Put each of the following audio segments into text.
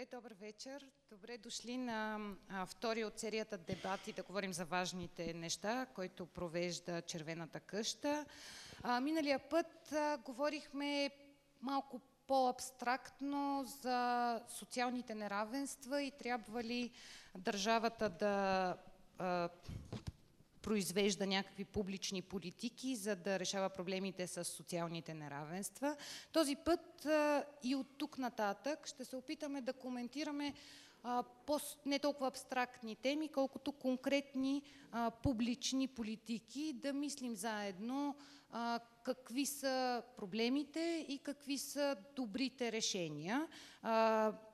Добре, добър вечер. Добре дошли на а, втори от серията дебати да говорим за важните неща, който провежда Червената къща. А, миналия път а, говорихме малко по-абстрактно за социалните неравенства и трябва ли държавата да произвежда някакви публични политики, за да решава проблемите с социалните неравенства. Този път и от тук нататък ще се опитаме да коментираме а, не толкова абстрактни теми, колкото конкретни публични политики, да мислим заедно какви са проблемите и какви са добрите решения.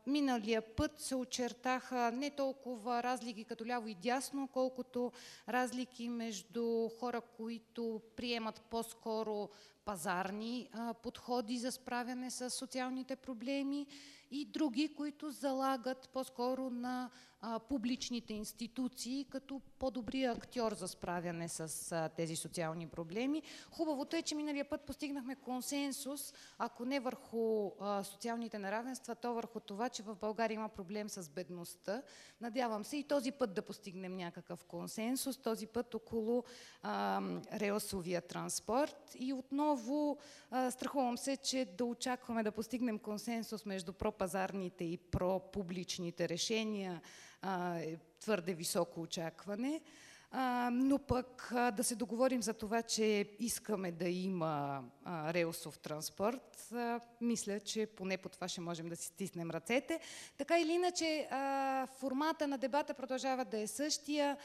Миналия път се очертаха не толкова разлики като ляво и дясно, колкото разлики между хора, които приемат по-скоро пазарни а, подходи за справяне с социалните проблеми и други, които залагат по-скоро на а, публичните институции като по-добрия актьор за справяне с а, тези социални проблеми. Хубавото е, че миналия път постигнахме консенсус, ако не върху а, социалните неравенства, то върху това, че в България има проблем с бедността. Надявам се и този път да постигнем някакъв консенсус, този път около а, релсовия транспорт. И отново а, страхувам се, че да очакваме да постигнем консенсус между пропазарните и пропубличните решения е твърде високо очакване. Но пък да се договорим за това, че искаме да има а, релсов транспорт, мисля, че поне по това ще можем да си стиснем ръцете. Така или иначе, формата на дебата продължава да е същия.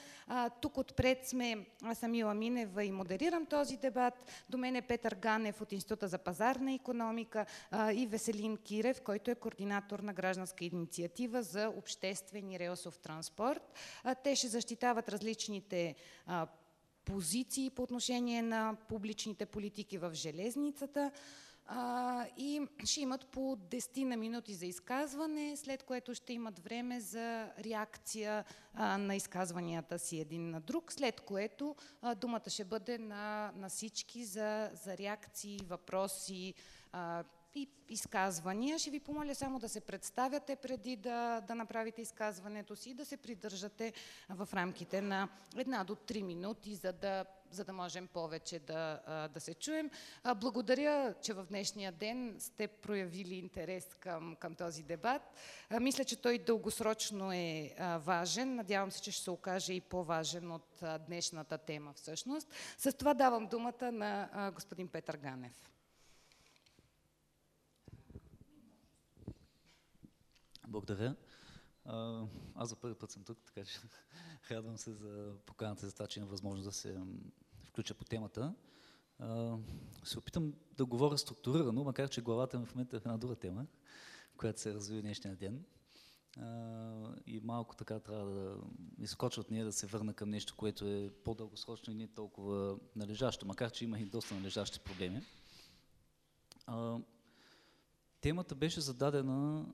Тук отпред сме, аз съм Мила Минева и модерирам този дебат. До мен е Петър Ганев от Института за пазарна економика и Веселин Кирев, който е координатор на гражданска инициатива за обществен и транспорт. Те ще защитават различните а, позиции по отношение на публичните политики в железницата. А, и ще имат по 10 на минути за изказване, след което ще имат време за реакция а, на изказванията си един на друг, след което а, думата ще бъде на, на всички за, за реакции, въпроси, а, и изказвания. Ще ви помоля само да се представяте преди да, да направите изказването си и да се придържате в рамките на една до три минути, за да, за да можем повече да, да се чуем. Благодаря, че в днешния ден сте проявили интерес към, към този дебат. Мисля, че той дългосрочно е важен. Надявам се, че ще се окаже и по-важен от днешната тема всъщност. С това давам думата на господин Петър Ганев. Благодаря. Аз за първи път съм тук, така че радвам се за поканата за това, че имам възможност да се включа по темата. Се опитам да говоря структурирано, макар че главата ми в момента е една друга тема, която се разви днешния ден. И малко така трябва да изкоча от нея да се върна към нещо, което е по-дългосрочно и не толкова належащо, макар че има и доста належащи проблеми. Темата беше зададена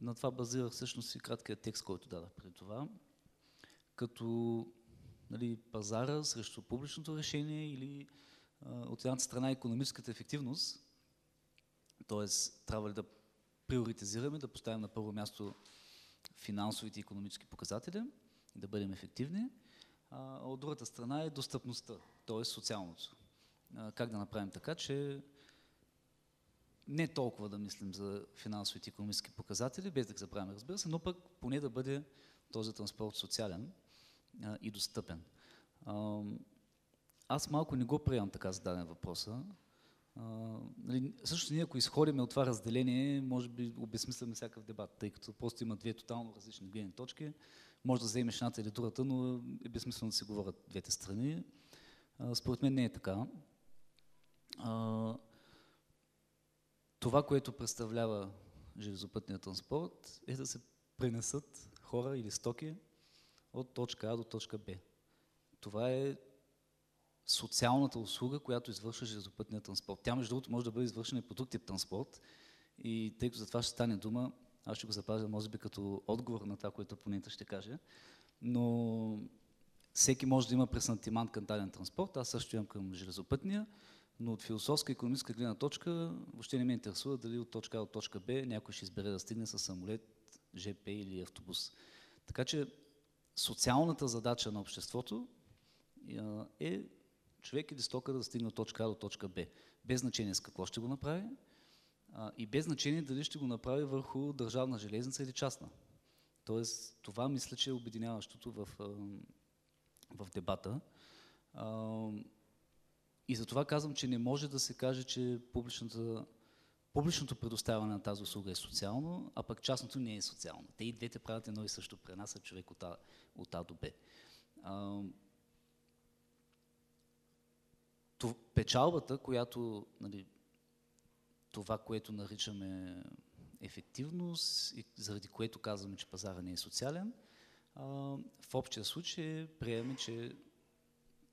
на това базирах всъщност и краткият текст, който дадах преди това. Като нали, пазара срещу публичното решение или от едната страна економическата ефективност, т.е. трябва ли да приоритизираме, да поставим на първо място финансовите и економически показатели да бъдем ефективни, а от другата страна е достъпността, т.е. социалното. Как да направим така, че не толкова да мислим за финансовите и економически показатели, без да забравяме, разбира се, но пък поне да бъде този транспорт социален а, и достъпен. А, аз малко не го приемам така зададен въпроса. А, нали, също ние, ако изходиме от това разделение, може би обезмисляме всякакъв дебат, тъй като просто има две тотално различни гледни точки. Може да вземеш едната или другата, но е безсмислено да се говорят двете страни. А, според мен не е така. А, това, което представлява железопътния транспорт, е да се пренесат хора или стоки от точка А до точка Б. Това е социалната услуга, която извършва железопътния транспорт. Тя, между другото, може да бъде извършена и по друг тип транспорт. И тъй като за това ще стане дума, аз ще го запазя, може би, като отговор на това, което опонента ще каже. Но всеки може да има пресантимант към даден транспорт. Аз също имам към железопътния но от философска и економическа гледна точка въобще не ме интересува дали от точка А до точка Б някой ще избере да стигне с самолет, ЖП или автобус. Така че социалната задача на обществото е човек или стока да стигне от точка А до точка Б. Без значение с какво ще го направи и без значение дали ще го направи върху държавна железница или частна. Тоест, това мисля, че е обединяващото в, в дебата. И за това казвам, че не може да се каже, че публичната, публичното предоставяне на тази услуга е социално, а пък частното не е социално. Те и двете правят едно и също, пренасят човек от А, от а до Б. Печалбата, която, нали, това, което наричаме ефективност и заради което казваме, че пазара не е социален, а, в общия случай приемаме, че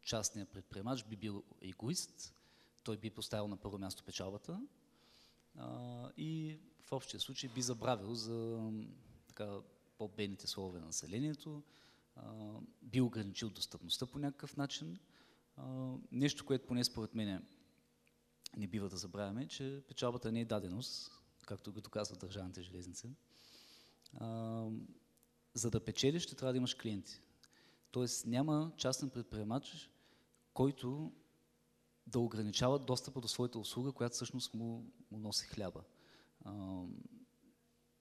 частният предприемач би бил егоист, той би поставил на първо място печалбата а, и в общия случай би забравил за така, по-бедните слове на населението, а, би ограничил достъпността по някакъв начин. А, нещо, което поне според мен не бива да забравяме, че печалбата не е даденост, както го казват държавните железници. А, за да печелиш, ще трябва да имаш клиенти. Тоест няма частен предприемач, който да ограничава достъпа до своята услуга, която всъщност му, му носи хляба.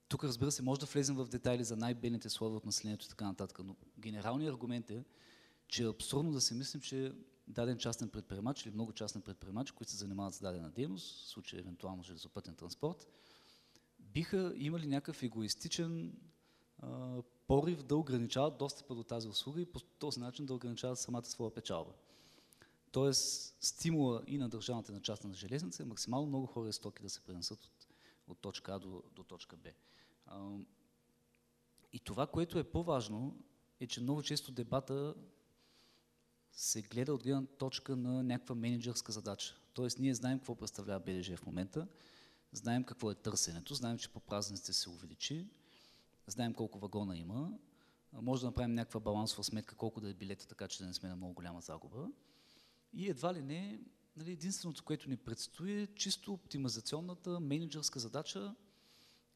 Тук, разбира се, може да влезем в детайли за най-бедните слоеве от населението и така нататък, но генералният аргумент е, че е абсурдно да се мислим, че даден частен предприемач или много частни предприемачи, които се занимават с дадена дейност, в случай евентуално железопътен транспорт, биха имали някакъв егоистичен а, порив да ограничават достъпа до тази услуга и по този начин да ограничават самата своя печалба. Тоест, стимула и на държавната и на частната железница е максимално много хора и стоки да се пренесат от, от точка А до, до точка Б. И това, което е по-важно, е, че много често дебата се гледа от гледна точка на някаква менеджерска задача. Тоест, ние знаем какво представлява БДЖ в момента, знаем какво е търсенето, знаем, че по празниците се увеличи, знаем колко вагона има, може да направим някаква балансова сметка, колко да е билета, така че да не сме на много голяма загуба. И едва ли не, нали, единственото, което ни предстои е чисто оптимизационната менеджерска задача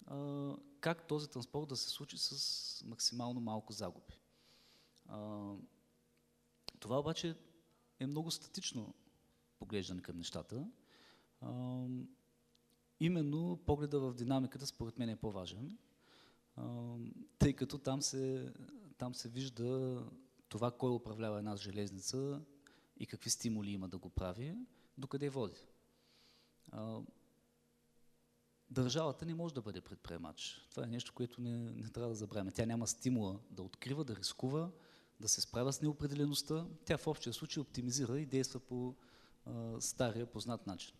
а, как този транспорт да се случи с максимално малко загуби. А, това обаче е много статично поглеждане към нещата. А, именно погледа в динамиката според мен е по-важен, тъй като там се, там се вижда това кой управлява една железница и какви стимули има да го прави, докъде води. Държавата не може да бъде предприемач. Това е нещо, което не, не трябва да забравяме. Тя няма стимула да открива, да рискува, да се справя с неопределеността. Тя в общия случай оптимизира и действа по а, стария познат начин.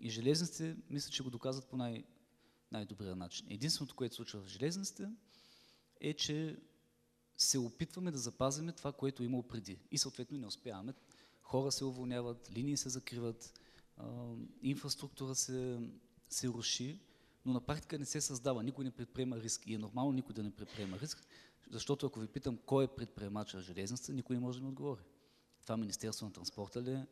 И железниците, мисля, че го доказват по най- най-добрия начин. Единственото, което случва в железниците, е, че се опитваме да запазиме това, което е имало преди. И съответно не успяваме хора се уволняват, линии се закриват, инфраструктура се, се руши, но на практика не се създава, никой не предприема риск. И е нормално никой да не предприема риск, защото ако ви питам кой е предприемач в железницата, никой не може да ми отговори. Това Министерство на транспорта ли е,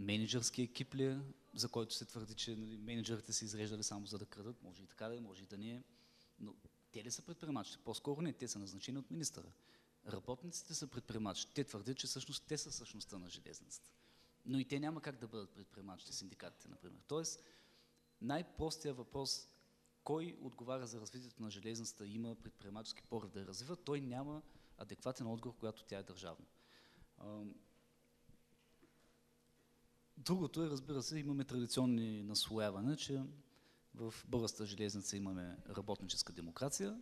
менеджерски екип ли е, за който се твърди, че нали, менеджерите се изреждали само за да крадат, може и така да е, може и да не е. Но те ли са предприемачите? По-скоро не, те са назначени от министъра. Работниците са предприемачи. Те твърдят, че всъщност те са същността на железницата. Но и те няма как да бъдат предприемачите, синдикатите, например. Тоест, най-простия въпрос, кой отговаря за развитието на железницата има предприемачески поръв да я развива, той няма адекватен отговор, когато тя е държавна. Другото е, разбира се, имаме традиционни наслоявания, че в българската железница имаме работническа демокрация,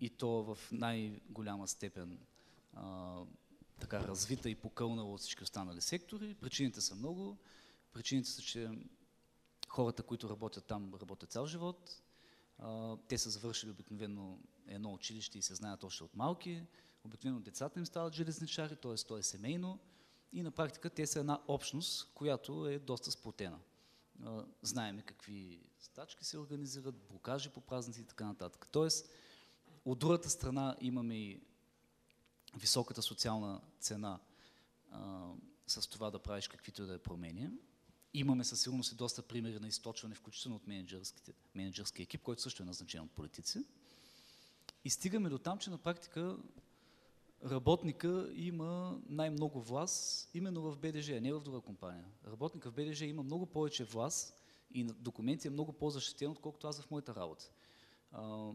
и то в най-голяма степен а, така развита и покълнала от всички останали сектори. Причините са много. Причините са, че хората, които работят там, работят цял живот. А, те са завършили обикновено едно училище и се знаят още от малки. Обикновено децата им стават железничари, т.е. то е семейно. И на практика те са една общност, която е доста сплотена. Знаеме какви стачки се организират, блокажи по празници и така нататък. Тоест, от другата страна имаме и високата социална цена а, с това да правиш каквито да е промени. Имаме със сигурност и доста примери на източване, включително от менеджерски екип, който също е назначен от политици. И стигаме до там, че на практика работника има най-много власт именно в БДЖ, а не в друга компания. Работника в БДЖ има много повече власт и документи е много по-защитен, отколкото аз в моята работа. А,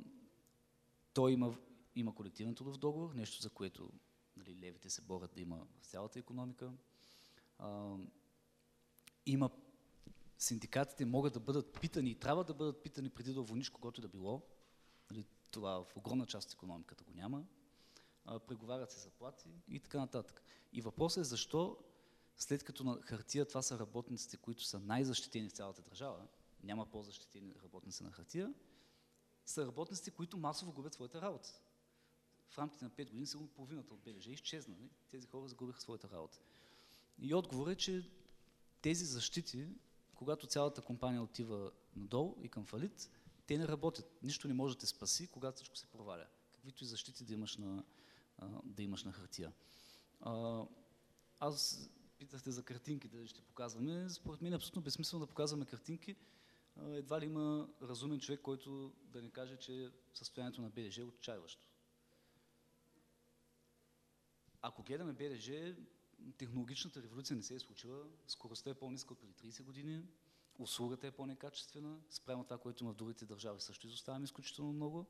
той има, има колективен трудов договор, нещо за което нали, левите се борят да има в цялата економика. А, има синдикатите могат да бъдат питани и трябва да бъдат питани преди да уволниш когото да било. Нали, това в огромна част от економиката го няма. Преговарят се заплати и така нататък. И въпросът е защо след като на хартия това са работниците, които са най-защитени в цялата държава, няма по-защитени работници на хартия, са работниците, които масово губят своята работа. В рамките на 5 години сигурно половината от БДЖ изчезна. Не? Нали? Тези хора загубиха своята работа. И отговор е, че тези защити, когато цялата компания отива надолу и към фалит, те не работят. Нищо не може да те спаси, когато всичко се проваля. Каквито и защити да имаш на, да имаш на хартия. Аз питахте за картинки, да ще показваме. Според мен е абсолютно безсмислено да показваме картинки. Едва ли има разумен човек, който да не каже, че състоянието на БДЖ е отчаиващо. Ако гледаме БДЖ, технологичната революция не се е случила, скоростта е по-ниска от преди 30 години, услугата е по-некачествена, спрямо това, което има в другите държави, също изоставаме изключително много.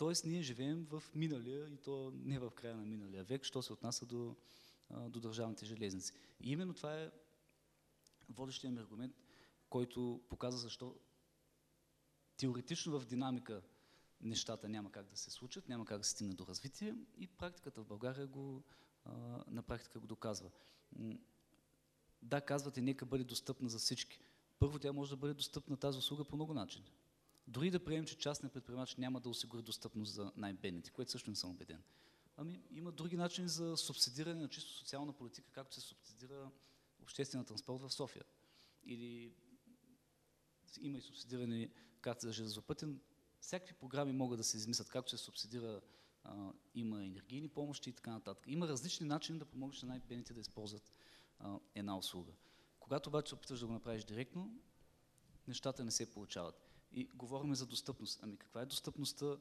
Тоест, ние живеем в миналия и то не в края на миналия век, що се отнася до, до държавните железници. И именно това е водещия ми аргумент, който показва защо теоретично в динамика нещата няма как да се случат, няма как да се стигне до развитие и практиката в България го, на практика го доказва. Да, казвате, нека бъде достъпна за всички. Първо, тя може да бъде достъпна тази услуга по много начини. Дори да приемем, че частният предприемач няма да осигури достъпност за най-бедните, което също не съм убеден. Ами има други начини за субсидиране на чисто социална политика, както се субсидира обществения транспорт в София. Или има и субсидиране карта за железопътен. Всякакви програми могат да се измислят, както се субсидира, а, има енергийни помощи и така нататък. Има различни начини да помогнеш на най-бедните да използват а, една услуга. Когато обаче се опитваш да го направиш директно, нещата не се получават. И говорим за достъпност. Ами каква е достъпността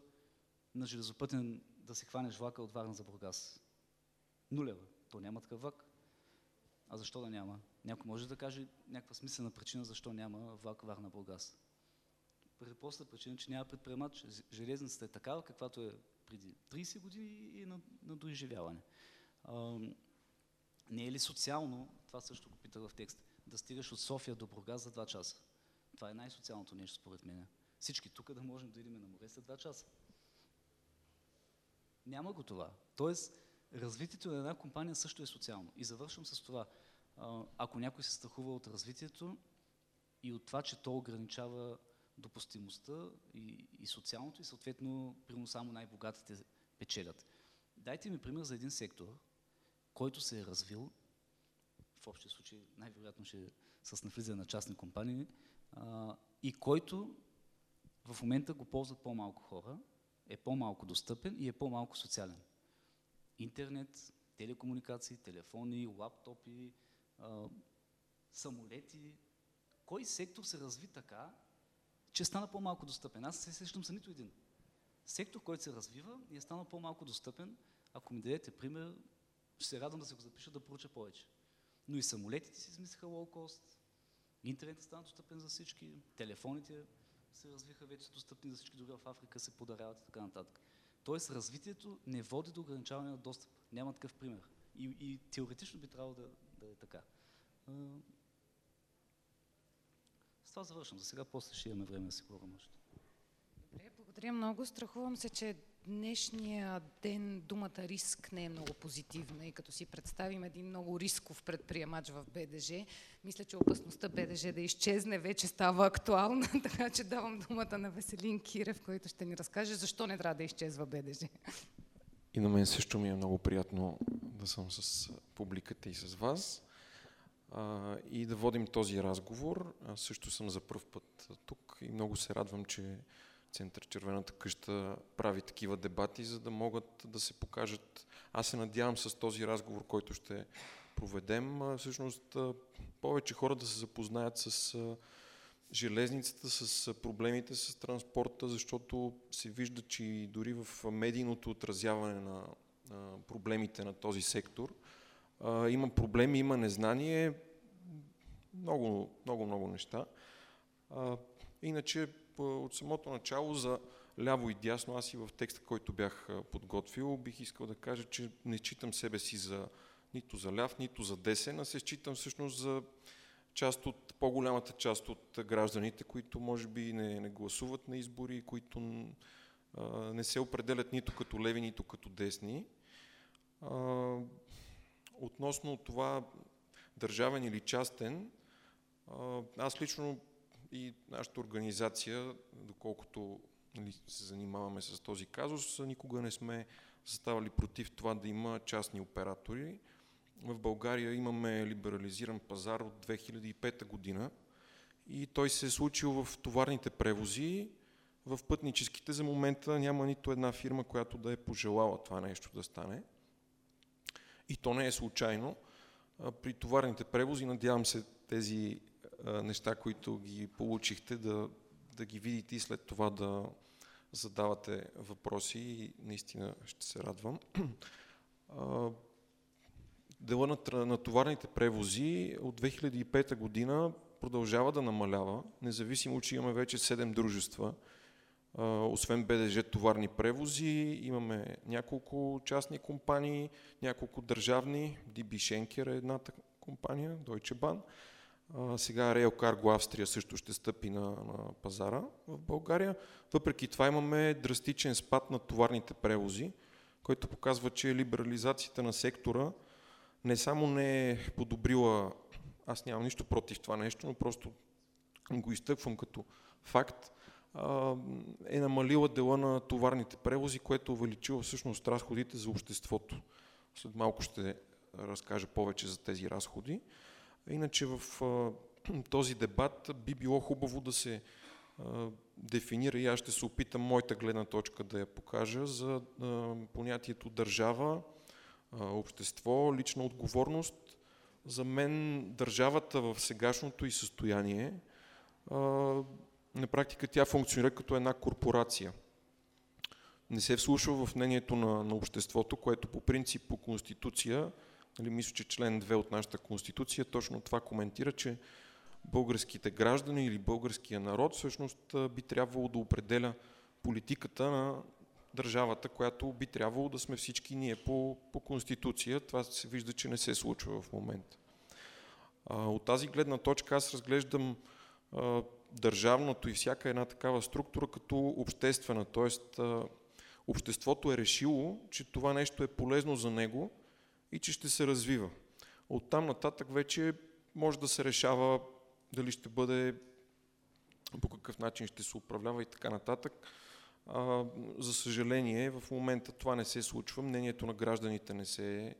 на железопътен да се хванеш влака от Варна за Бургас? Нулева. То няма такъв влак. А защо да няма? Някой може да каже някаква смислена причина защо няма влак Варна Бургас. Преди после причина, че няма предприемач. Железницата е такава, каквато е преди 30 години и на, на доизживяване. Не е ли социално, това също го питах в текст, да стигаш от София до Бургас за 2 часа? Това е най-социалното нещо, според мен. Всички тук да можем да идем на море след 2 часа. Няма го това. Тоест, развитието на една компания също е социално. И завършвам с това. Ако някой се страхува от развитието и от това, че то ограничава допустимостта и, и социалното и съответно, примерно само най-богатите печелят. Дайте ми пример за един сектор, който се е развил, в общия случай най-вероятно ще с навлизане на частни компании, и който в момента го ползват по-малко хора, е по-малко достъпен и е по-малко социален. Интернет, телекомуникации, телефони, лаптопи, самолети. Кой сектор се разви така, че стана по-малко достъпен? Аз се сещам за нито един. Сектор, който се развива и е станал по-малко достъпен, ако ми дадете пример, ще се радвам да се го запиша да поруча повече. Но и самолетите си измислиха лоукост, интернет стана достъпен за всички, телефоните се развиха вече достъпни за всички, дори в Африка се подаряват и така нататък. Тоест развитието не води до ограничаване на достъп. Няма такъв пример. И, и теоретично би трябвало да, да е така. С това завършвам. За сега после ще имаме време да си говорим още. Добре, благодаря много. Страхувам се, че днешния ден думата риск не е много позитивна и като си представим един много рисков предприемач в БДЖ, мисля, че опасността БДЖ да изчезне вече става актуална, така че давам думата на Веселин Кирев, който ще ни разкаже защо не трябва да изчезва БДЖ. И на мен също ми е много приятно да съм с публиката и с вас а, и да водим този разговор. Аз също съм за първ път тук и много се радвам, че Център Червената къща прави такива дебати, за да могат да се покажат. Аз се надявам с този разговор, който ще проведем, всъщност повече хора да се запознаят с железницата, с проблемите с транспорта, защото се вижда, че дори в медийното отразяване на проблемите на този сектор има проблеми, има незнание, много, много, много неща. Иначе от самото начало за ляво и дясно, аз и в текста, който бях подготвил, бих искал да кажа, че не считам себе си за нито за ляв, нито за десен, а се считам всъщност за част от, по-голямата част от гражданите, които може би не, не гласуват на избори, които а, не се определят нито като леви, нито като десни. А, относно това държавен или частен, аз лично и нашата организация, доколкото нали, се занимаваме с този казус, никога не сме заставали против това да има частни оператори. В България имаме либерализиран пазар от 2005 година и той се е случил в товарните превози, в пътническите за момента няма нито една фирма, която да е пожелала това нещо да стане. И то не е случайно. При товарните превози, надявам се тези неща, които ги получихте, да, да ги видите и след това да задавате въпроси и наистина ще се радвам. Дела на, на товарните превози от 2005 година продължава да намалява, независимо, че имаме вече 7 дружества, освен БДЖ товарни превози, имаме няколко частни компании, няколко държавни, DB Schenker е едната компания, Deutsche Bahn. Сега Rail Cargo Австрия също ще стъпи на, на пазара в България. Въпреки това имаме драстичен спад на товарните превози, който показва, че либерализацията на сектора не само не е подобрила, аз нямам нищо против това нещо, но просто го изтъквам като факт, е намалила дела на товарните превози, което увеличила всъщност разходите за обществото. След малко ще разкажа повече за тези разходи. Иначе в този дебат би било хубаво да се дефинира и аз ще се опитам моята гледна точка да я покажа за понятието държава, общество, лична отговорност. За мен държавата в сегашното и състояние на практика тя функционира като една корпорация. Не се вслушва в мнението на, на обществото, което по принцип по конституция, нали, мисля, че член 2 от нашата конституция точно това коментира, че българските граждани или българския народ всъщност би трябвало да определя политиката на държавата, която би трябвало да сме всички ние по, по конституция. Това се вижда, че не се случва в момента. От тази гледна точка аз разглеждам държавното и всяка една такава структура като обществена. Тоест, обществото е решило, че това нещо е полезно за него и че ще се развива. От там нататък вече може да се решава дали ще бъде, по какъв начин ще се управлява и така нататък. А, за съжаление, в момента това не се случва, мнението на гражданите не се,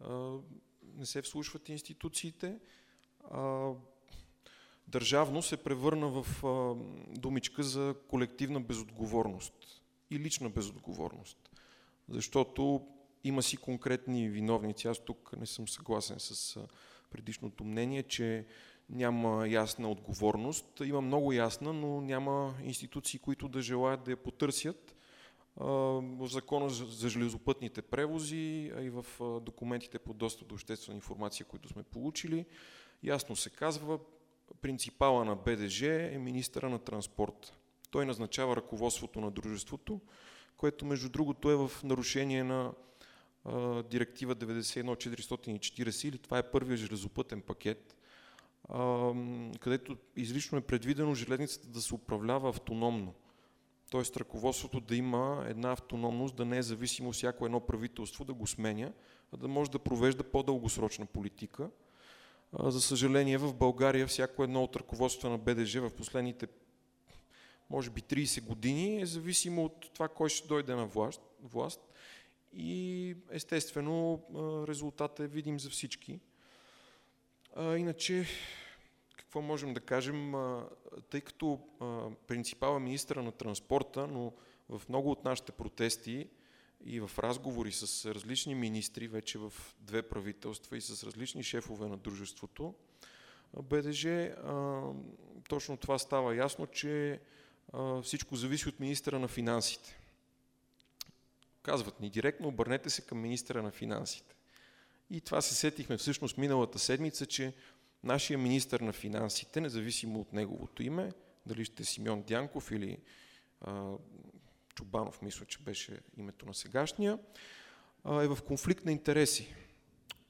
а, не се вслушват институциите. А, държавно се превърна в а, думичка за колективна безотговорност и лична безотговорност. Защото има си конкретни виновници. Аз тук не съм съгласен с предишното мнение, че няма ясна отговорност. Има много ясна, но няма институции, които да желаят да я потърсят. В закона за железопътните превози, и в документите по достъп до обществена информация, които сме получили, ясно се казва, принципала на БДЖ е министъра на транспорт. Той назначава ръководството на дружеството, което между другото е в нарушение на директива 91440 или това е първия железопътен пакет, където излично е предвидено железницата да се управлява автономно. Тоест ръководството да има една автономност, да не е зависимо всяко едно правителство да го сменя, а да може да провежда по-дългосрочна политика. За съжаление в България всяко едно от ръководството на БДЖ в последните може би 30 години е зависимо от това кой ще дойде на власт, власт и естествено резултатът е видим за всички. А, иначе, какво можем да кажем, тъй като принципал е министра на транспорта, но в много от нашите протести и в разговори с различни министри, вече в две правителства и с различни шефове на дружеството, БДЖ, точно това става ясно, че всичко зависи от министра на финансите. Казват ни директно, обърнете се към министра на финансите. И това се сетихме всъщност миналата седмица, че нашия министр на финансите, независимо от неговото име, дали ще е Симеон Дянков или а, Чубанов, мисля, че беше името на сегашния, а, е в конфликт на интереси.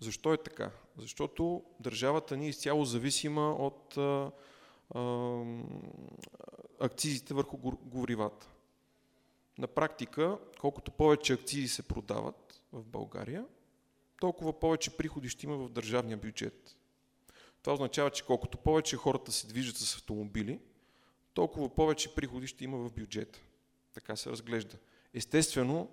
Защо е така? Защото държавата ни е изцяло зависима от а, а, акцизите върху горивата. На практика, колкото повече акцизи се продават в България, толкова повече приходи ще има в държавния бюджет. Това означава, че колкото повече хората се движат с автомобили, толкова повече приходи ще има в бюджета. Така се разглежда. Естествено,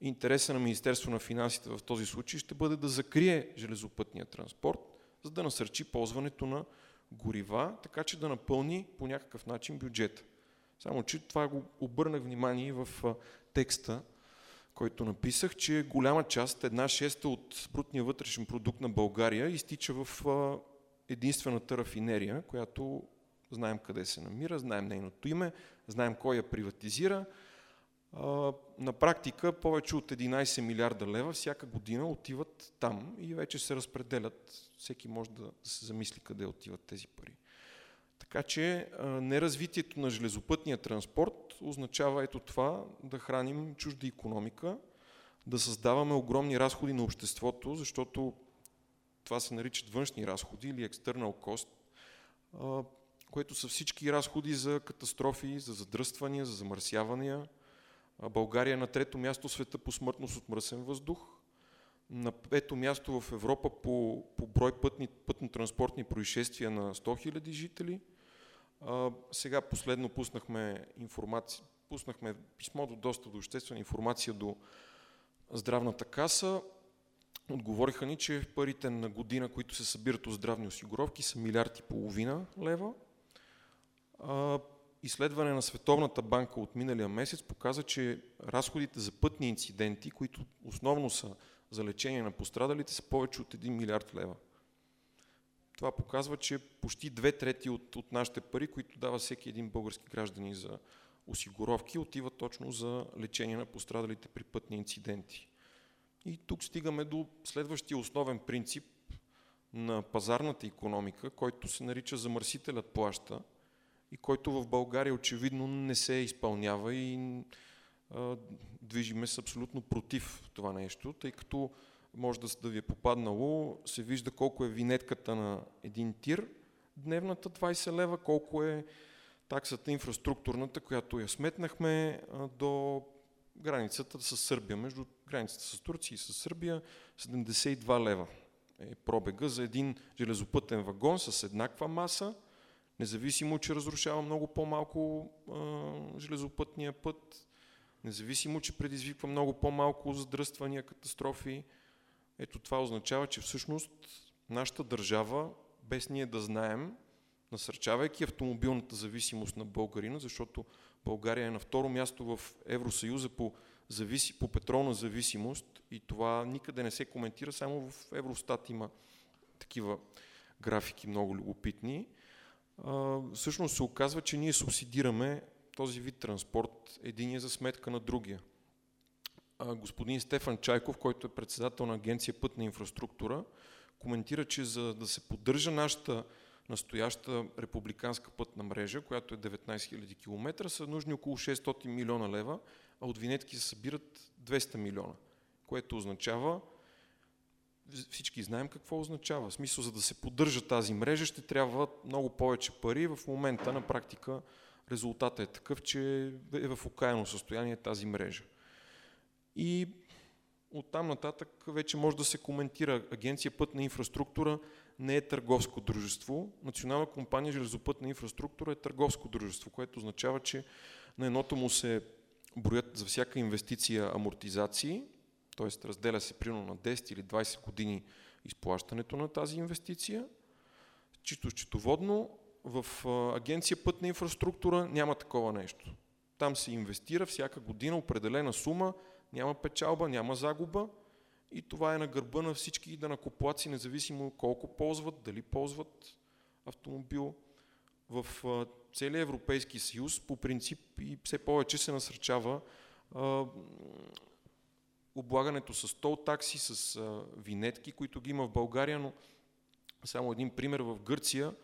интереса на Министерство на финансите в този случай ще бъде да закрие железопътния транспорт, за да насърчи ползването на горива, така че да напълни по някакъв начин бюджета. Само, че това го обърнах внимание в текста, който написах, че голяма част, една шеста от брутния вътрешен продукт на България изтича в единствената рафинерия, която знаем къде се намира, знаем нейното име, знаем кой я приватизира. На практика повече от 11 милиарда лева всяка година отиват там и вече се разпределят. Всеки може да се замисли къде отиват тези пари. Така че неразвитието на железопътния транспорт означава ето това да храним чужда економика, да създаваме огромни разходи на обществото, защото това се наричат външни разходи или external cost, което са всички разходи за катастрофи, за задръствания, за замърсявания. България е на трето място света по смъртност от мръсен въздух, на пето място в Европа по, по брой пътно-транспортни происшествия на 100 000 жители. А, сега последно пуснахме пуснахме писмо до доста до обществена информация до здравната каса. Отговориха ни, че парите на година, които се събират от здравни осигуровки, са милиард и половина лева. А, изследване на Световната банка от миналия месец показа, че разходите за пътни инциденти, които основно са за лечение на пострадалите, са повече от 1 милиард лева. Това показва, че почти две трети от, от нашите пари, които дава всеки един български гражданин за осигуровки, отиват точно за лечение на пострадалите при пътни инциденти. И тук стигаме до следващия основен принцип на пазарната економика, който се нарича замърсителят плаща и който в България очевидно не се изпълнява и движиме с абсолютно против това нещо, тъй като може да, да ви е попаднало, се вижда колко е винетката на един тир, дневната 20 лева, колко е таксата инфраструктурната, която я сметнахме до границата с Сърбия, между границата с Турция и с Сърбия, 72 лева е пробега за един железопътен вагон с еднаква маса, независимо, че разрушава много по-малко железопътния път, независимо, че предизвиква много по-малко задръствания, катастрофи. Ето това означава, че всъщност нашата държава, без ние да знаем, насърчавайки автомобилната зависимост на българина, защото България е на второ място в Евросъюза по, зависи, по петролна зависимост и това никъде не се коментира, само в Евростат има такива графики много любопитни. А, всъщност се оказва, че ние субсидираме този вид транспорт единия за сметка на другия. А, господин Стефан Чайков, който е председател на агенция Пътна инфраструктура, коментира, че за да се поддържа нашата настояща републиканска пътна мрежа, която е 19 000 км, са нужни около 600 милиона лева, а от винетки се събират 200 милиона, което означава, всички знаем какво означава. В смисъл, за да се поддържа тази мрежа, ще трябва много повече пари. В момента на практика резултатът е такъв, че е в окаяно състояние тази мрежа. И оттам нататък вече може да се коментира. Агенция пътна инфраструктура не е търговско дружество. Национална компания Железопътна инфраструктура е търговско дружество, което означава, че на едното му се броят за всяка инвестиция амортизации, т.е. разделя се примерно на 10 или 20 години изплащането на тази инвестиция. Чисто счетоводно в агенция пътна инфраструктура няма такова нещо. Там се инвестира всяка година определена сума, няма печалба, няма загуба и това е на гърба на всички данакоплаци, независимо колко ползват, дали ползват автомобил. В целия Европейски съюз по принцип и все повече се насърчава а, облагането с тол такси, с а, винетки, които ги има в България, но само един пример в Гърция,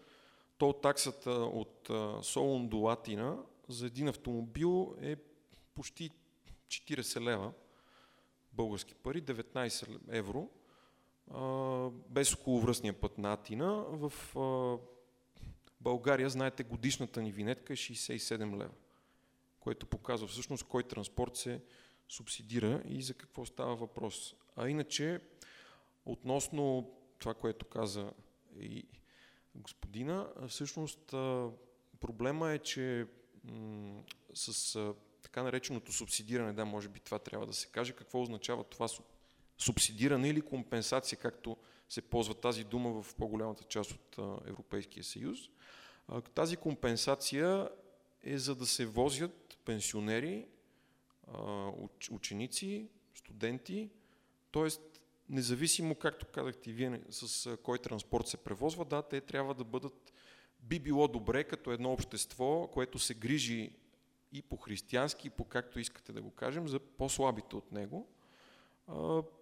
тол таксата от а, Солун до Латина за един автомобил е почти 40 лева български пари, 19 евро, без околовръстния път на Атина. В България, знаете, годишната ни винетка е 67 лева, което показва всъщност кой транспорт се субсидира и за какво става въпрос. А иначе, относно това, което каза и господина, всъщност проблема е, че с така нареченото субсидиране, да, може би това трябва да се каже, какво означава това субсидиране или компенсация, както се ползва тази дума в по-голямата част от Европейския съюз. Тази компенсация е за да се возят пенсионери, ученици, студенти, т.е. независимо, както казахте вие, с кой транспорт се превозва, да, те трябва да бъдат, би било добре като едно общество, което се грижи и по християнски, и по както искате да го кажем, за по-слабите от него.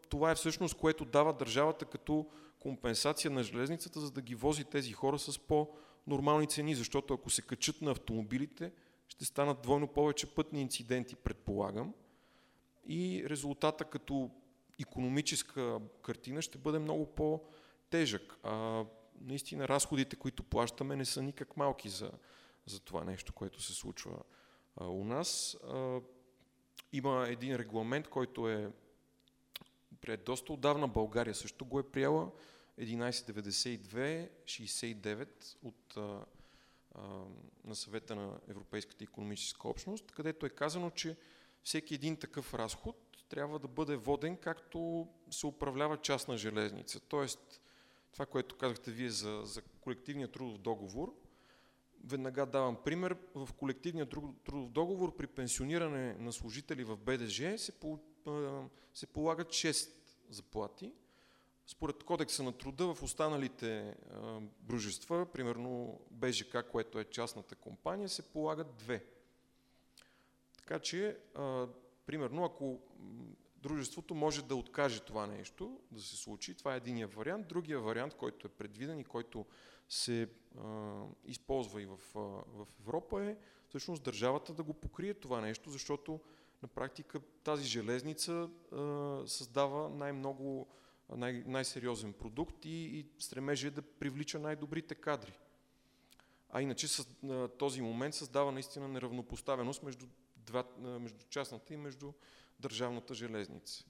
Това е всъщност, което дава държавата като компенсация на железницата, за да ги вози тези хора с по-нормални цени, защото ако се качат на автомобилите, ще станат двойно повече пътни инциденти, предполагам. И резултата като економическа картина ще бъде много по-тежък. А наистина разходите, които плащаме, не са никак малки за, за това нещо, което се случва а, у нас. А, има един регламент, който е прият доста отдавна. България също го е приела. 1192-69 от а, на съвета на Европейската економическа общност, където е казано, че всеки един такъв разход трябва да бъде воден както се управлява частна железница. Тоест, това, което казахте вие за, за колективния трудов договор, веднага давам пример. В колективния трудов договор при пенсиониране на служители в БДЖ се, се полагат 6 заплати, според кодекса на труда в останалите а, дружества, примерно БЖК, което е частната компания, се полагат две. Така че, а, примерно, ако дружеството може да откаже това нещо да се случи, това е единия вариант. Другия вариант, който е предвиден и който се а, използва и в, в Европа е всъщност държавата да го покрие това нещо, защото на практика тази железница а, създава най-много най- най-сериозен продукт и, и стремежи да привлича най-добрите кадри. А иначе с този момент създава наистина неравнопоставеност между, два, между частната и между държавната железница.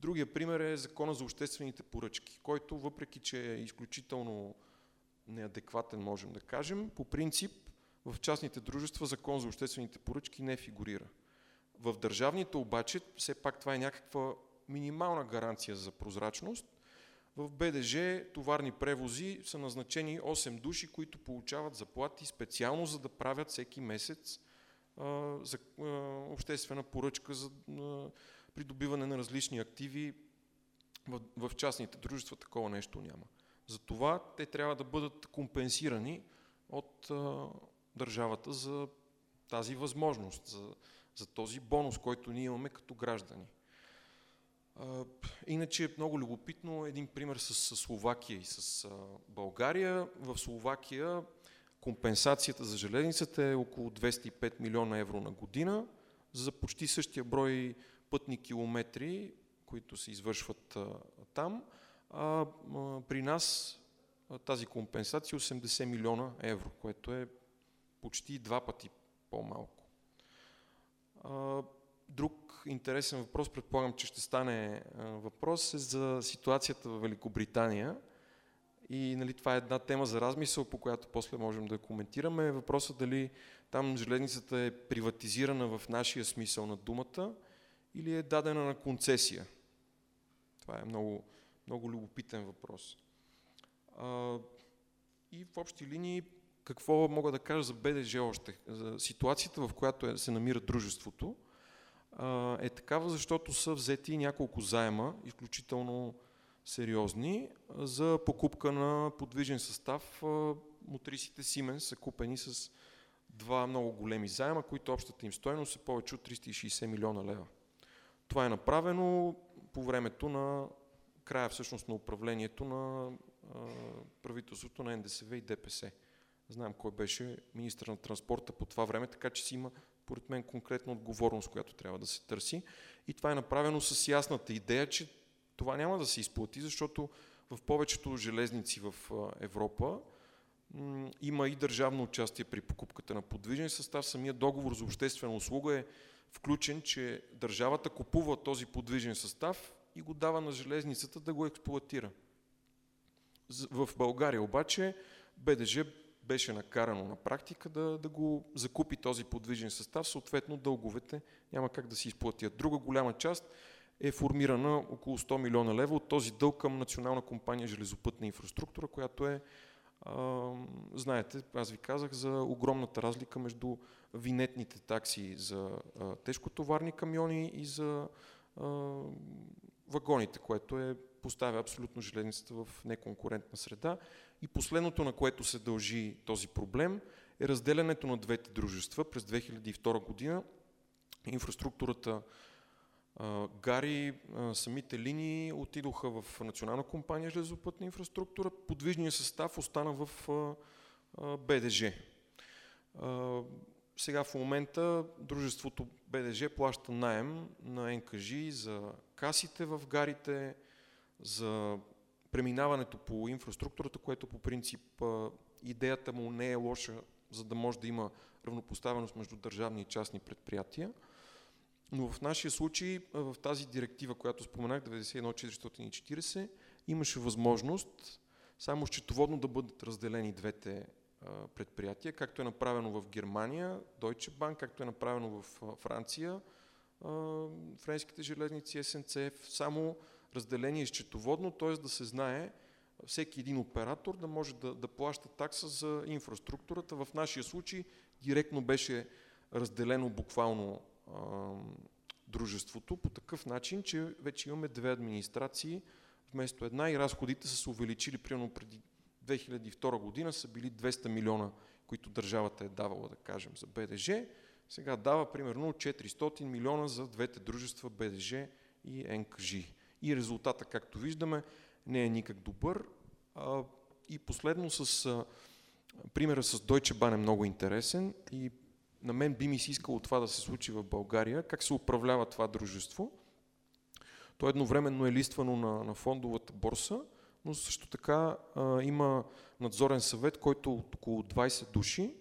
Другия пример е закона за обществените поръчки, който въпреки, че е изключително неадекватен, можем да кажем, по принцип в частните дружества закон за обществените поръчки не фигурира. В държавните обаче, все пак това е някаква минимална гаранция за прозрачност. В БДЖ товарни превози са назначени 8 души, които получават заплати специално за да правят всеки месец а, за а, обществена поръчка за а, придобиване на различни активи. В, в частните дружества такова нещо няма. Затова те трябва да бъдат компенсирани от а, държавата за тази възможност, за, за този бонус, който ние имаме като граждани. Иначе е много любопитно един пример с, с Словакия и с а, България. В Словакия компенсацията за железницата е около 205 милиона евро на година за почти същия брой пътни километри, които се извършват а, там. А, а при нас а, тази компенсация е 80 милиона евро, което е почти два пъти по-малко. Друг интересен въпрос, предполагам, че ще стане въпрос, е за ситуацията в Великобритания. И нали, това е една тема за размисъл, по която после можем да коментираме. Въпросът дали там железницата е приватизирана в нашия смисъл на думата или е дадена на концесия. Това е много, много любопитен въпрос. А, и в общи линии, какво мога да кажа за БДЖ още? За ситуацията, в която е, се намира дружеството е такава, защото са взети няколко заема, изключително сериозни, за покупка на подвижен състав мотрисите Siemens са купени с два много големи заема, които общата им стоеност е повече от 360 милиона лева. Това е направено по времето на края всъщност на управлението на а, правителството на НДСВ и ДПС. Знаем кой беше министър на транспорта по това време, така че си има, поред мен, конкретна отговорност, която трябва да се търси. И това е направено с ясната идея, че това няма да се изплати, защото в повечето железници в Европа има и държавно участие при покупката на подвижен състав. Самия договор за обществена услуга е включен, че държавата купува този подвижен състав и го дава на железницата да го експлуатира. В България обаче БДЖ беше накарано на практика да, да го закупи този подвижен състав, съответно дълговете няма как да се изплатят. Друга голяма част е формирана около 100 милиона лева от този дълг към Национална компания Железопътна инфраструктура, която е, знаете, аз ви казах за огромната разлика между винетните такси за тежкотоварни камиони и за вагоните, което е поставя абсолютно железницата в неконкурентна среда. И последното, на което се дължи този проблем, е разделянето на двете дружества през 2002 година. Инфраструктурата гари, самите линии отидоха в Национална компания Железопътна инфраструктура, подвижният състав остана в БДЖ. Сега в момента дружеството БДЖ плаща найем на НКЖ за касите в гарите, за преминаването по инфраструктурата, което по принцип идеята му не е лоша, за да може да има равнопоставеност между държавни и частни предприятия. Но в нашия случай, в тази директива, която споменах, 91440, имаше възможност само счетоводно да бъдат разделени двете предприятия, както е направено в Германия, Deutsche Bank, както е направено в Франция, френските железници, SNCF, само разделение счетоводно, т.е. да се знае всеки един оператор да може да, да плаща такса за инфраструктурата. В нашия случай директно беше разделено буквално дружеството по такъв начин, че вече имаме две администрации вместо една и разходите са се увеличили примерно преди 2002 година са били 200 милиона, които държавата е давала, да кажем, за БДЖ. Сега дава примерно 400 милиона за двете дружества БДЖ и НКЖ. И резултата, както виждаме, не е никак добър. И последно с примера с Deutsche Bahn е много интересен и на мен би ми се искало това да се случи в България. Как се управлява това дружество? То едновременно е листвано на, на фондовата борса, но също така а, има надзорен съвет, който от около 20 души,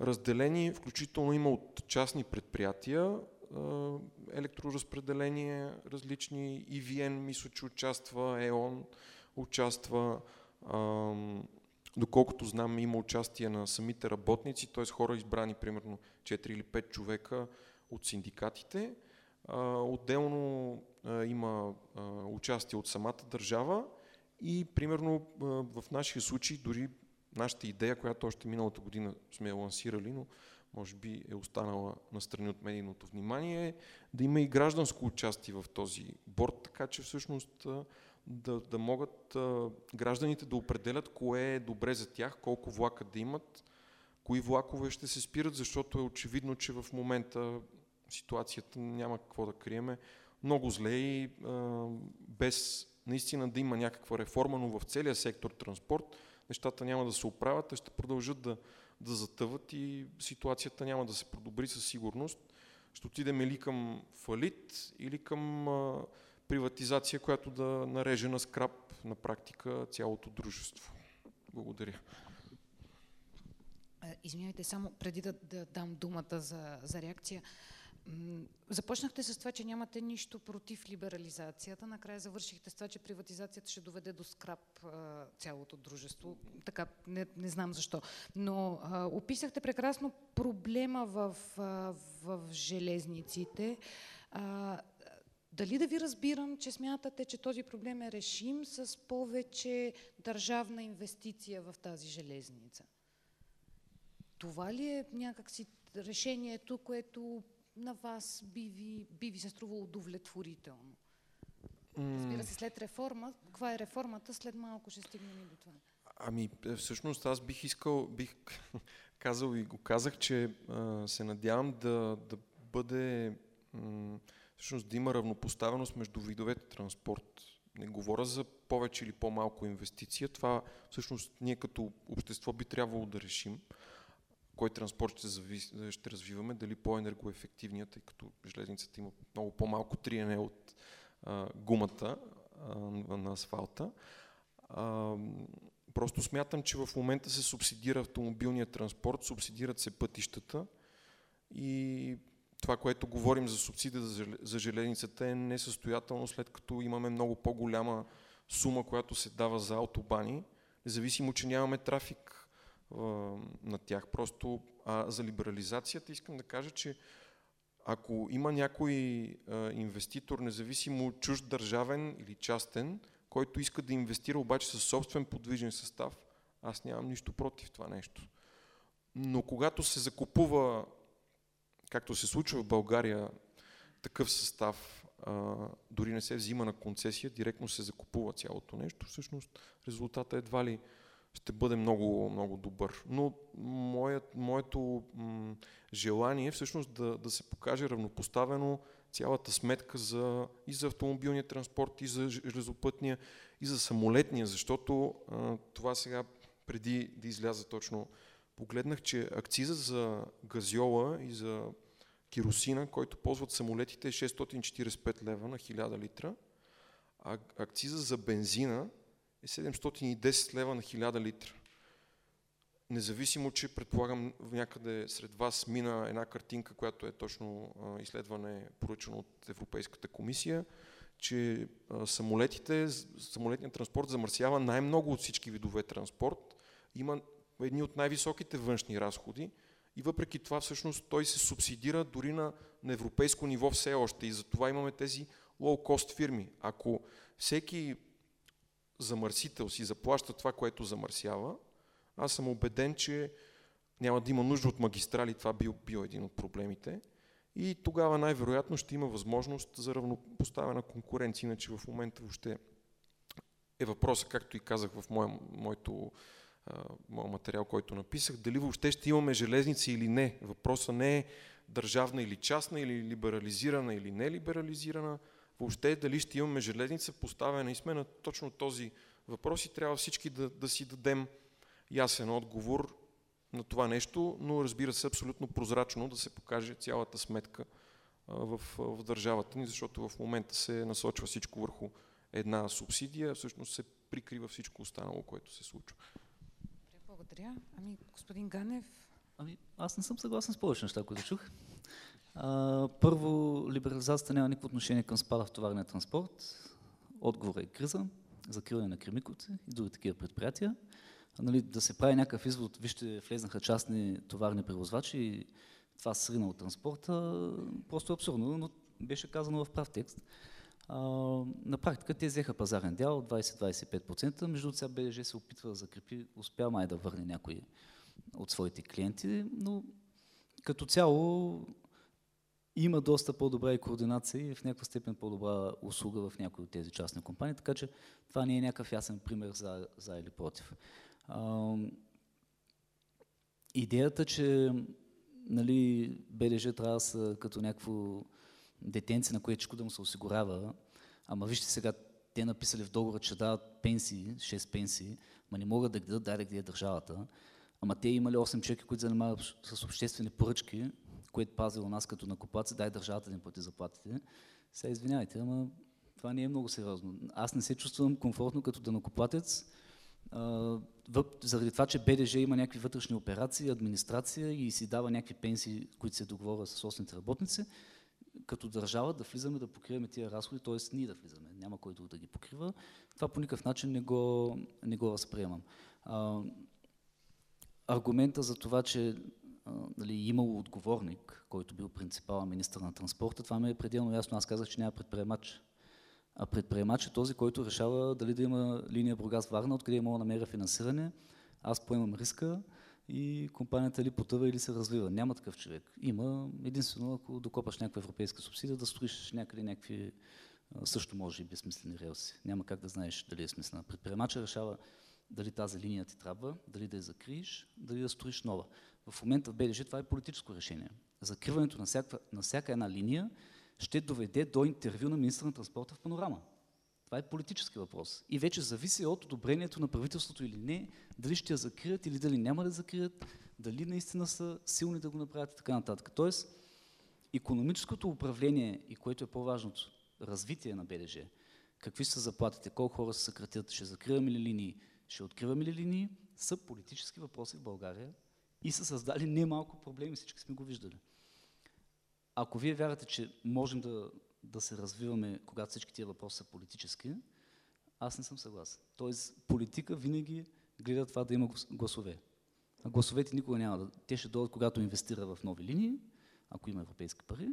разделени, включително има от частни предприятия, а, електроразпределение, различни, EVN мисля, че участва, ЕОН участва, а, доколкото знам има участие на самите работници, т.е. хора избрани примерно 4 или 5 човека от синдикатите. Отделно има участие от самата държава и примерно в нашия случай дори нашата идея, която още миналата година сме лансирали, но може би е останала настрани от медийното внимание, е да има и гражданско участие в този борт, така че всъщност да, да могат гражданите да определят кое е добре за тях, колко влака да имат, кои влакове ще се спират, защото е очевидно, че в момента ситуацията няма какво да криеме. Много зле и а, без наистина да има някаква реформа, но в целия сектор транспорт нещата няма да се оправят, а ще продължат да, да затъват и ситуацията няма да се подобри със сигурност. Ще отидем или към фалит, или към а, приватизация, която да нареже на скраб на практика цялото дружество. Благодаря. Извинявайте, само преди да, да дам думата за, за реакция. Започнахте с това, че нямате нищо против либерализацията. Накрая завършихте с това, че приватизацията ще доведе до скраб цялото дружество. Така, не, не знам защо. Но а, описахте прекрасно проблема в, а, в железниците. А, дали да ви разбирам, че смятате, че този проблем е решим с повече държавна инвестиция в тази железница? Това ли е някакси решението, което на вас би ви, би ви се струвало удовлетворително? Разбира се, след реформа, каква е реформата, след малко ще стигнем и до това. Ами, е, всъщност аз бих искал, бих казал и го казах, че а, се надявам да, да бъде, всъщност да има равнопоставеност между видовете транспорт. Не говоря за повече или по-малко инвестиция. Това всъщност ние като общество би трябвало да решим кой транспорт ще, завис... ще развиваме, дали по-енергоефективният, тъй като железницата има много по-малко триене от а, гумата а, на асфалта. А, просто смятам, че в момента се субсидира автомобилния транспорт, субсидират се пътищата и това, което говорим за субсидия за железницата е несъстоятелно, след като имаме много по-голяма сума, която се дава за автобани, независимо, че нямаме трафик а, на тях. Просто а, за либерализацията искам да кажа, че ако има някой а, инвеститор, независимо чужд държавен или частен, който иска да инвестира обаче със собствен подвижен състав, аз нямам нищо против това нещо. Но когато се закупува, както се случва в България, такъв състав, а, дори не се взима на концесия, директно се закупува цялото нещо, всъщност резултата едва ли ще бъде много, много добър. Но моят, моето м- желание е всъщност да, да се покаже равнопоставено цялата сметка за, и за автомобилния транспорт, и за железопътния, и за самолетния, защото а, това сега преди да изляза точно погледнах, че акциза за газиола и за керосина, който ползват самолетите е 645 лева на 1000 литра, а акциза за бензина е 710 лева на 1000 литра. Независимо, че предполагам някъде сред вас мина една картинка, която е точно изследване поръчано от Европейската комисия, че самолетите, самолетният транспорт замърсява най-много от всички видове транспорт. Има едни от най-високите външни разходи и въпреки това всъщност той се субсидира дори на, на европейско ниво все още и затова имаме тези лоу-кост фирми. Ако всеки замърсител си заплаща това, което замърсява, аз съм убеден, че няма да има нужда от магистрали, това би бил един от проблемите. И тогава най-вероятно ще има възможност за равнопоставена конкуренция, иначе в момента въобще е въпросът, както и казах в моя, моето, моя материал, който написах, дали въобще ще имаме железници или не. Въпросът не е държавна или частна, или либерализирана или не либерализирана. Въобще е дали ще имаме железница, поставена и сме на точно този въпрос и трябва всички да, да си дадем ясен отговор на това нещо, но разбира се абсолютно прозрачно да се покаже цялата сметка в, в държавата ни, защото в момента се насочва всичко върху една субсидия, всъщност се прикрива всичко останало, което се случва. Благодаря. Ами, господин Ганев? Ами, аз не съм съгласен с повече неща, които чух. А, първо, либерализацията няма никакво отношение към спада в товарния транспорт. Отговор е криза, закриване на кремиковци и други такива предприятия нали, да се прави някакъв извод, вижте, влезнаха частни товарни превозвачи и това срина от транспорта, просто е абсурдно, но беше казано в прав текст. А, на практика те взеха пазарен дял 20-25%, между сега БДЖ се опитва да закрепи, успя май да върне някои от своите клиенти, но като цяло има доста по-добра и координация и в някаква степен по-добра услуга в някои от тези частни компании, така че това не е някакъв ясен пример за, за или против. А, идеята, че нали, БДЖ трябва да са като някакво детенце, на което да му се осигурява, ама вижте сега, те написали в договора, че дават пенсии, 6 пенсии, ма не могат да ги дадат, дай да ги е държавата. Ама те имали 8 човека, които занимават с обществени поръчки, което пазило нас като накопаци, дай държавата да им плати заплатите. Сега извинявайте, ама това не е много сериозно. Аз не се чувствам комфортно като данакоплатец, заради това, че БДЖ има някакви вътрешни операции, администрация и си дава някакви пенсии, които се договорят с собствените работници, като държава да влизаме да покриваме тия разходи, т.е. ние да влизаме, няма кой друг да ги покрива. Това по никакъв начин не го, не го възприемам. А, аргумента за това, че а, нали, имало отговорник, който бил принципал министър на транспорта, това ми е пределно ясно. Аз казах, че няма предприемач а предприемач е този, който решава дали да има линия Бургас-Варна, откъде мога да намеря финансиране. Аз поемам риска и компанията ли потъва или се развива. Няма такъв човек. Има единствено, ако докопаш някаква европейска субсидия, да строиш някъде някакви също може и безсмислени релси. Няма как да знаеш дали е смислена. Предприемача решава дали тази линия ти трябва, дали да я закриеш, дали да строиш нова. В момента в БДЖ това е политическо решение. Закриването на всяка, на всяка една линия ще доведе до интервю на министра на транспорта в панорама. Това е политически въпрос. И вече зависи от одобрението на правителството или не, дали ще я закрият или дали няма да закрият, дали наистина са силни да го направят и така нататък. Тоест, економическото управление и което е по-важното, развитие на БДЖ, какви са заплатите, колко хора се съкратят, ще закриваме ли линии, ще откриваме ли линии, са политически въпроси в България и са създали немалко проблеми, всички сме го виждали. Ако вие вярвате, че можем да, да се развиваме, когато всички тия въпроси са политически, аз не съм съгласен. Тоест, политика винаги гледа това да има гласове. А гласовете никога няма да... Те ще дойдат, когато инвестира в нови линии, ако има европейски пари.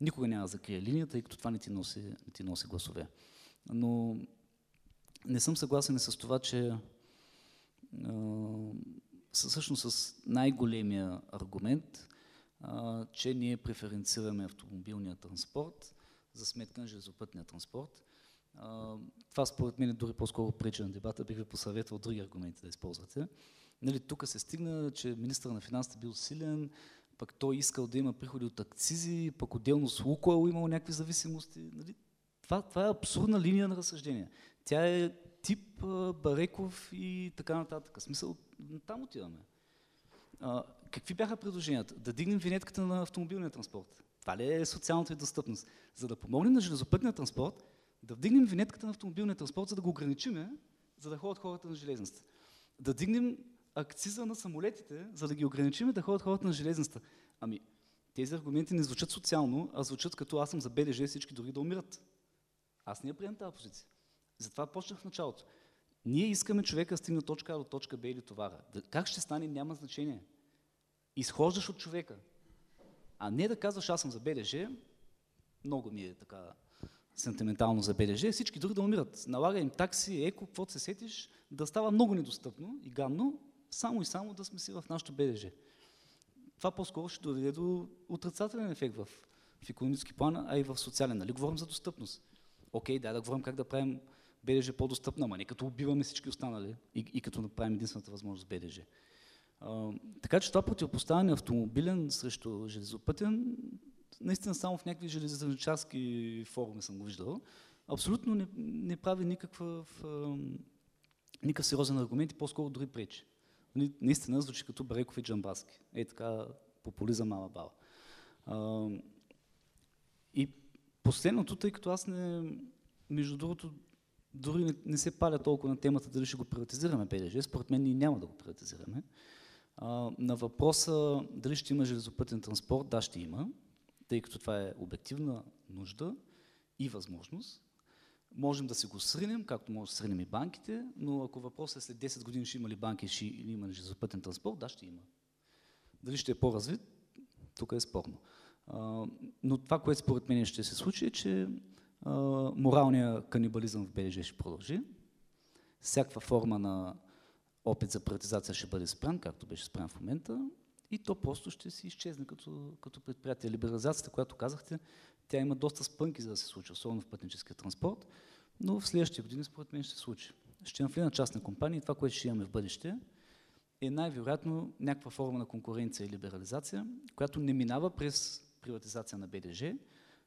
Никога няма да закрие линията, тъй като това не ти носи, не ти носи гласове. Но не съм съгласен с това, че всъщност с най-големия аргумент, а, че ние преференцираме автомобилния транспорт за сметка на железопътния транспорт. Това според мен е дори по-скоро пречи на дебата, бих ви посъветвал други аргументи да използвате. Нали, тук се стигна, че министър на финансите бил силен, пък той искал да има приходи от акцизи, пък отделно с Лукойл имал някакви зависимости. Нали, това, това е абсурдна линия на разсъждение. Тя е тип Бареков и така нататък. Смисъл, там отиваме. А, какви бяха предложенията? Да дигнем винетката на автомобилния транспорт. Това ли е социалната и достъпност? За да помогнем на железопътния транспорт, да вдигнем винетката на автомобилния транспорт, за да го ограничиме, за да ходят хората на железницата. Да дигнем акциза на самолетите, за да ги ограничим да ходят хората на железницата. Ами, тези аргументи не звучат социално, а звучат като аз съм за БДЖ всички други да умират. Аз не приемам тази позиция. Затова почнах в началото. Ние искаме човека да стигне точка А до точка Б или товара. Как ще стане, няма значение. Изхождаш от човека. А не да казваш, аз съм за БДЖ, много ми е така сентиментално за БДЖ, всички други да умират. Налага им такси, еко, каквото се сетиш, да става много недостъпно и гадно, само и само да сме си в нашото БДЖ. Това по-скоро ще доведе до отрицателен ефект в, в економически план, а и в социален. Нали говорим за достъпност? Окей, да, да говорим как да правим БДЖ по-достъпна, ама не като убиваме всички останали и, и като направим единствената възможност БДЖ. Така че това противопоставяне автомобилен срещу железопътен, наистина само в някакви железопътнически форуми съм го виждал, абсолютно не, не прави никакъв, никакъв сериозен аргумент и по-скоро дори пречи. Нали, наистина звучи като Бреков и Джамбаски. Е така, популизъм мала баба. А, и последното, тъй като аз не, между другото, дори не, не се паля толкова на темата дали ще го приватизираме ПДЖ, според мен ние няма да го приватизираме. На въпроса дали ще има железопътен транспорт, да, ще има, тъй като това е обективна нужда и възможност. Можем да се го сринем, както може да сринем и банките, но ако въпросът е след 10 години ще има ли банки ще има ли железопътен транспорт, да, ще има. Дали ще е по-развит, тук е спорно. Но това, което според мен ще се случи е, че моралния канибализъм в БДЖ ще продължи. Всякаква форма на опит за приватизация ще бъде спран, както беше спран в момента, и то просто ще си изчезне като, като предприятие. Либерализацията, която казахте, тя има доста спънки за да се случи, особено в пътническия транспорт, но в следващите години според мен ще се случи. Ще на частна компания и това, което ще имаме в бъдеще, е най-вероятно някаква форма на конкуренция и либерализация, която не минава през приватизация на БДЖ,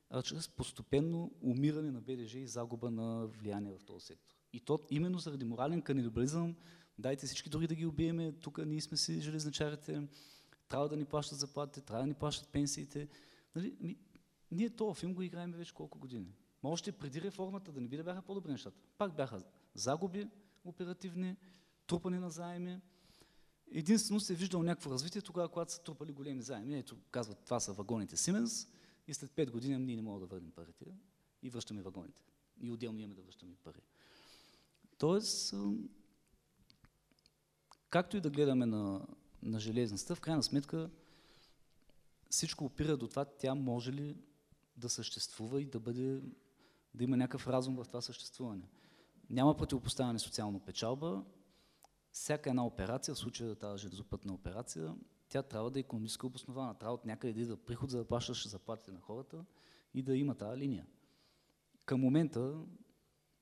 а чрез постепенно умиране на БДЖ и загуба на влияние в този сектор. И то именно заради морален канибализъм, дайте всички други да ги убиеме, тук ние сме си железничарите, трябва да ни плащат заплатите, трябва да ни плащат пенсиите. Нали? Ми, ние този филм го играем вече колко години. Може още преди реформата да не би да бяха по-добри нещата. Пак бяха загуби оперативни, трупани на заеми. Единствено се е виждал някакво развитие тогава, когато са трупали големи заеми. Ето, казват, това са вагоните Siemens, и след 5 години ние не можем да върнем парите и връщаме вагоните. И отделно имаме да връщаме пари. Тоест, както и да гледаме на, на железницата, в крайна сметка всичко опира до това, тя може ли да съществува и да бъде, да има някакъв разум в това съществуване. Няма противопоставяне социално печалба. Всяка една операция, в случая тази железопътна операция, тя трябва да е економически обоснована. Трябва от някъде да идва приход, за да плащаш заплатите на хората и да има тази линия. Към момента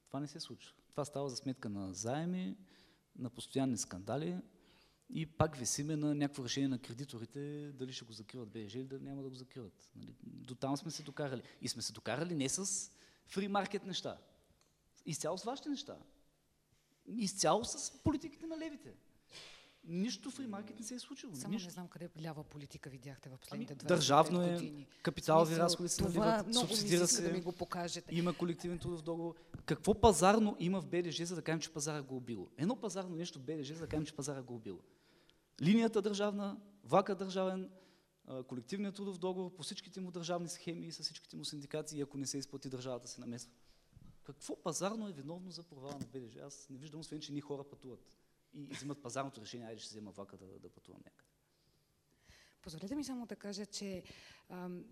това не се случва. Това става за сметка на заеми, на постоянни скандали и пак висиме на някакво решение на кредиторите, дали ще го закриват БДЖ или дали няма да го закриват. Нали? До там сме се докарали. И сме се докарали не с фри маркет неща. Изцяло с вашите неща. Изцяло с политиките на левите. Нищо в ремаркет не се е случило. Само Нищо. не знам къде лява политика видяхте в последните 25 Държавно е, години. капиталови разходи се наливат, се субсидира иска да ми се, го покажете. има колективен трудов договор. Какво пазарно има в БДЖ, за да кажем, че пазара го убило? Едно пазарно нещо в БДЖ, за да кажем, че пазара го убило. Линията държавна, влака държавен, колективният трудов договор по всичките му държавни схеми и с всичките му синдикати, и ако не се изплати държавата се намесва. Какво пазарно е виновно за провала на БДЖ? Аз не виждам, освен, че ни хора пътуват и, взимат пазарното решение, айде ще взема влака да, да пътувам някъде. Позволете ми само да кажа, че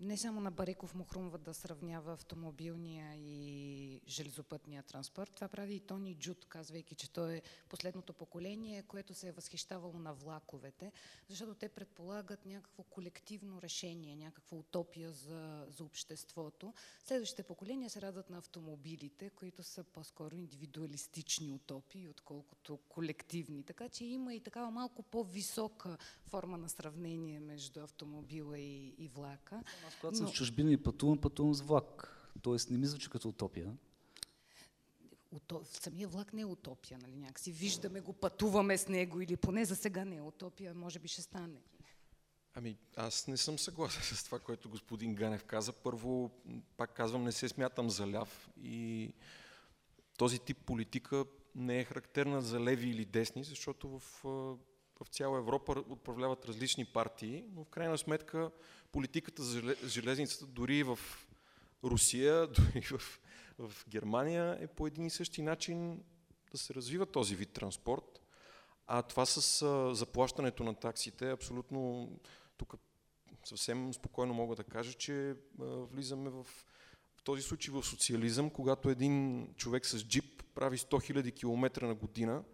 не само на Бареков му хрумва да сравнява автомобилния и железопътния транспорт. Това прави и Тони Джуд, казвайки, че той е последното поколение, което се е възхищавало на влаковете, защото те предполагат някакво колективно решение, някаква утопия за, за обществото. Следващите поколения се радват на автомобилите, които са по-скоро индивидуалистични утопии, отколкото колективни. Така че има и такава малко по-висока форма на сравнение между автомобила и, и влака. Аз когато съм Но- в чужбина и пътувам, пътувам с влак. Тоест не ми звучи като утопия. Уто... Самия влак не е утопия, нали? Някакси виждаме го, пътуваме с него или поне за сега не е утопия, може би ще стане. Ами, аз не съм съгласен с това, което господин Ганев каза. Първо, пак казвам, не се смятам за ляв и този тип политика не е характерна за леви или десни, защото в, в цяла Европа управляват различни партии, но в крайна сметка политиката за желе- железницата дори в Русия, дори в, в Германия е по един и същи начин да се развива този вид транспорт. А това с заплащането на таксите е абсолютно тук съвсем спокойно мога да кажа, че влизаме в, в този случай в социализъм, когато един човек с джип прави 100 000 км на година,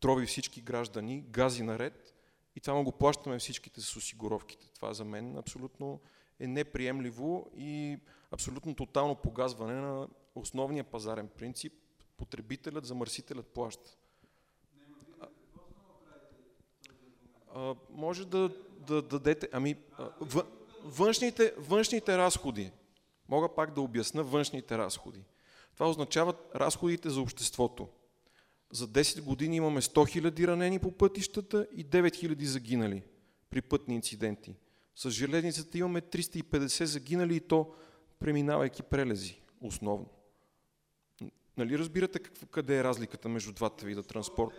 трови всички граждани, гази наред и това го плащаме всичките с осигуровките. Това за мен абсолютно е неприемливо и абсолютно тотално погазване на основния пазарен принцип потребителят, замърсителят плаща. А, може да, да дадете, ами, а, въ, външните, външните разходи, мога пак да обясна външните разходи. Това означава разходите за обществото. За 10 години имаме 100 000 ранени по пътищата и 9 000 загинали при пътни инциденти. С железницата имаме 350 загинали и то преминавайки прелези, основно. Нали разбирате какво, къде е разликата между двата вида транспорт?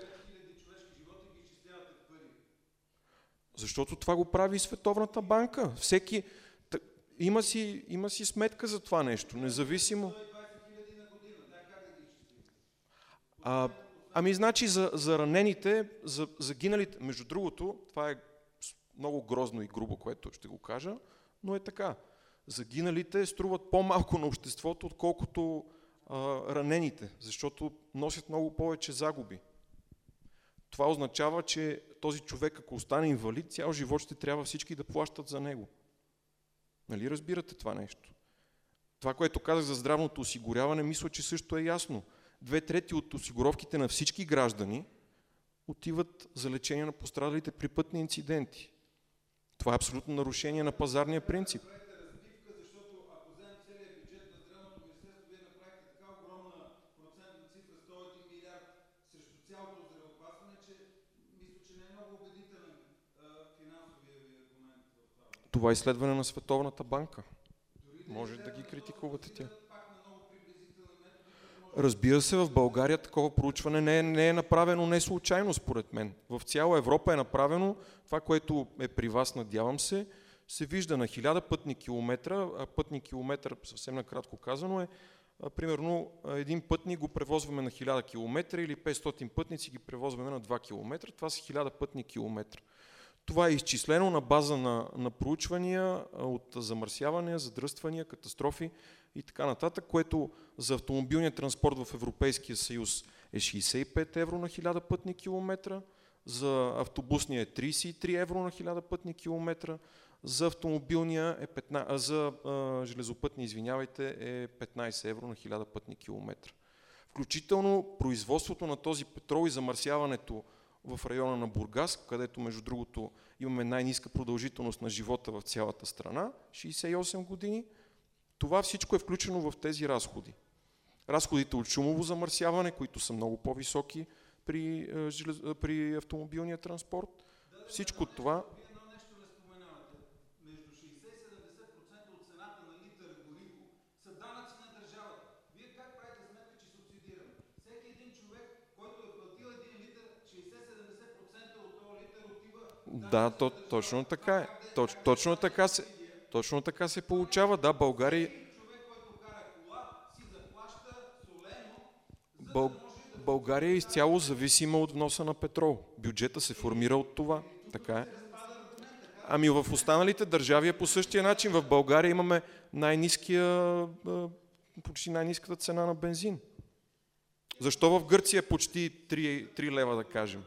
Защото това го прави и Световната банка. Всеки та- има си, има си сметка за това нещо, независимо. А, ами, значи за, за ранените, за загиналите, между другото, това е много грозно и грубо, което ще го кажа, но е така. Загиналите струват по-малко на обществото, отколкото а, ранените, защото носят много повече загуби. Това означава, че този човек, ако остане инвалид, цял живот ще трябва всички да плащат за него. Нали разбирате това нещо? Това, което казах за здравното осигуряване, мисля, че също е ясно. Две трети от осигуровките на всички граждани отиват за лечение на пострадалите при пътни инциденти. Това е абсолютно нарушение на пазарния принцип. защото ако вземем целият бюджет на здравното министерство, вие направихте така огромна процентна цифра, 101 милиард срещу цялото здравеопазване, че мисля, че не много убедителен а, финансовия ви аргумент в това. Това е изследване на Световната банка. Може да ги критикувате тя. Разбира се, в България такова проучване не е, не е направено не случайно, според мен. В цяла Европа е направено това, което е при вас, надявам се, се вижда на 1000 пътни километра, а пътни километър, съвсем накратко казано, е а, примерно един пътник го превозваме на 1000 км или 500 пътници ги превозваме на 2 км. Това са 1000 пътни километра. Това е изчислено на база на, на проучвания от замърсявания, задръствания, катастрофи и така нататък, което за автомобилния транспорт в Европейския съюз е 65 евро на 1000 пътни километра, за автобусния е 33 евро на 1000 пътни километра, за автомобилния е 15, а, за а, железопътни, извинявайте, е 15 евро на 1000 пътни километра. включително производството на този петрол и замърсяването в района на Бургас, където между другото имаме най-ниска продължителност на живота в цялата страна, 68 години. Това всичко е включено в тези разходи. Разходите от шумово замърсяване, които са много по-високи при, е, при автомобилния транспорт. Всичко това Да, то, точно така е. Точ, точно, така се, точно така се получава. Да, България... Бъл... България е изцяло зависима от вноса на петрол. Бюджета се формира от това. Така е. Ами в останалите държави е по същия начин. В България имаме най-низкия, почти най-низката цена на бензин. Защо в Гърция е почти 3, 3 лева, да кажем?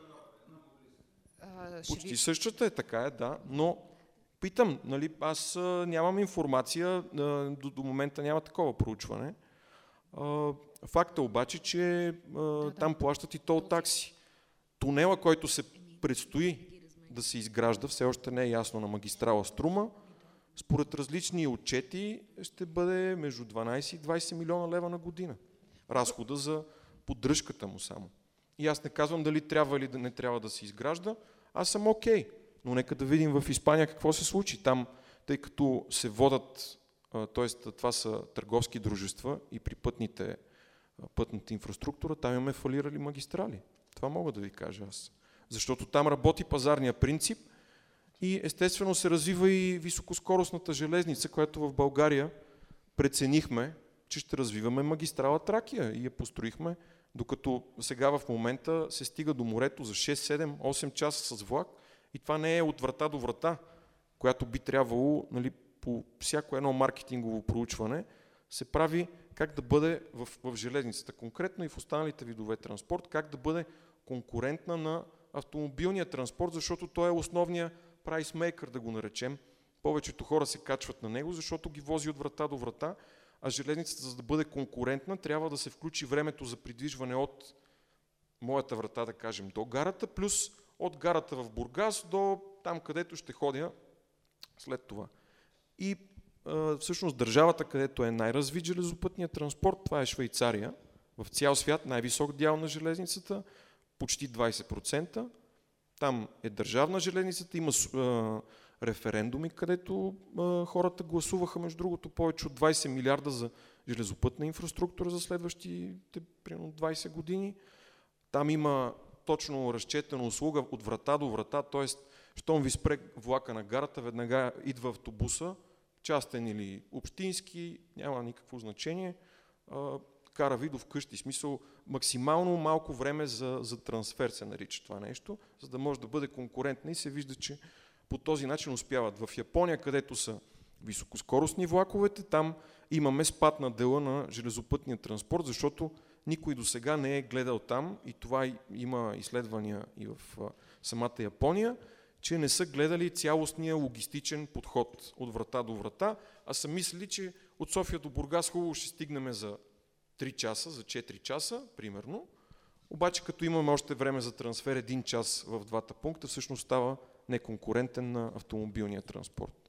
Почти същата е, така е, да, но питам, нали, аз нямам информация, до, до момента няма такова проучване. Факта е обаче, че да, там да. плащат и тол такси. Тунела, който се предстои да се изгражда, все още не е ясно на магистрала Струма, според различни отчети ще бъде между 12 и 20 милиона лева на година. Разхода за поддръжката му само. И аз не казвам дали трябва или да не трябва да се изгражда, аз съм окей. Okay. Но нека да видим в Испания какво се случи. Там, тъй като се водат, т.е. това са търговски дружества и при пътните, пътната инфраструктура, там имаме фалирали магистрали. Това мога да ви кажа аз. Защото там работи пазарния принцип и естествено се развива и високоскоростната железница, която в България преценихме, че ще развиваме магистрала Тракия и я построихме докато сега в момента се стига до морето за 6, 7, 8 часа с влак и това не е от врата до врата, която би трябвало нали, по всяко едно маркетингово проучване се прави как да бъде в, в железницата конкретно и в останалите видове транспорт, как да бъде конкурентна на автомобилния транспорт, защото той е основният прайсмейкър, да го наречем. Повечето хора се качват на него, защото ги вози от врата до врата а железницата, за да бъде конкурентна, трябва да се включи времето за придвижване от моята врата, да кажем, до гарата, плюс от гарата в Бургас до там, където ще ходя след това. И а, всъщност държавата, където е най-развит железопътния транспорт, това е Швейцария. В цял свят най-висок дял на железницата, почти 20%. Там е държавна железницата, има а, референдуми, където а, хората гласуваха, между другото, повече от 20 милиарда за железопътна инфраструктура за следващите примерно 20 години. Там има точно разчетена услуга от врата до врата, т.е. щом ви спре влака на гарата, веднага идва автобуса, частен или общински, няма никакво значение, а, кара ви до вкъщи. Смисъл, максимално малко време за, за трансфер се нарича това нещо, за да може да бъде конкурентна и се вижда, че по този начин успяват. В Япония, където са високоскоростни влаковете, там имаме спад на дела на железопътния транспорт, защото никой до сега не е гледал там и това има изследвания и в самата Япония, че не са гледали цялостния логистичен подход от врата до врата, а са мислили, че от София до Бургас хубаво ще стигнем за 3 часа, за 4 часа, примерно. Обаче като имаме още време за трансфер един час в двата пункта, всъщност става неконкурентен на автомобилния транспорт.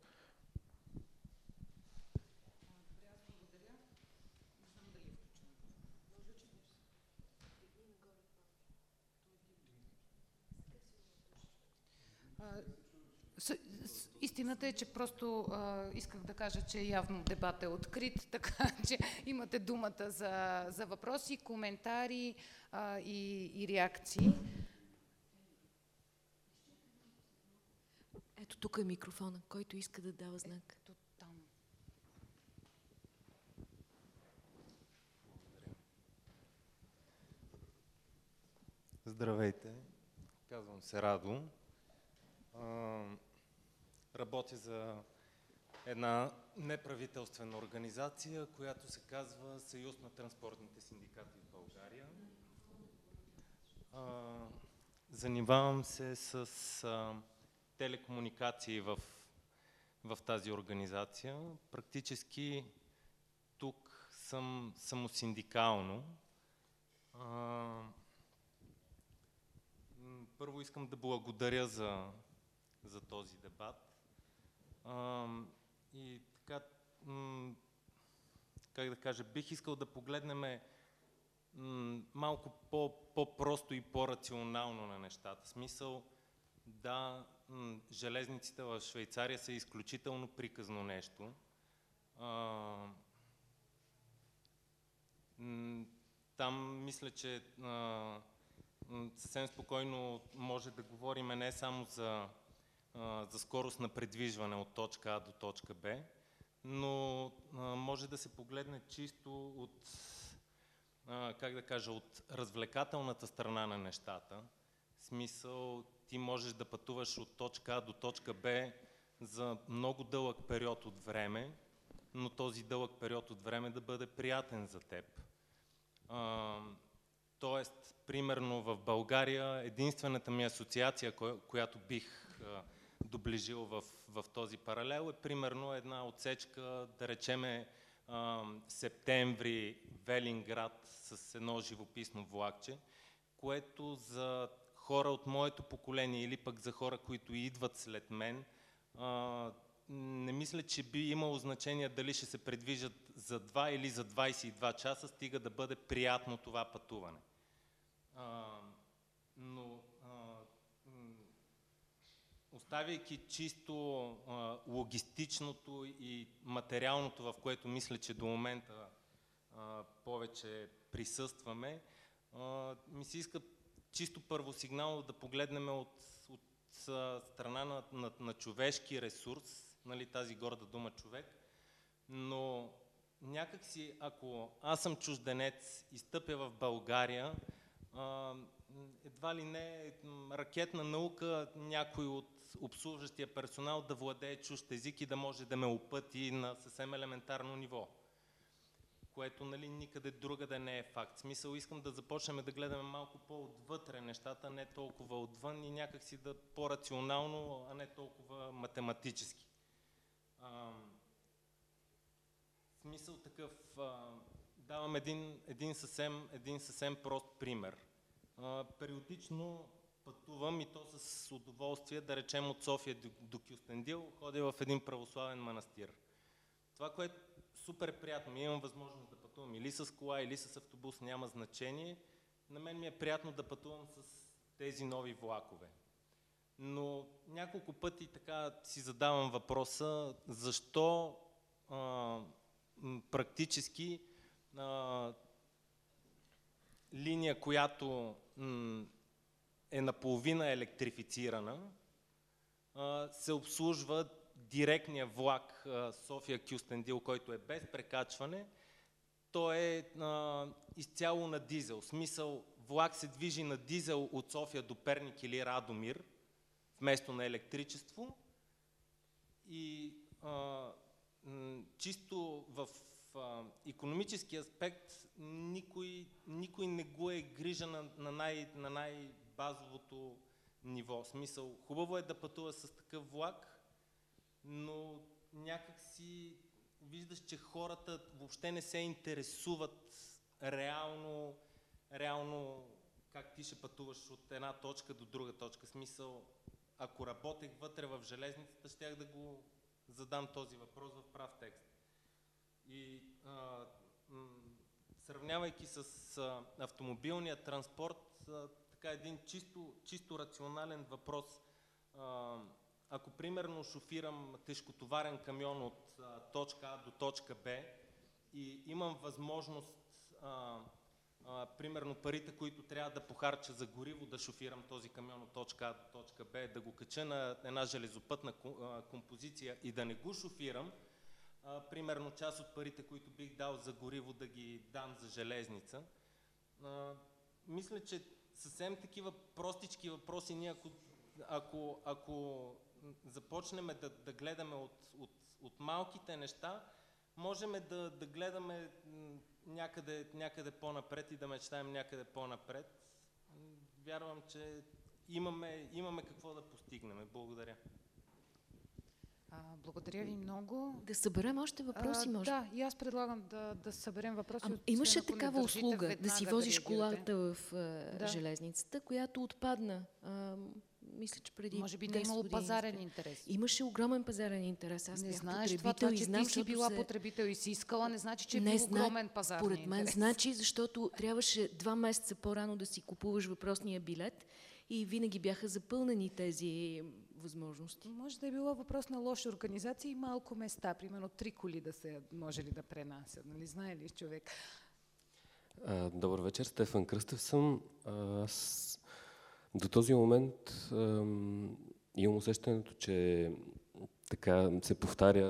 Истината е, че просто а, исках да кажа, че явно дебат е открит, така че имате думата за, за въпроси, коментари а, и, и реакции. Ето тук е микрофона, който иска да дава знак. Ето там. Здравейте, казвам се Радо. Работя за една неправителствена организация, която се казва Съюз на транспортните синдикати в България. Занимавам се с телекомуникации в, в тази организация. Практически тук съм самосиндикално А, първо искам да благодаря за, за този дебат. И така, как да кажа, бих искал да погледнем малко по, по-просто и по-рационално на нещата. Смисъл, да, железниците в Швейцария са изключително приказно нещо. Там мисля, че съвсем спокойно може да говорим не само за, за скорост на предвижване от точка А до точка Б, но може да се погледне чисто от, как да кажа, от развлекателната страна на нещата. В смисъл, ти можеш да пътуваш от точка А до точка Б за много дълъг период от време, но този дълъг период от време да бъде приятен за теб. Тоест, примерно в България, единствената ми асоциация, която бих доближил в, в този паралел е примерно една отсечка, да речеме а, септември, Велинград с едно живописно влакче, което за хора от моето поколение или пък за хора, които идват след мен, не мисля, че би имало значение дали ще се предвижат за 2 или за 22 часа, стига да бъде приятно това пътуване. Но оставяйки чисто а, логистичното и материалното, в което мисля, че до момента а, повече присъстваме, а, ми се иска чисто първосигнално да погледнем от, от страна на, на, на човешки ресурс, нали, тази горда дума човек, но някакси, ако аз съм чужденец и стъпя в България, едва ли не ракетна наука някой от обслужващия персонал да владее чужд език и да може да ме опъти на съвсем елементарно ниво което нали, никъде друга да не е факт. Смисъл искам да започнем да гледаме малко по-отвътре нещата, не толкова отвън и някакси да по-рационално, а не толкова математически. А, смисъл такъв, а, давам един, един, съвсем, един съвсем прост пример. А, периодично пътувам и то с удоволствие, да речем от София до, Кюстендил, ходя в един православен манастир. Това, което супер приятно ми имам възможност да пътувам или с кола, или с автобус, няма значение. На мен ми е приятно да пътувам с тези нови влакове. Но няколко пъти така си задавам въпроса, защо а, практически а, линия, която е наполовина електрифицирана, се обслужва директния влак София-Кюстендил, който е без прекачване, той е изцяло на дизел. Смисъл, влак се движи на дизел от София до Перник или Радомир, вместо на електричество. И а, чисто в а, економически аспект никой, никой не го е грижа на, на, най, на най-базовото ниво. Смисъл, хубаво е да пътува с такъв влак, но някак си виждаш, че хората въобще не се интересуват реално, реално как ти ще пътуваш от една точка до друга точка. Смисъл, ако работех вътре в железницата, щях да го задам този въпрос в прав текст. И а, сравнявайки с а, автомобилния транспорт, а, така един чисто, чисто рационален въпрос. Ако примерно шофирам тежкотоварен камион от точка А до точка Б и имам възможност, а, а, примерно парите, които трябва да похарча за гориво, да шофирам този камион от точка А до точка Б, да го кача на една железопътна композиция и да не го шофирам, а, примерно част от парите, които бих дал за гориво, да ги дам за железница. А, мисля, че съвсем такива простички въпроси, ние ако, ако, ако започнем да, да гледаме от, от, от малките неща, можем да, да гледаме някъде, някъде по-напред и да мечтаем някъде по-напред. Вярвам, че имаме, имаме какво да постигнем. Благодаря. А, благодаря ви много. Да съберем още въпроси, а, може? Да, и аз предлагам да, да съберем въпроси. А, от имаше освен такава услуга да си возиш реагирате. колата в а, Да. железницата, която отпадна. А, мисля, че преди Може би не е 10 имало години. пазарен интерес. Имаше огромен пазарен интерес. Аз не бях знаеш това, потребител това, и че знам, ти си била се... потребител и си искала, не значи, че е Не бил зна- огромен пазар. Според мен значи, защото трябваше два месеца по-рано да си купуваш въпросния билет и винаги бяха запълнени тези възможности. Може да е било въпрос на лоша организация и малко места, примерно три коли да се може ли да пренасят, нали знае ли човек? А, Добър вечер, Стефан Кръстев съм. Аз до този момент ам, имам усещането, че така се повтаря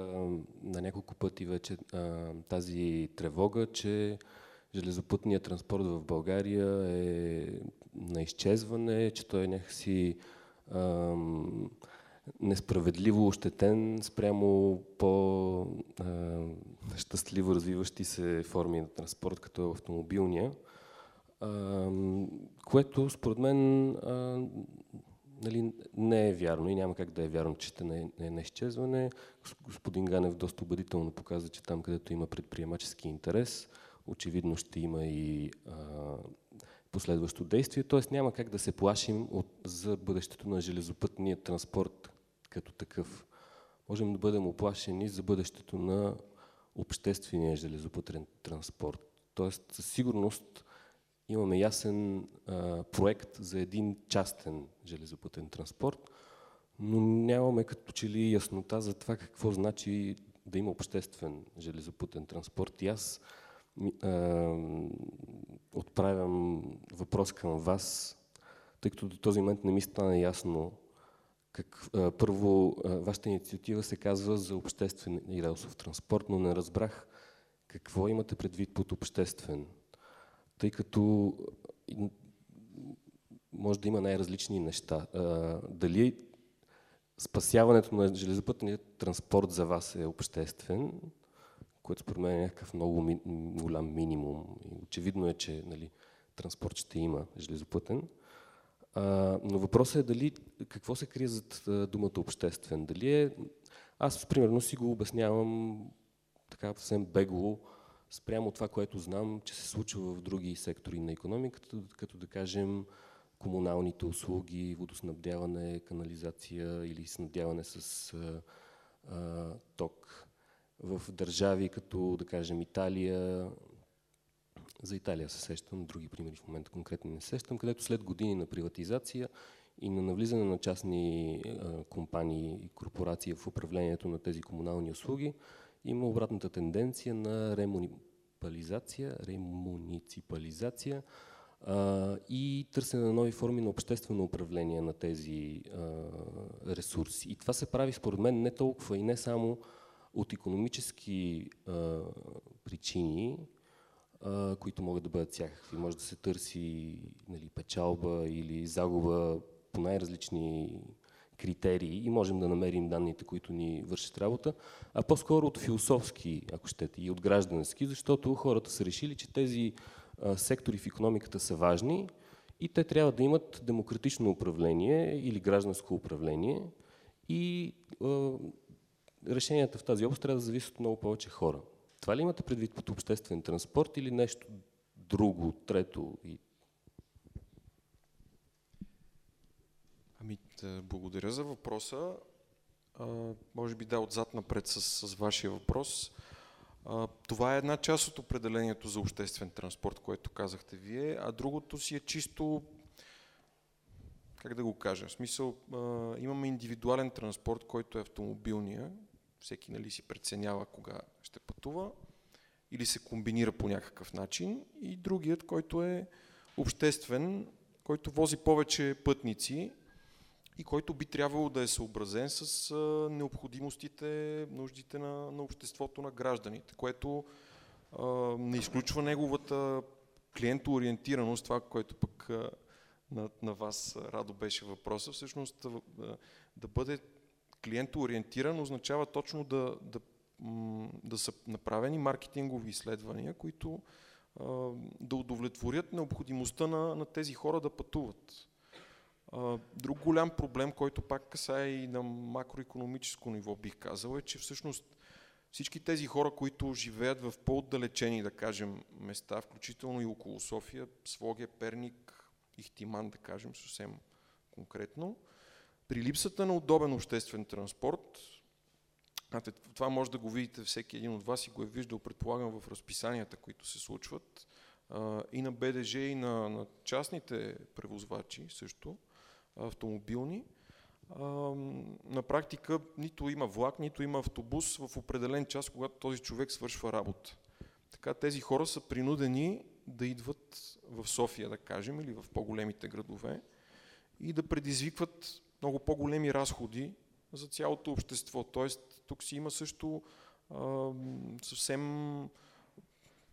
на няколко пъти вече а, тази тревога, че железопътният транспорт в България е на изчезване, че той е някакси несправедливо ощетен спрямо по-щастливо развиващи се форми на транспорт, като е автомобилния. Което според мен нали, не е вярно и няма как да е вярно, че ще не, не е на изчезване. Гос- Господин Ганев доста убедително показа, че там, където има предприемачески интерес, очевидно ще има и а, последващо действие. Тоест няма как да се плашим от, за бъдещето на железопътния транспорт като такъв. Можем да бъдем оплашени за бъдещето на обществения железопътен транспорт. Тоест със сигурност имаме ясен а, проект за един частен железопътен транспорт, но нямаме като че ли яснота за това какво значи да има обществен железопътен транспорт. И аз а, отправям въпрос към вас, тъй като до този момент не ми стана ясно как, първо, вашата инициатива се казва за обществен и релсов транспорт, но не разбрах какво имате предвид под обществен, тъй като може да има най-различни неща. Дали спасяването на железопътния транспорт за вас е обществен, което според мен е някакъв много голям минимум. Очевидно е, че нали, транспорт ще има железопътен. А, но въпросът е дали, какво се крие зад думата обществен. Дали е, аз примерно си го обяснявам така съвсем бегло, спрямо това, което знам, че се случва в други сектори на економиката, като да кажем комуналните услуги, водоснабдяване, канализация или снабдяване с а, а, ток. В държави като, да кажем, Италия, за Италия се сещам, други примери в момента конкретно не се сещам, където след години на приватизация и на навлизане на частни а, компании и корпорации в управлението на тези комунални услуги, има обратната тенденция на ремуниципализация, ремуниципализация а, и търсене на нови форми на обществено управление на тези а, ресурси. И това се прави според мен не толкова и не само от економически а, причини, които могат да бъдат всякакви. Може да се търси нали, печалба или загуба по най-различни критерии и можем да намерим данните, които ни вършат работа, а по-скоро от философски, ако щете, и от граждански, защото хората са решили, че тези сектори в економиката са важни и те трябва да имат демократично управление или гражданско управление и решенията в тази област трябва да зависят от много повече хора. Това ли имате предвид под обществен транспорт или нещо друго, трето? И... Ами, да, благодаря за въпроса. А, може би да, отзад напред с, с вашия въпрос. А, това е една част от определението за обществен транспорт, което казахте вие, а другото си е чисто, как да го кажа, в смисъл, а, имаме индивидуален транспорт, който е автомобилния, всеки нали, си преценява кога ще пътува, или се комбинира по някакъв начин, и другият, който е обществен, който вози повече пътници и който би трябвало да е съобразен с необходимостите, нуждите на, на обществото, на гражданите, което а, не изключва неговата клиентоориентираност, това, което пък а, на, на вас, Радо, беше въпроса. Всъщност, а, да бъде клиентоориентиран означава точно да, да, да са направени маркетингови изследвания, които да удовлетворят необходимостта на, на тези хора да пътуват. Друг голям проблем, който пак касае и на макроекономическо ниво, бих казал, е, че всъщност всички тези хора, които живеят в по-отдалечени, да кажем, места, включително и около София, Своге, Перник, Ихтиман, да кажем съвсем конкретно, при липсата на удобен обществен транспорт, това може да го видите всеки един от вас и го е виждал, предполагам, в разписанията, които се случват, и на БДЖ, и на, на частните превозвачи също, автомобилни. На практика нито има влак, нито има автобус в определен час, когато този човек свършва работа. Така тези хора са принудени да идват в София, да кажем, или в по-големите градове и да предизвикват много по-големи разходи за цялото общество. Тоест, тук си има също а, съвсем,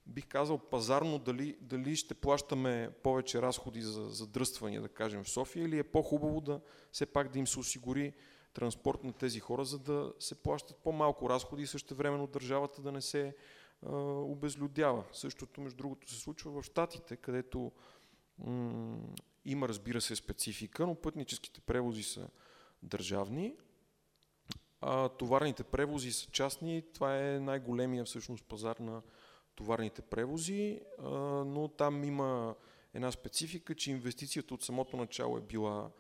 бих казал, пазарно дали, дали ще плащаме повече разходи за задръствания, да кажем, в София, или е по-хубаво да все пак да им се осигури транспорт на тези хора, за да се плащат по-малко разходи и също времено държавата да не се а, обезлюдява. Същото, между другото, се случва в Штатите, където има, разбира се, специфика, но пътническите превози са държавни, а товарните превози са частни. Това е най-големия всъщност пазар на товарните превози, но там има една специфика, че инвестицията от самото начало е била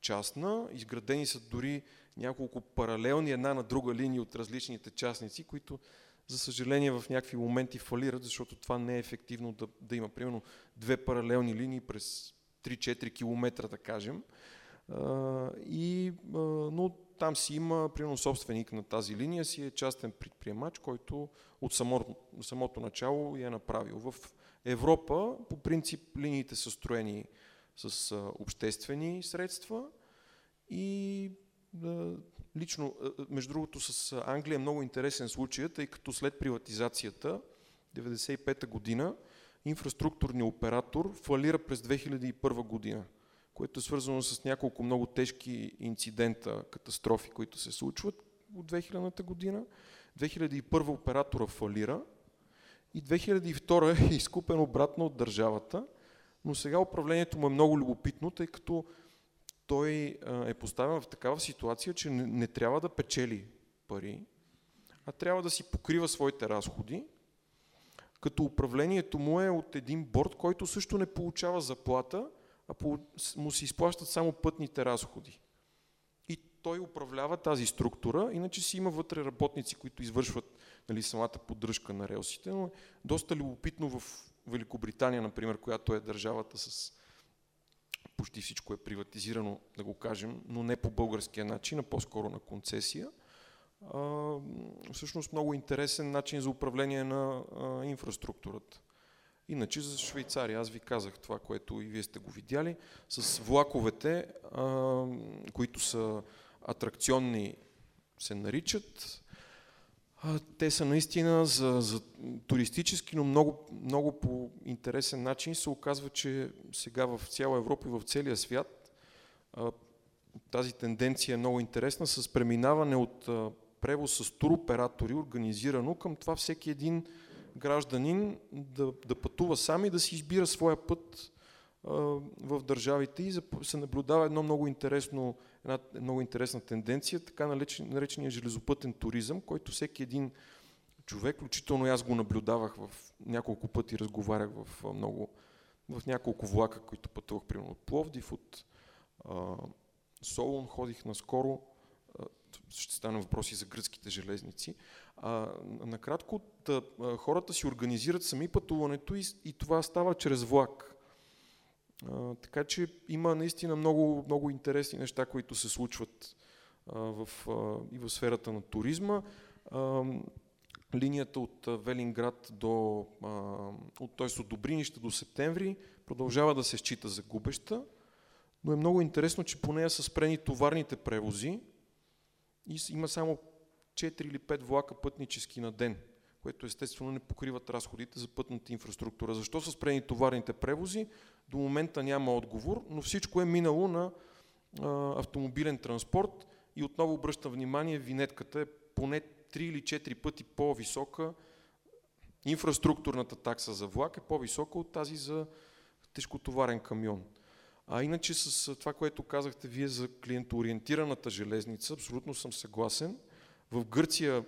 частна. Изградени са дори няколко паралелни една на друга линии от различните частници, които за съжаление в някакви моменти фалират, защото това не е ефективно да, да има примерно две паралелни линии през 3-4 км, да кажем. И, но там си има, примерно, собственик на тази линия си е частен предприемач, който от само, самото начало я е направил. В Европа, по принцип, линиите са строени с обществени средства и лично, между другото, с Англия е много интересен случай, тъй като след приватизацията, 1995 година, инфраструктурният оператор фалира през 2001 година което е свързано с няколко много тежки инцидента, катастрофи, които се случват от 2000-та година. 2001 оператора фалира и 2002 е изкупен обратно от държавата, но сега управлението му е много любопитно, тъй като той е поставен в такава ситуация, че не трябва да печели пари, а трябва да си покрива своите разходи, като управлението му е от един борт, който също не получава заплата, а му се изплащат само пътните разходи. И той управлява тази структура, иначе си има вътре работници, които извършват нали, самата поддръжка на релсите, но е доста любопитно в Великобритания, например, която е държавата с почти всичко е приватизирано, да го кажем, но не по българския начин, а по-скоро на концесия. Всъщност много интересен начин за управление на инфраструктурата. Иначе за Швейцария, аз ви казах това, което и вие сте го видяли, с влаковете, които са атракционни, се наричат. Те са наистина за, за туристически, но много, много по интересен начин се оказва, че сега в цяла Европа и в целия свят тази тенденция е много интересна с преминаване от превоз с туроператори, организирано към това всеки един гражданин да, да пътува сам и да си избира своя път а, в държавите. И се наблюдава едно много интересно, една много интересна тенденция, така наречен, наречения железопътен туризъм, който всеки един човек, включително аз го наблюдавах в няколко пъти, разговарях в много, в няколко влака, които пътувах, примерно от Пловдив, от а, Солун, ходих наскоро, ще стане въпроси за гръцките железници. А, накратко, тъ, хората си организират сами пътуването и, и това става чрез влак. А, така че има наистина много, много интересни неща, които се случват а, в, а, и в сферата на туризма. А, линията от Велинград до, а, от, т.е. от Добринище до септември продължава да се счита за губеща, но е много интересно, че по нея са спрени товарните превози и има само 4 или 5 влака пътнически на ден, което естествено не покриват разходите за пътната инфраструктура. Защо са спрени товарните превози? До момента няма отговор, но всичко е минало на а, автомобилен транспорт и отново обръщам внимание, винетката е поне 3 или 4 пъти по-висока, инфраструктурната такса за влак е по-висока от тази за тежкотоварен камион. А иначе с това, което казахте вие за клиентоориентираната железница, абсолютно съм съгласен. В Гърция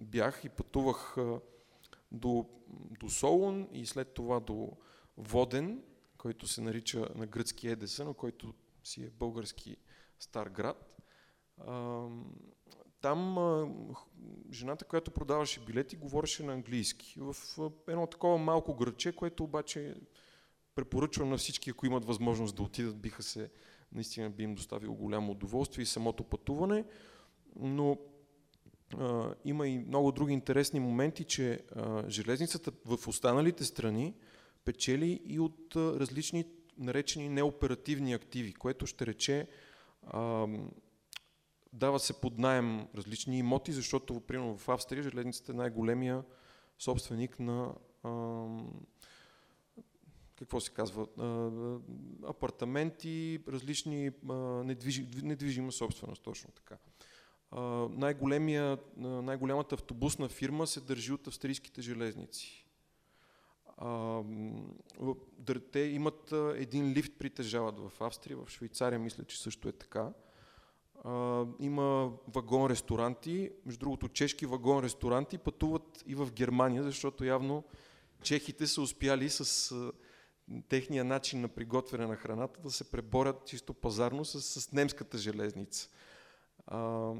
бях и пътувах до, до Солун и след това до Воден, който се нарича на гръцки Едеса, но който си е български стар град. Там жената, която продаваше билети, говореше на английски. В едно такова малко градче, което обаче препоръчвам на всички, ако имат възможност да отидат, биха се, наистина би им доставило голямо удоволствие и самото пътуване. Но а, има и много други интересни моменти, че а, железницата в останалите страни печели и от а, различни наречени неоперативни активи, което ще рече а, дава се под найем различни имоти, защото примерно в Австрия железницата е най-големия собственик на а, какво се казва, апартаменти, различни недвижима собственост, точно така. най-голямата автобусна фирма се държи от австрийските железници. Те имат един лифт притежават в Австрия, в Швейцария мисля, че също е така. Има вагон-ресторанти, между другото чешки вагон-ресторанти пътуват и в Германия, защото явно чехите са успяли с техния начин на приготвяне на храната да се преборят чисто пазарно с, с немската железница. А,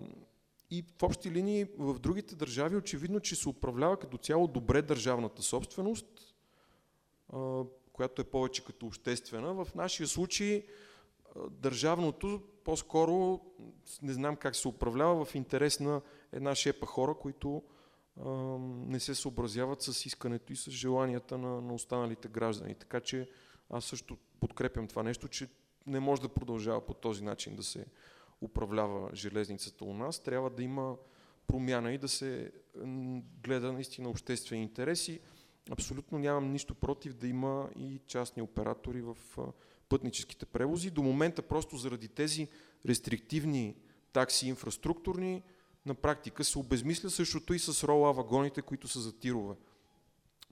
и в общи линии в другите държави очевидно, че се управлява като цяло добре държавната собственост, която е повече като обществена. В нашия случай държавното по-скоро не знам как се управлява в интерес на една шепа хора, които не се съобразяват с искането и с желанията на, на останалите граждани. Така че аз също подкрепям това нещо, че не може да продължава по този начин да се управлява железницата у нас. Трябва да има промяна и да се гледа наистина обществени интереси. Абсолютно нямам нищо против да има и частни оператори в пътническите превози. До момента просто заради тези рестриктивни такси инфраструктурни, на практика се обезмисля същото и с рола вагоните, които са за тирове.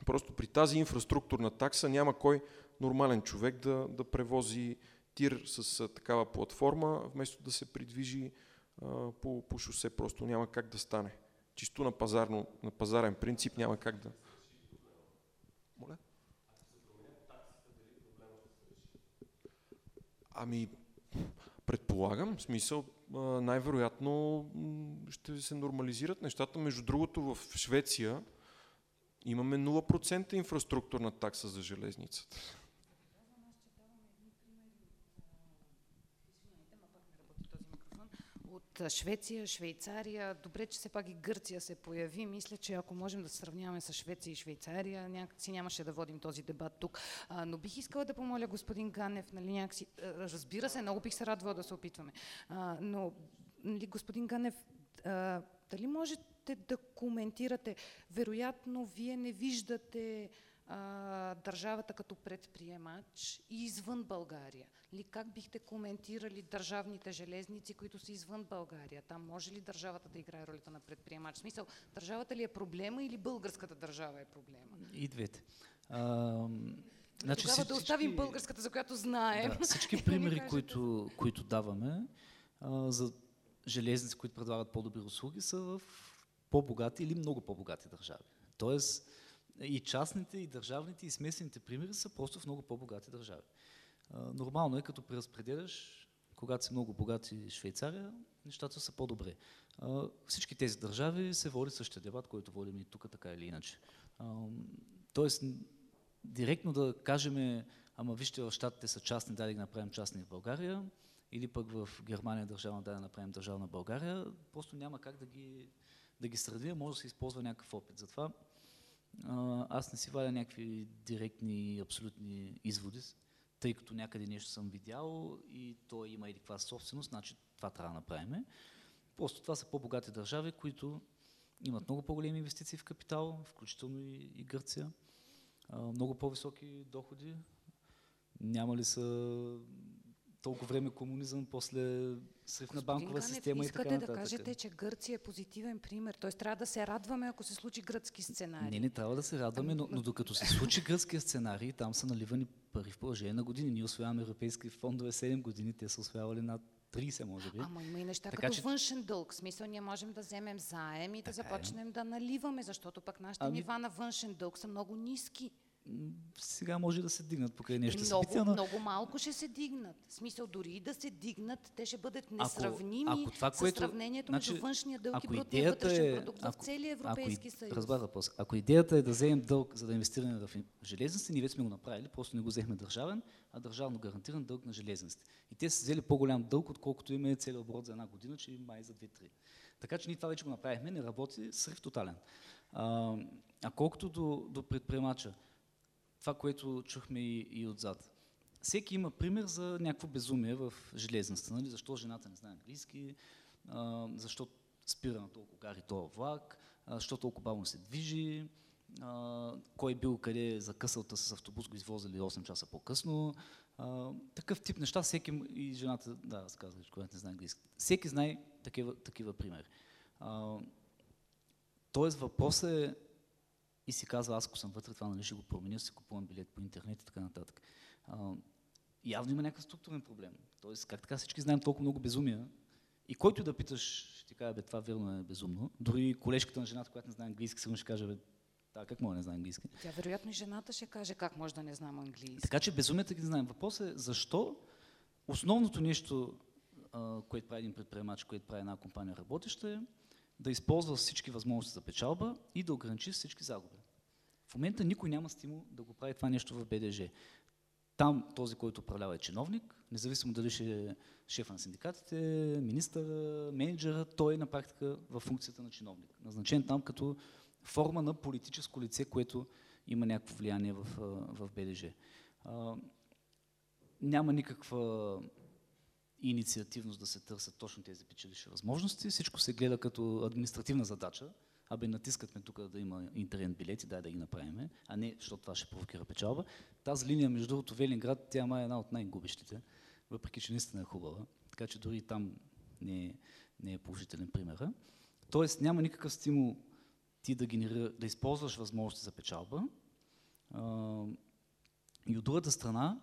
Просто при тази инфраструктурна такса няма кой нормален човек да, да превози тир с такава платформа, вместо да се придвижи а, по, по шосе. Просто няма как да стане. Чисто на, пазарно, на пазарен принцип няма как да, моля? Ами, предполагам, в смисъл, най-вероятно ще се нормализират нещата. Между другото, в Швеция имаме 0% инфраструктурна такса за железницата. Швеция, Швейцария. Добре, че все пак и Гърция се появи. Мисля, че ако можем да сравняваме с Швеция и Швейцария, някакси нямаше да водим този дебат тук. Но бих искала да помоля господин Ганев, нали, някакси, разбира се, много бих се радвала да се опитваме. Но, нали, господин Ганев, дали можете да коментирате? Вероятно, вие не виждате а, държавата като предприемач и извън България? Ли как бихте коментирали държавните железници, които са извън България? Там може ли държавата да играе ролята на предприемач? В смисъл, държавата ли е проблема или българската държава е проблема? И двете. А, значи, Тогава всички, да оставим българската, за която знаем. Да, всички примери, които, които даваме а, за железници, които предлагат по-добри услуги, са в по-богати или много по-богати държави. Тоест, и частните, и държавните, и смесените примери са просто в много по-богати държави. Нормално е, като преразпределяш, когато си много богати Швейцария, нещата са по-добре. Всички тези държави се води същия дебат, който водим и тук, така или иначе. Тоест, директно да кажем, ама вижте, в щатите са частни, дай да ги направим частни в България, или пък в Германия държавна, дай да направим държавна България, просто няма как да ги, да ги сравним, може да се използва някакъв опит. Затова аз не си вадя някакви директни, абсолютни изводи, тъй като някъде нещо съм видял и то има или каква собственост, значи това трябва да направим. Просто това са по-богати държави, които имат много по-големи инвестиции в капитал, включително и, и Гърция, много по-високи доходи. Няма ли са толкова време комунизъм, после срив на банкова Ганев, система и искате така да нататък. кажете, че Гърция е позитивен пример. Т.е. трябва да се радваме, ако се случи гръцки сценарий. Не, не трябва да се радваме, но, но докато се случи гръцкия сценарий, там са наливани пари в положение на години. Ние освояваме европейски фондове 7 години, те са освоявали над 30, може би. Ама има и неща Така като че- външен дълг. В смисъл, ние можем да вземем заем и да Така е. започнем да наливаме, защото пък нашите Ами- нива на външен дълг са много ниски. Сега може да се дигнат покрай нещо много, но много малко ще се дигнат. В смисъл, дори и да се дигнат, те ще бъдат несравними ако това, с което- сравнението значи, между външния дълг и ако брутния вътрешен е- продукт в ако- целия ако Европейски и- съюз. Разбрах въпрос. Ако идеята е да вземем дълг за да инвестираме в железници, ние вече сме го направили, просто не го взехме държавен, а държавно гарантиран дълг на железниците. И те са взели по-голям дълг, отколкото им е целият оборот за една година, че май за 2-3. Така че ние това вече го направихме, не работи, срив тотален. А, а колкото до, до предприемача, това, което чухме и, и отзад. Всеки има пример за някакво безумие в железницата. Нали? Защо жената не знае английски, а, защо спира на толкова гари този влак, а, защо толкова бавно се движи, а, кой бил къде е закъсал та с автобус, го извозили 8 часа по-късно. Такъв тип неща, всеки и жената, да, аз казах, че когато не знае английски. Всеки знае такива, такива примери. Тоест въпросът е и си казва, аз ако съм вътре, това нали ще го променя, си купувам билет по интернет и така нататък. А, явно има някакъв структурен проблем. Тоест, как така всички знаем толкова много безумия, и който да питаш, ще ти каже, бе, това верно е безумно. Дори колежката на жената, която не знае английски, сигурно ще каже, бе, да, как мога да не знае английски. Тя вероятно и жената ще каже как може да не знам английски. Така че безумията ги знаем. Въпросът е защо основното нещо, което прави един предприемач, което прави една компания работеща е да използва всички възможности за печалба и да ограничи всички загуби. В момента никой няма стимул да го прави това нещо в БДЖ. Там този, който управлява е чиновник, независимо дали ще е шефа на синдикатите, министър, менеджера, той е на практика в функцията на чиновник. Назначен там като форма на политическо лице, което има някакво влияние в, в БДЖ. А, няма никаква инициативност да се търсят точно тези печелищи възможности. Всичко се гледа като административна задача. Абе, натискат тук да има интернет билети, дай да ги направим, а не, защото това ще провокира печалба. Тази линия, между другото, Велинград, тя е една от най-губещите, въпреки че наистина е хубава. Така че дори там не е, не е положителен примера. Тоест няма никакъв стимул ти да генерира, да използваш възможности за печалба. И от другата страна,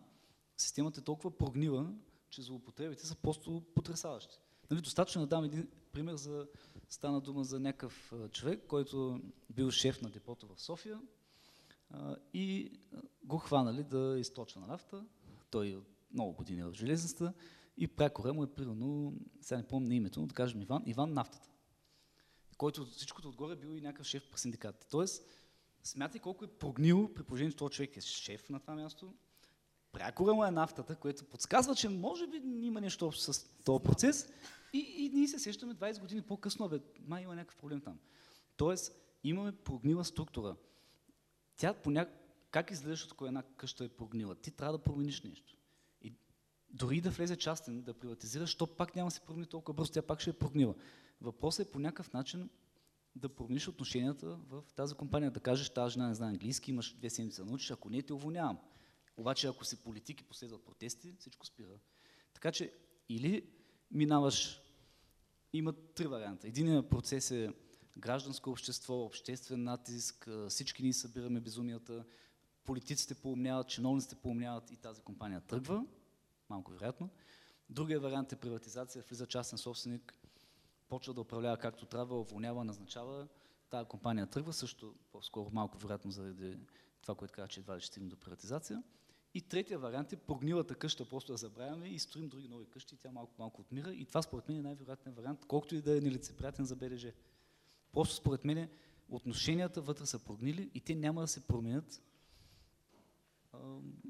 системата е толкова прогнила, че злоупотребите са просто потрясаващи. Нали, достатъчно да дам един пример за стана дума за някакъв човек, който бил шеф на депото в София а, и го хванали да източва на нафта. Той от много години е в железницата и прякора му е примерно, сега не помня името, но да кажем Иван, Иван Нафтата, който всичкото отгоре бил и някакъв шеф по синдикатите. Тоест, смятай колко е прогнил при положение, че този човек е шеф на това място, прякора е нафтата, което подсказва, че може би има нещо общо с този процес и, и ние се сещаме 20 години по-късно, бе, май има някакъв проблем там. Тоест, имаме прогнила структура. Тя поня... Как изглеждаш, ако една къща е прогнила? Ти трябва да промениш нещо. И дори да влезе частен, да приватизираш, то пак няма да се промени толкова бързо, тя пак ще е прогнила. Въпросът е по някакъв начин да промениш отношенията в тази компания, да кажеш, тази жена не знае английски, имаш две седмици да научиш, ако не, те уволнявам. Обаче, ако се политики последват протести, всичко спира. Така че, или минаваш, има три варианта. Единият процес е гражданско общество, обществен натиск, всички ние събираме безумията, политиците поумняват, чиновниците поумняват и тази компания тръгва, малко вероятно. Другия вариант е приватизация, влиза частен собственик, почва да управлява както трябва, уволнява, назначава, тази компания тръгва, също по-скоро малко вероятно заради това, което казва, че едва ще стигне до приватизация. И третия вариант е прогнилата къща, просто я забравяме и строим други нови къщи, тя малко-малко отмира. И това според мен е най-вероятният вариант, колкото и да е нелицеприятен за БДЖ. Просто според мен отношенията вътре са прогнили и те няма да се променят,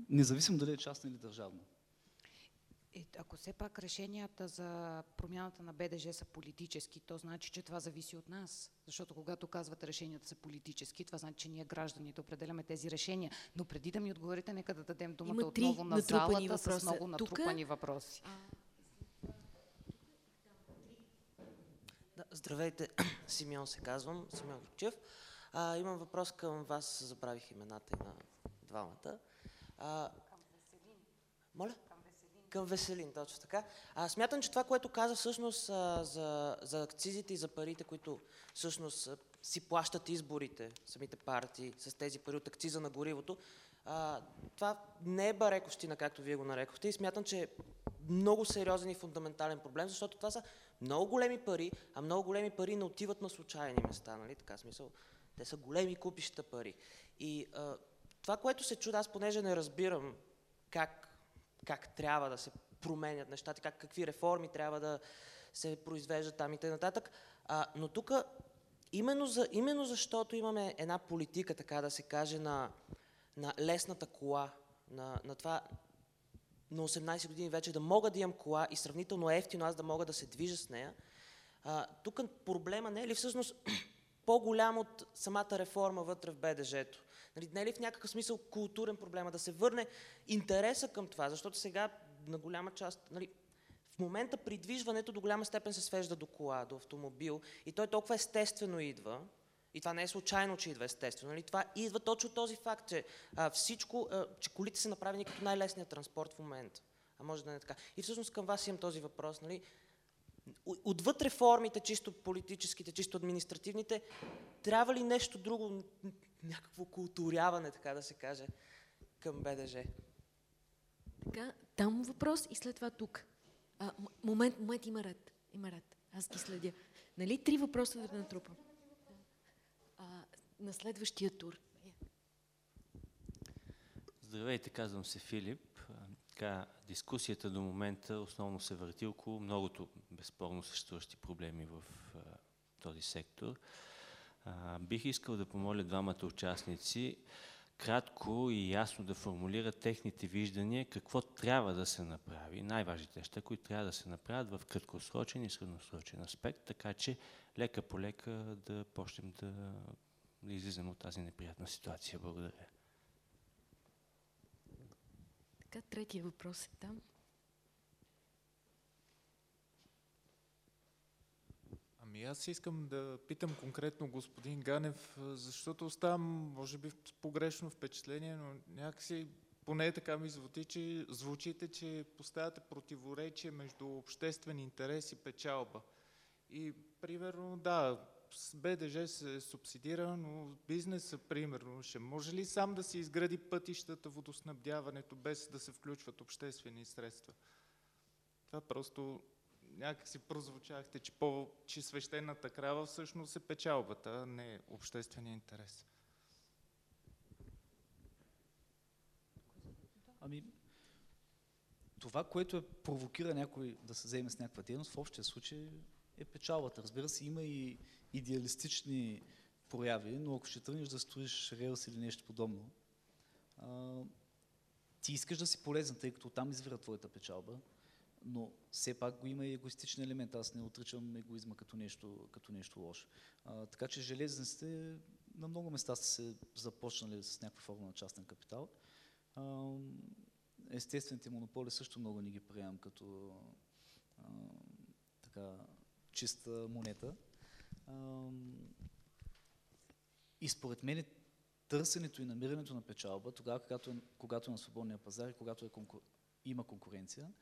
независимо дали е частна или държавна. Е, ако все пак решенията за промяната на БДЖ са политически, то значи, че това зависи от нас. Защото когато казвате решенията са политически, това значи, че ние гражданите определяме тези решения. Но преди да ми отговорите, нека да дадем думата Има отново на залата с въпроса. много Тука? натрупани въпроси. Да, здравейте, Симеон се казвам, Симеон Ручев. А, имам въпрос към вас, забравих имената и на двамата. А, моля? към Веселин, точно така. А, смятам, че това, което каза всъщност а, за, за акцизите и за парите, които всъщност а, си плащат изборите, самите партии, с тези пари от акциза на горивото, а, това не е барекощина, както вие го нарекохте, и смятам, че е много сериозен и фундаментален проблем, защото това са много големи пари, а много големи пари не отиват на случайни места, нали? Така смисъл. Те са големи купища пари. И а, това, което се чуда, аз понеже не разбирам как, как трябва да се променят нещата, как, какви реформи трябва да се произвеждат там и т.н. Но тук, именно, за, именно защото имаме една политика, така да се каже, на, на лесната кола, на, на това на 18 години вече да мога да имам кола и сравнително ефтино аз да мога да се движа с нея, тук проблема не е ли всъщност по-голям от самата реформа вътре в БДЖ-то? Нали, не е ли в някакъв смисъл културен проблема да се върне интереса към това, защото сега на голяма част, нали, в момента придвижването до голяма степен се свежда до кола, до автомобил и той толкова естествено идва, и това не е случайно, че идва естествено. Нали? Това идва точно този факт, че а, всичко, а, че колите са направени като най-лесният транспорт в момента. А може да не е така. И всъщност към вас имам този въпрос. Нали? Отвъд реформите, чисто политическите, чисто административните, трябва ли нещо друго, някакво културяване, така да се каже, към БДЖ? Така, там въпрос и след това тук. А, момент, момент, има ред. Има ред. Аз ги следя. Нали три въпроса да натрупам? на следващия тур. Здравейте, казвам се Филип. Така, дискусията до момента основно се върти около многото безспорно съществуващи проблеми в а, този сектор. Бих искал да помоля двамата участници кратко и ясно да формулират техните виждания какво трябва да се направи, най-важните неща, които трябва да се направят в краткосрочен и средносрочен аспект, така че лека по лека да почнем да да излизаме от тази неприятна ситуация. Благодаря. Така, третия въпрос е там. Ами аз искам да питам конкретно господин Ганев, защото оставам, може би, погрешно впечатление, но някакси поне така ми звучи, че, звучите, че поставяте противоречие между обществен интерес и печалба. И примерно, да, БДЖ се субсидира, но бизнеса, примерно, ще може ли сам да се изгради пътищата, водоснабдяването, без да се включват обществени средства? Това просто някак си прозвучахте, че, по, че свещената крава всъщност е печалбата, а не обществения интерес. Ами, това, което е провокира някой да се вземе с някаква дейност, в общия случай е печалбата. Разбира се, има и идеалистични прояви, но ако ще тръгнеш да строиш релс или нещо подобно, ти искаш да си полезен, тъй като там извира твоята печалба, но все пак го има и егоистичен елемент. Аз не отричам егоизма като нещо, като нещо лошо. А, така че железниците на много места са се започнали с някаква форма на частен капитал. А, естествените монополи също много не ги приемам като а, така, чиста монета. И според мен търсенето и намирането на печалба, тогава, когато е, когато е на свободния пазар и когато е конкур... има конкуренция,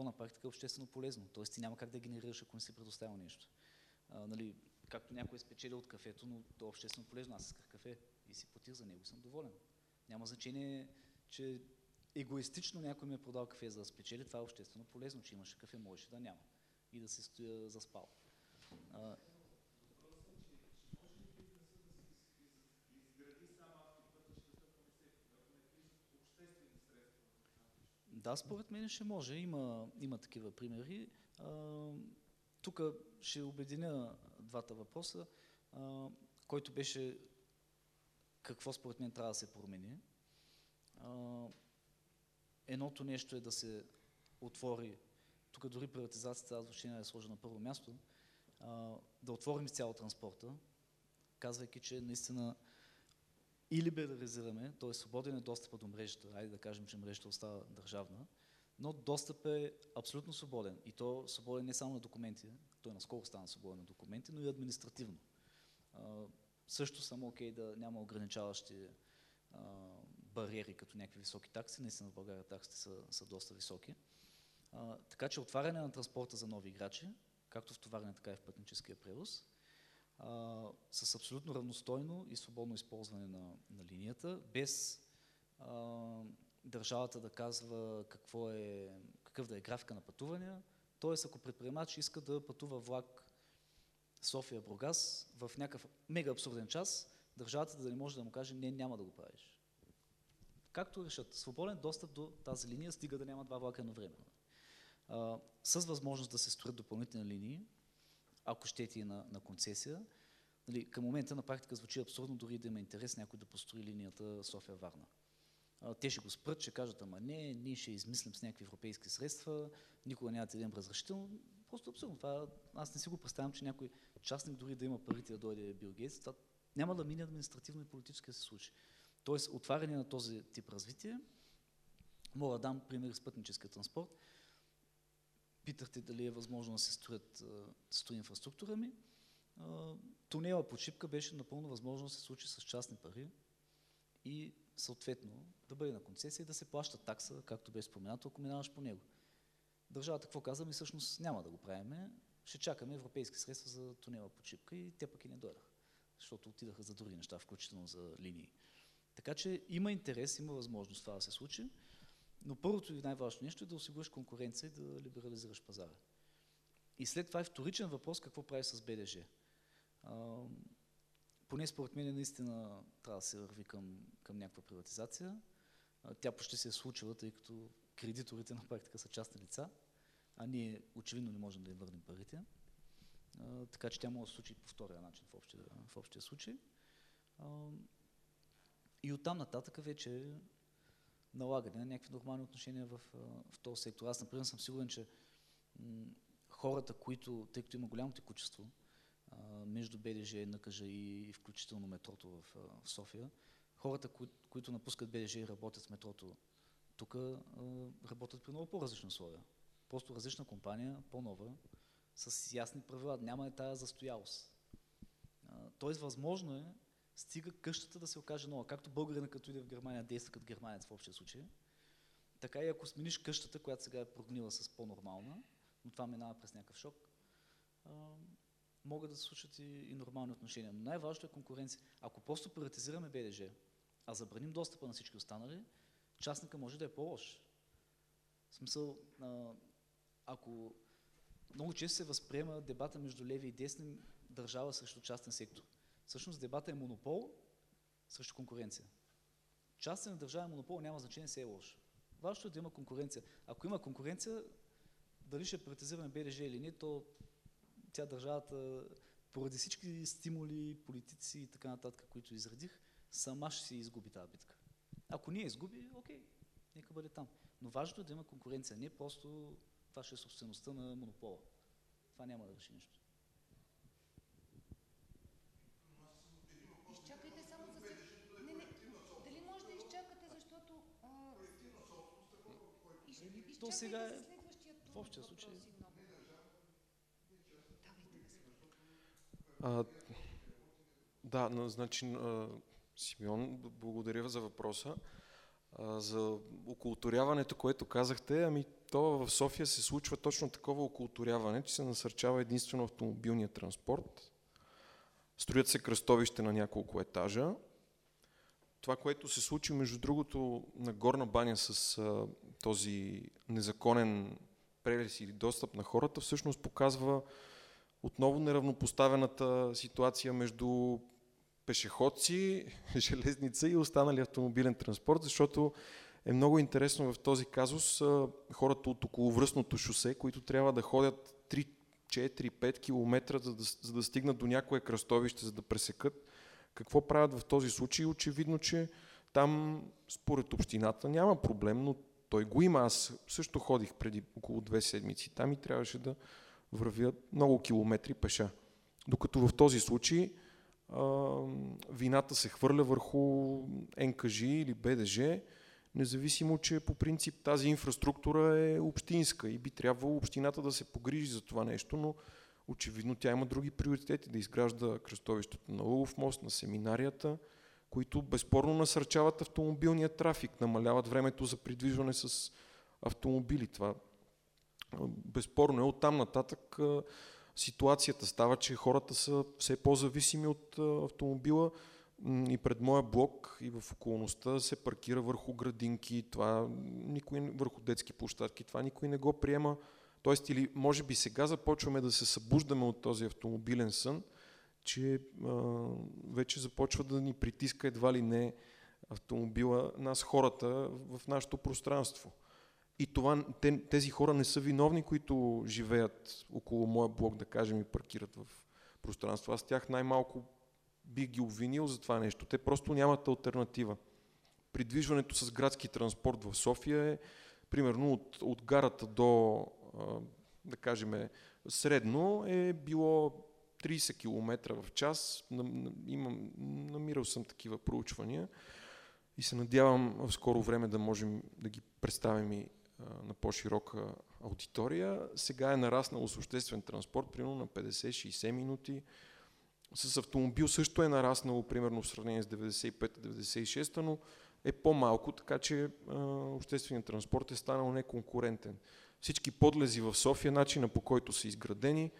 то на практика е обществено полезно. Тоест ти няма как да генерираш, ако не си предоставил нещо. А, нали, както някой е спечелил от кафето, но то е обществено полезно. Аз исках кафе и си платих за него и съм доволен. Няма значение, че егоистично някой ми е продал кафе за да спечели, това е обществено полезно, че имаше кафе, можеше да няма и да се стоя заспал. А, Да, според мен ще може. Има, има такива примери. Тук ще обединя двата въпроса, а, който беше какво според мен трябва да се промени. А, едното нещо е да се отвори, тук дори приватизацията аз въобще не е сложена на първо място, а, да отворим цяло транспорта, казвайки, че наистина и либерализираме, т.е. свободен е достъпа до мрежата, айде да кажем, че мрежата остава държавна, но достъп е абсолютно свободен. И то свободен не само на документи, той наскоро стана свободен на документи, но и административно. Също съм окей да няма ограничаващи бариери, като някакви високи такси. Наистина в България таксите са, са доста високи. Така че отваряне на транспорта за нови играчи, както в товарния, така и в пътническия превоз, а, с абсолютно равностойно и свободно използване на, на линията, без а, държавата да казва какво е, какъв да е графика на пътувания. Тоест, ако предприемач иска да пътува влак София-Бургас в някакъв мега абсурден час, държавата да не може да му каже не, няма да го правиш. Както решат, свободен достъп до тази линия, стига да няма два влака едновременно. С възможност да се строят допълнителни линии, ако щете и на, на концесия. Нали, към момента на практика звучи абсурдно дори да има интерес някой да построи линията София-Варна. Те ще го спрат, ще кажат, ама не, ние ще измислим с някакви европейски средства, никога няма да дадем разрешително. Просто абсурдно. Това, аз не си го представям, че някой частник дори да има парите да дойде Бил това няма да мине административно и политически да се случи. Тоест, отваряне на този тип развитие, мога да дам пример с пътническия транспорт. Питахте дали е възможно да се строят, строи инфраструктура ми. Тунела по Чипка беше напълно възможно да се случи с частни пари и съответно да бъде на концесия и да се плаща такса, както беше споменато, ако минаваш по него. Държавата какво каза? Ми всъщност няма да го правиме, ще чакаме европейски средства за тунела по Чипка и те пък и не дойдаха, защото отидаха за други неща, включително за линии. Така че има интерес, има възможност това да се случи, но първото и най-важно нещо е да осигуриш конкуренция и да либерализираш пазара. И след това е вторичен въпрос какво прави с БДЖ. А, поне според мен наистина трябва да се върви към, към някаква приватизация. А, тя почти се е случила, тъй като кредиторите на практика са частни лица, а ние очевидно не можем да им върнем парите. А, така че тя може да се случи по втория начин в общия, в общия случай. А, и оттам нататък вече налагане на някакви нормални отношения в, в този сектор. Аз, например, съм сигурен, че хората, които, тъй като има голямо текучество между БДЖ, НКЖ и включително метрото в, в София, хората, кои, които напускат БДЖ и работят в метрото тук, работят при много по-различни условия. Просто различна компания, по-нова, с ясни правила. Няма е тази застоялост. Тоест, възможно е стига къщата да се окаже нова. Както българина, като иде в Германия, действа като германец в общия случай, така и ако смениш къщата, която сега е прогнила с по-нормална, но това минава през някакъв шок, могат да се случат и, и нормални отношения. Но най-важното е конкуренция. Ако просто приватизираме БДЖ, а забраним достъпа на всички останали, частника може да е по-лош. В смисъл, ако много често се възприема дебата между леви и десни държава срещу частен сектор. Всъщност дебата е монопол срещу конкуренция. Частен държавен монопол няма значение, се е лош. Важното е да има конкуренция. Ако има конкуренция, дали ще приватизираме БДЖ или не, то тя държавата, поради всички стимули, политици и така нататък, които изредих, сама ще си изгуби тази битка. Ако ние изгуби, окей, нека бъде там. Но важното е да има конкуренция, не просто това ще е собствеността на монопола. Това няма да реши нищо. То сега е в общия случай. А, да, значи, Симеон, благодаря за въпроса. А, за окултуряването, което казахте, ами то в София се случва точно такова окултуряване, че се насърчава единствено автомобилния транспорт. Строят се кръстовище на няколко етажа. Това, което се случи, между другото, на Горна баня с този незаконен прелез или достъп на хората, всъщност показва отново неравнопоставената ситуация между пешеходци, железница и останали автомобилен транспорт, защото е много интересно в този казус хората от околовръстното шосе, които трябва да ходят 3, 4, 5 км, за да, за да стигнат до някое кръстовище, за да пресекат. Какво правят в този случай? Очевидно, че там според общината няма проблем, но той го има. Аз също ходих преди около две седмици там и трябваше да вървя много километри пеша. Докато в този случай а, вината се хвърля върху НКЖ или БДЖ, независимо, че по принцип тази инфраструктура е общинска и би трябвало общината да се погрижи за това нещо, но очевидно тя има други приоритети, да изгражда кръстовището на Лъвов мост, на семинарията, които безспорно насърчават автомобилния трафик, намаляват времето за придвижване с автомобили. Това безспорно е оттам нататък ситуацията става, че хората са все по-зависими от автомобила и пред моя блок и в околността се паркира върху градинки, това никой, върху детски площадки, това никой не го приема. Тоест, или може би сега започваме да се събуждаме от този автомобилен сън, че а, вече започва да ни притиска едва ли не автомобила, нас хората в нашето пространство. И това, те, тези хора не са виновни, които живеят около моя блок, да кажем, и паркират в пространство. Аз тях най-малко бих ги обвинил за това нещо. Те просто нямат альтернатива. Придвижването с градски транспорт в София е, примерно, от, от гарата до, да кажем, средно е било 30 км в час. Имам, намирал съм такива проучвания и се надявам в скоро време да можем да ги представим и на по-широка аудитория. Сега е нараснало с обществен транспорт, примерно на 50-60 минути. С автомобил също е нараснало, примерно в сравнение с 95-96, но е по-малко, така че общественият транспорт е станал неконкурентен. Всички подлези в София, начина по който са изградени,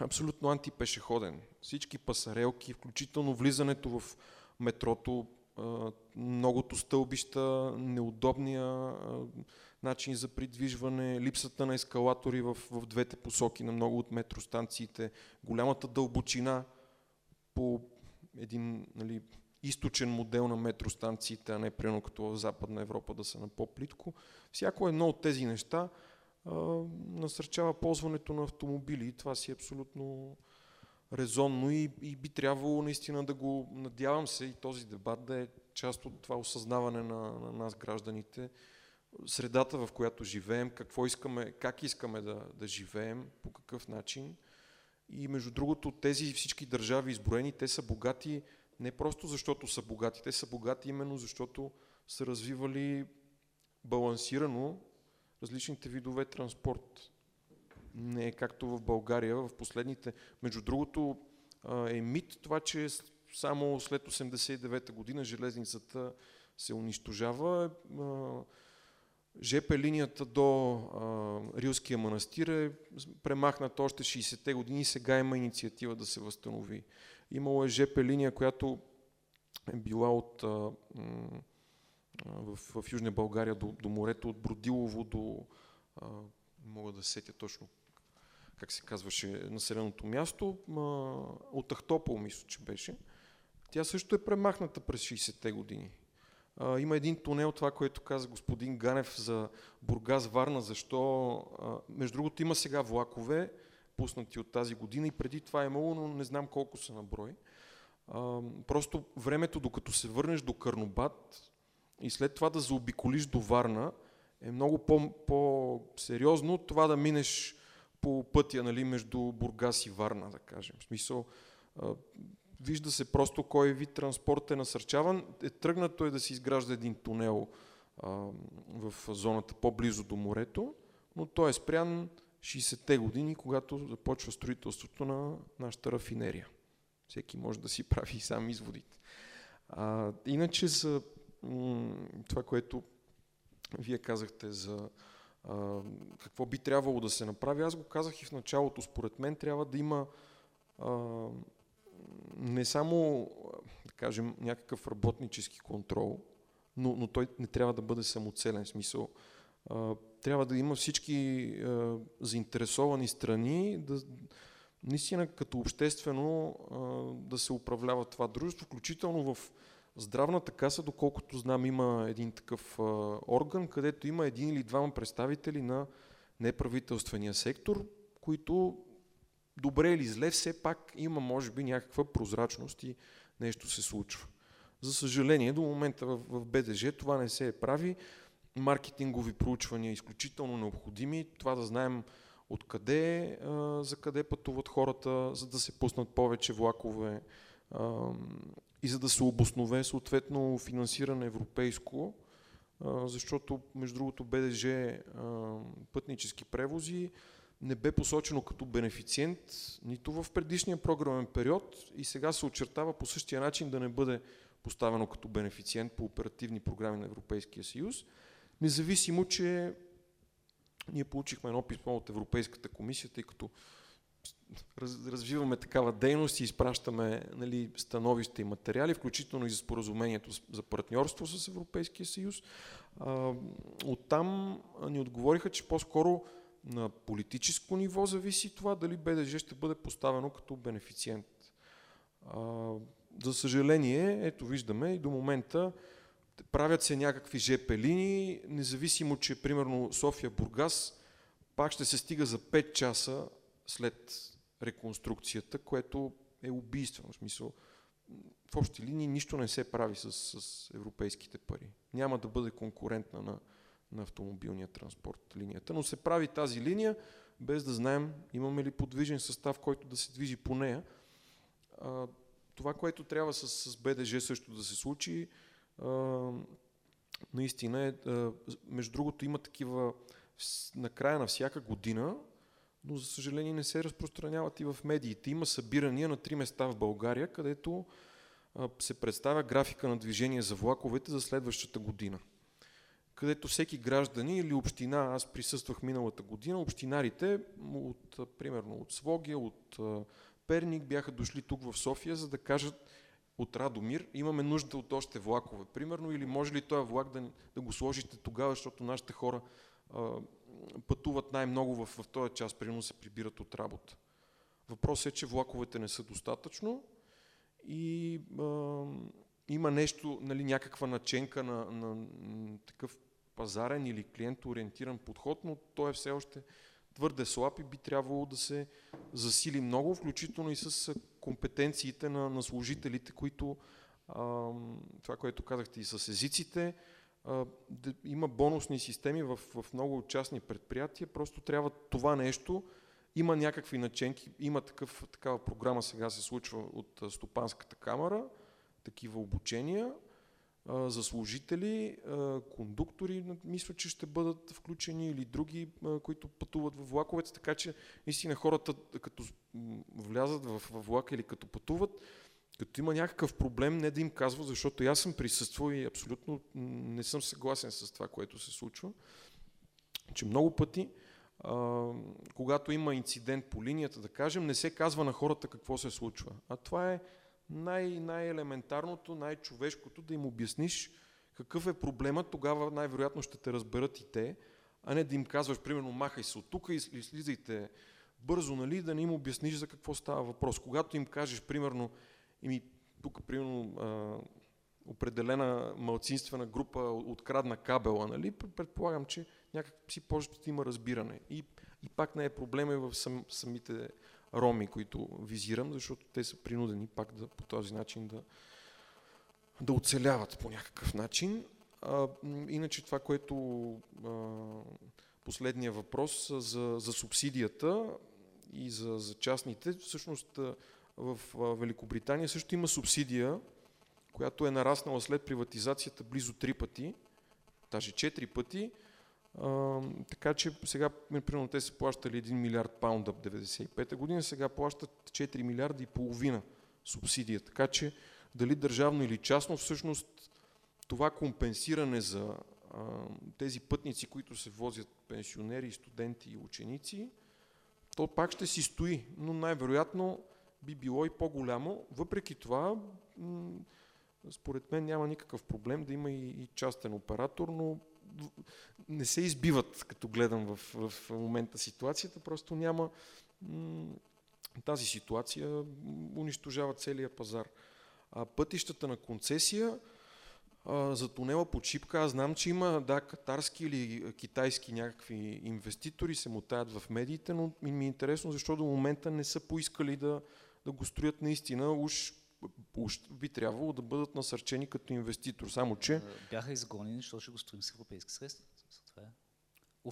абсолютно антипешеходен. Всички пасарелки, включително влизането в метрото, многото стълбища, неудобния начин за придвижване, липсата на ескалатори в, в двете посоки на много от метростанциите, голямата дълбочина по един нали, източен модел на метростанциите, а не примерно като в Западна Европа да са на по-плитко. Всяко едно от тези неща насърчава ползването на автомобили това си е абсолютно резонно и, и би трябвало наистина да го, надявам се и този дебат да е част от това осъзнаване на, на нас гражданите, средата, в която живеем, какво искаме, как искаме да, да живеем, по какъв начин. И между другото, тези всички държави изброени, те са богати не просто защото са богати, те са богати именно защото са развивали балансирано различните видове транспорт. Не е както в България в последните. Между другото е мит това, че само след 89-та година железницата се унищожава. ЖП линията до Рилския манастир е премахната още 60-те години, сега има инициатива да се възстанови. Имало е ЖП линия, която е била от, а, в, в Южна България до, до морето, от Бродилово до, а, мога да сетя точно как се казваше населеното място, а, от Ахтопол, мисля, че беше. Тя също е премахната през 60-те години. А, има един тунел, това, което каза господин Ганев за Бургас-Варна, защо... А, между другото има сега влакове, пуснати от тази година и преди това е имало, но не знам колко са на брой. А, просто времето, докато се върнеш до Карнобат и след това да заобиколиш до Варна, е много по-сериозно от това да минеш по пътя нали, между Бургас и Варна, да кажем. В смисъл, Вижда се просто кой вид транспорт е насърчаван. Е, тръгнато е да се изгражда един тунел в зоната по-близо до морето, но той е спрян 60-те години, когато започва строителството на нашата рафинерия. Всеки може да си прави сам изводите. А, иначе за това, което вие казахте за а, какво би трябвало да се направи, аз го казах и в началото. Според мен трябва да има а, не само, да кажем, някакъв работнически контрол, но, но той не трябва да бъде самоцелен смисъл. А, трябва да има всички а, заинтересовани страни, да, наистина като обществено а, да се управлява това дружество, включително в здравната каса, доколкото знам, има един такъв а, орган, където има един или двама представители на неправителствения сектор, които добре или зле, все пак има може би някаква прозрачност и нещо се случва. За съжаление, до момента в, в БДЖ това не се прави. Маркетингови проучвания изключително необходими. Това да знаем откъде, за къде пътуват хората, за да се пуснат повече влакове и за да се обоснове съответно финансиране европейско, защото между другото БДЖ пътнически превози не бе посочено като бенефициент нито в предишния програмен период и сега се очертава по същия начин да не бъде поставено като бенефициент по оперативни програми на Европейския съюз, независимо, че ние получихме едно писмо от Европейската комисия, тъй като раз, развиваме такава дейност и изпращаме нали, становища и материали, включително и за споразумението за партньорство с Европейския съюз. А, оттам ни отговориха, че по-скоро на политическо ниво зависи това дали БДЖ ще бъде поставено като бенефициент. За съжаление, ето виждаме и до момента правят се някакви ЖП линии, независимо, че примерно София-Бургас пак ще се стига за 5 часа след реконструкцията, което е убийствено. В смисъл, в общи линии нищо не се прави с, с европейските пари. Няма да бъде конкурентна на, на автомобилния транспорт линията, но се прави тази линия, без да знаем имаме ли подвижен състав, който да се движи по нея. А, това, което трябва с, с БДЖ също да се случи, а, наистина е, а, между другото има такива накрая на всяка година но за съжаление не се разпространяват и в медиите. Има събирания на три места в България, където се представя графика на движение за влаковете за следващата година. Където всеки граждани или община, аз присъствах миналата година, общинарите от, примерно от Свогия, от Перник бяха дошли тук в София, за да кажат от Радомир, имаме нужда от още влакове, примерно, или може ли този влак да, да го сложите тогава, защото нашите хора пътуват най-много в, в този час, примерно се прибират от работа. Въпросът е, че влаковете не са достатъчно и а, има нещо, нали, някаква наченка на, на, такъв пазарен или клиент-ориентиран подход, но той е все още твърде слаб и би трябвало да се засили много, включително и с компетенциите на, на служителите, които а, това, което казахте и с езиците, има бонусни системи в, в много частни предприятия, просто трябва това нещо, има някакви наченки, има такъв, такава програма сега се случва от Стопанската камера, такива обучения а, за служители, а, кондуктори, мисля, че ще бъдат включени или други, а, които пътуват в влаковете, така че наистина хората като влязат в, в влака или като пътуват, като има някакъв проблем, не да им казва, защото аз съм присъствал и абсолютно не съм съгласен с това, което се случва, че много пъти, а, когато има инцидент по линията, да кажем, не се казва на хората какво се случва. А това е най- най-елементарното, най-човешкото, да им обясниш какъв е проблема, тогава най-вероятно ще те разберат и те, а не да им казваш, примерно, махай се от тук и слизайте бързо, нали, да не им обясниш за какво става въпрос. Когато им кажеш, примерно, ми, тук, примерно, а, определена малцинствена група открадна кабела, нали? предполагам, че някак си ще има разбиране. И, и пак не е проблема и в сам, самите роми, които визирам, защото те са принудени пак да, по този начин да, да оцеляват по някакъв начин. А, иначе това, което а, последния въпрос за, за субсидията и за, за частните, всъщност в Великобритания. Също има субсидия, която е нараснала след приватизацията близо 3 пъти, даже 4 пъти, а, така че сега, примерно, те са плащали 1 милиард паунда в 95 година, сега плащат 4 милиарда и половина субсидия. Така че дали държавно или частно, всъщност това компенсиране за а, тези пътници, които се возят пенсионери, студенти и ученици, то пак ще си стои, но най-вероятно би било и по-голямо. Въпреки това, според мен няма никакъв проблем да има и, частен оператор, но не се избиват, като гледам в, в момента ситуацията, просто няма тази ситуация унищожава целия пазар. А пътищата на концесия а, за тунела под Шипка, аз знам, че има да, катарски или китайски някакви инвеститори се мутаят в медиите, но ми е интересно защо до момента не са поискали да, да го строят наистина, уж, уж би трябвало да бъдат насърчени като инвеститор. Само, че... Бяха изгонени, защото ще го строим с европейски средства. Това е.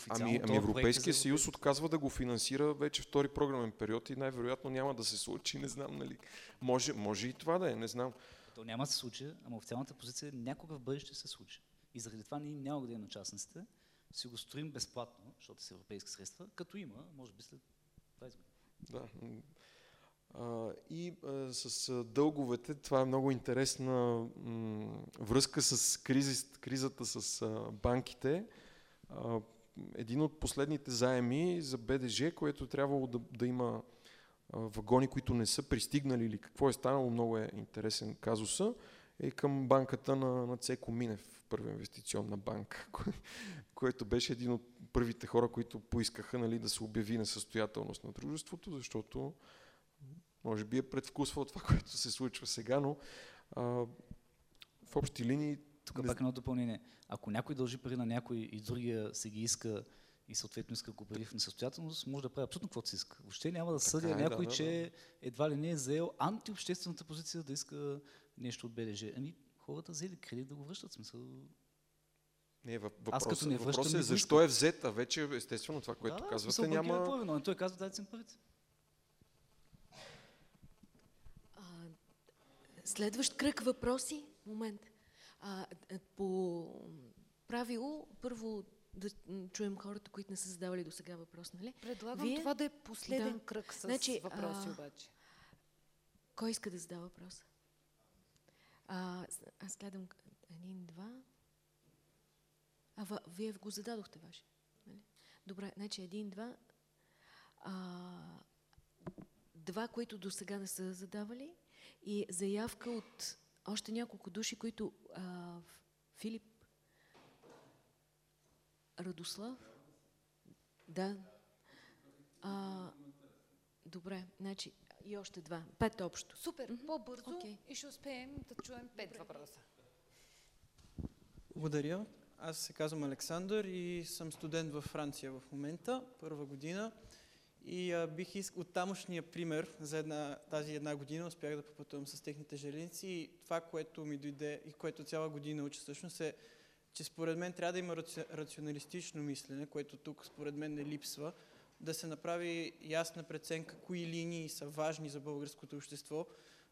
ами, ами Европейския съюз отказва да го финансира вече втори програмен период и най-вероятно няма да се случи, не знам, нали. Може, може и това да е, не знам. То няма да се случи, ама официалната позиция някога в бъдеще се случи. И заради това ние няма да имаме частниците, си го строим безплатно, защото са европейски средства, като има, може би след 20 години. Да, и с дълговете, това е много интересна връзка с кризата с банките. Един от последните заеми за БДЖ, което е трябвало да, да има вагони, които не са пристигнали или какво е станало, много е интересен казуса, е към банката на, на Цеко Минев, първа инвестиционна банка, кое, което беше един от първите хора, които поискаха нали, да се обяви несъстоятелност на дружеството, защото може би е предвкусвал това, което се случва сега, но а, в общи линии... Тук пак едно допълнение. Ако някой дължи пари на някой и другия се ги иска и съответно иска го в несъстоятелност, може да прави абсолютно каквото си иска. Въобще няма да съдя е, някой, да, да, че едва ли не е заел антиобществената позиция да иска нещо от БДЖ. Ами хората взели кредит да го връщат. Смисъл, не, въпрос, Аз като не въпрос е защо е взета. Вече естествено това, което да, казвате, няма... Но той казва дайте си парите. Следващ кръг въпроси. Момент. А, по правило, първо да чуем хората, които не са задавали до сега въпрос, нали? Предлагам Вие? това да е последен да. кръг с значи, въпроси а, обаче. Кой иска да задава въпрос? А, аз гледам един, два. А, вие го зададохте, ваше. Нали? Добре, значи един, два. А, два, които до сега не са задавали и заявка от още няколко души, които а, Филип Радослав? Да. А, добре, значи и още два. Пет общо. Супер, по-бързо okay. и ще успеем да чуем пет добре. въпроса. Благодаря. Аз се казвам Александър и съм студент във Франция в момента, първа година. И а, бих искал от тамошния пример за една, тази една година успях да попътувам с техните желеници и това, което ми дойде и което цяла година уча всъщност е, че според мен трябва да има рационалистично мислене, което тук според мен не липсва, да се направи ясна преценка кои линии са важни за българското общество,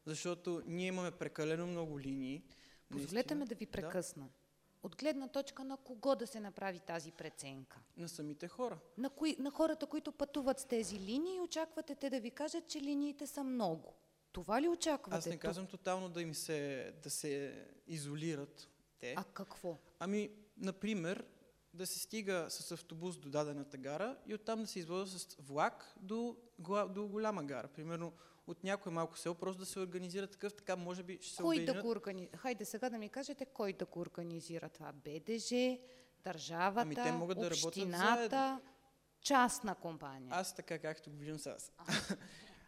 защото ние имаме прекалено много линии. Позволете ме да ви прекъсна. Да? От гледна точка на кого да се направи тази преценка? На самите хора. На, кои, на хората, които пътуват с тези линии, очаквате те да ви кажат, че линиите са много. Това ли очаквате? Аз не казвам тотално да им се, да се изолират те. А какво? Ами, например, да се стига с автобус до дадената гара и оттам да се извозва с влак до, до голяма гара. Примерно от някое малко село, просто да се организира такъв, така може би ще се Кой обединят... да го организира? Хайде сега да ми кажете, кой да го организира това? БДЖ, държавата, ами, те могат да общината, частна компания? Аз така както го виждам сега.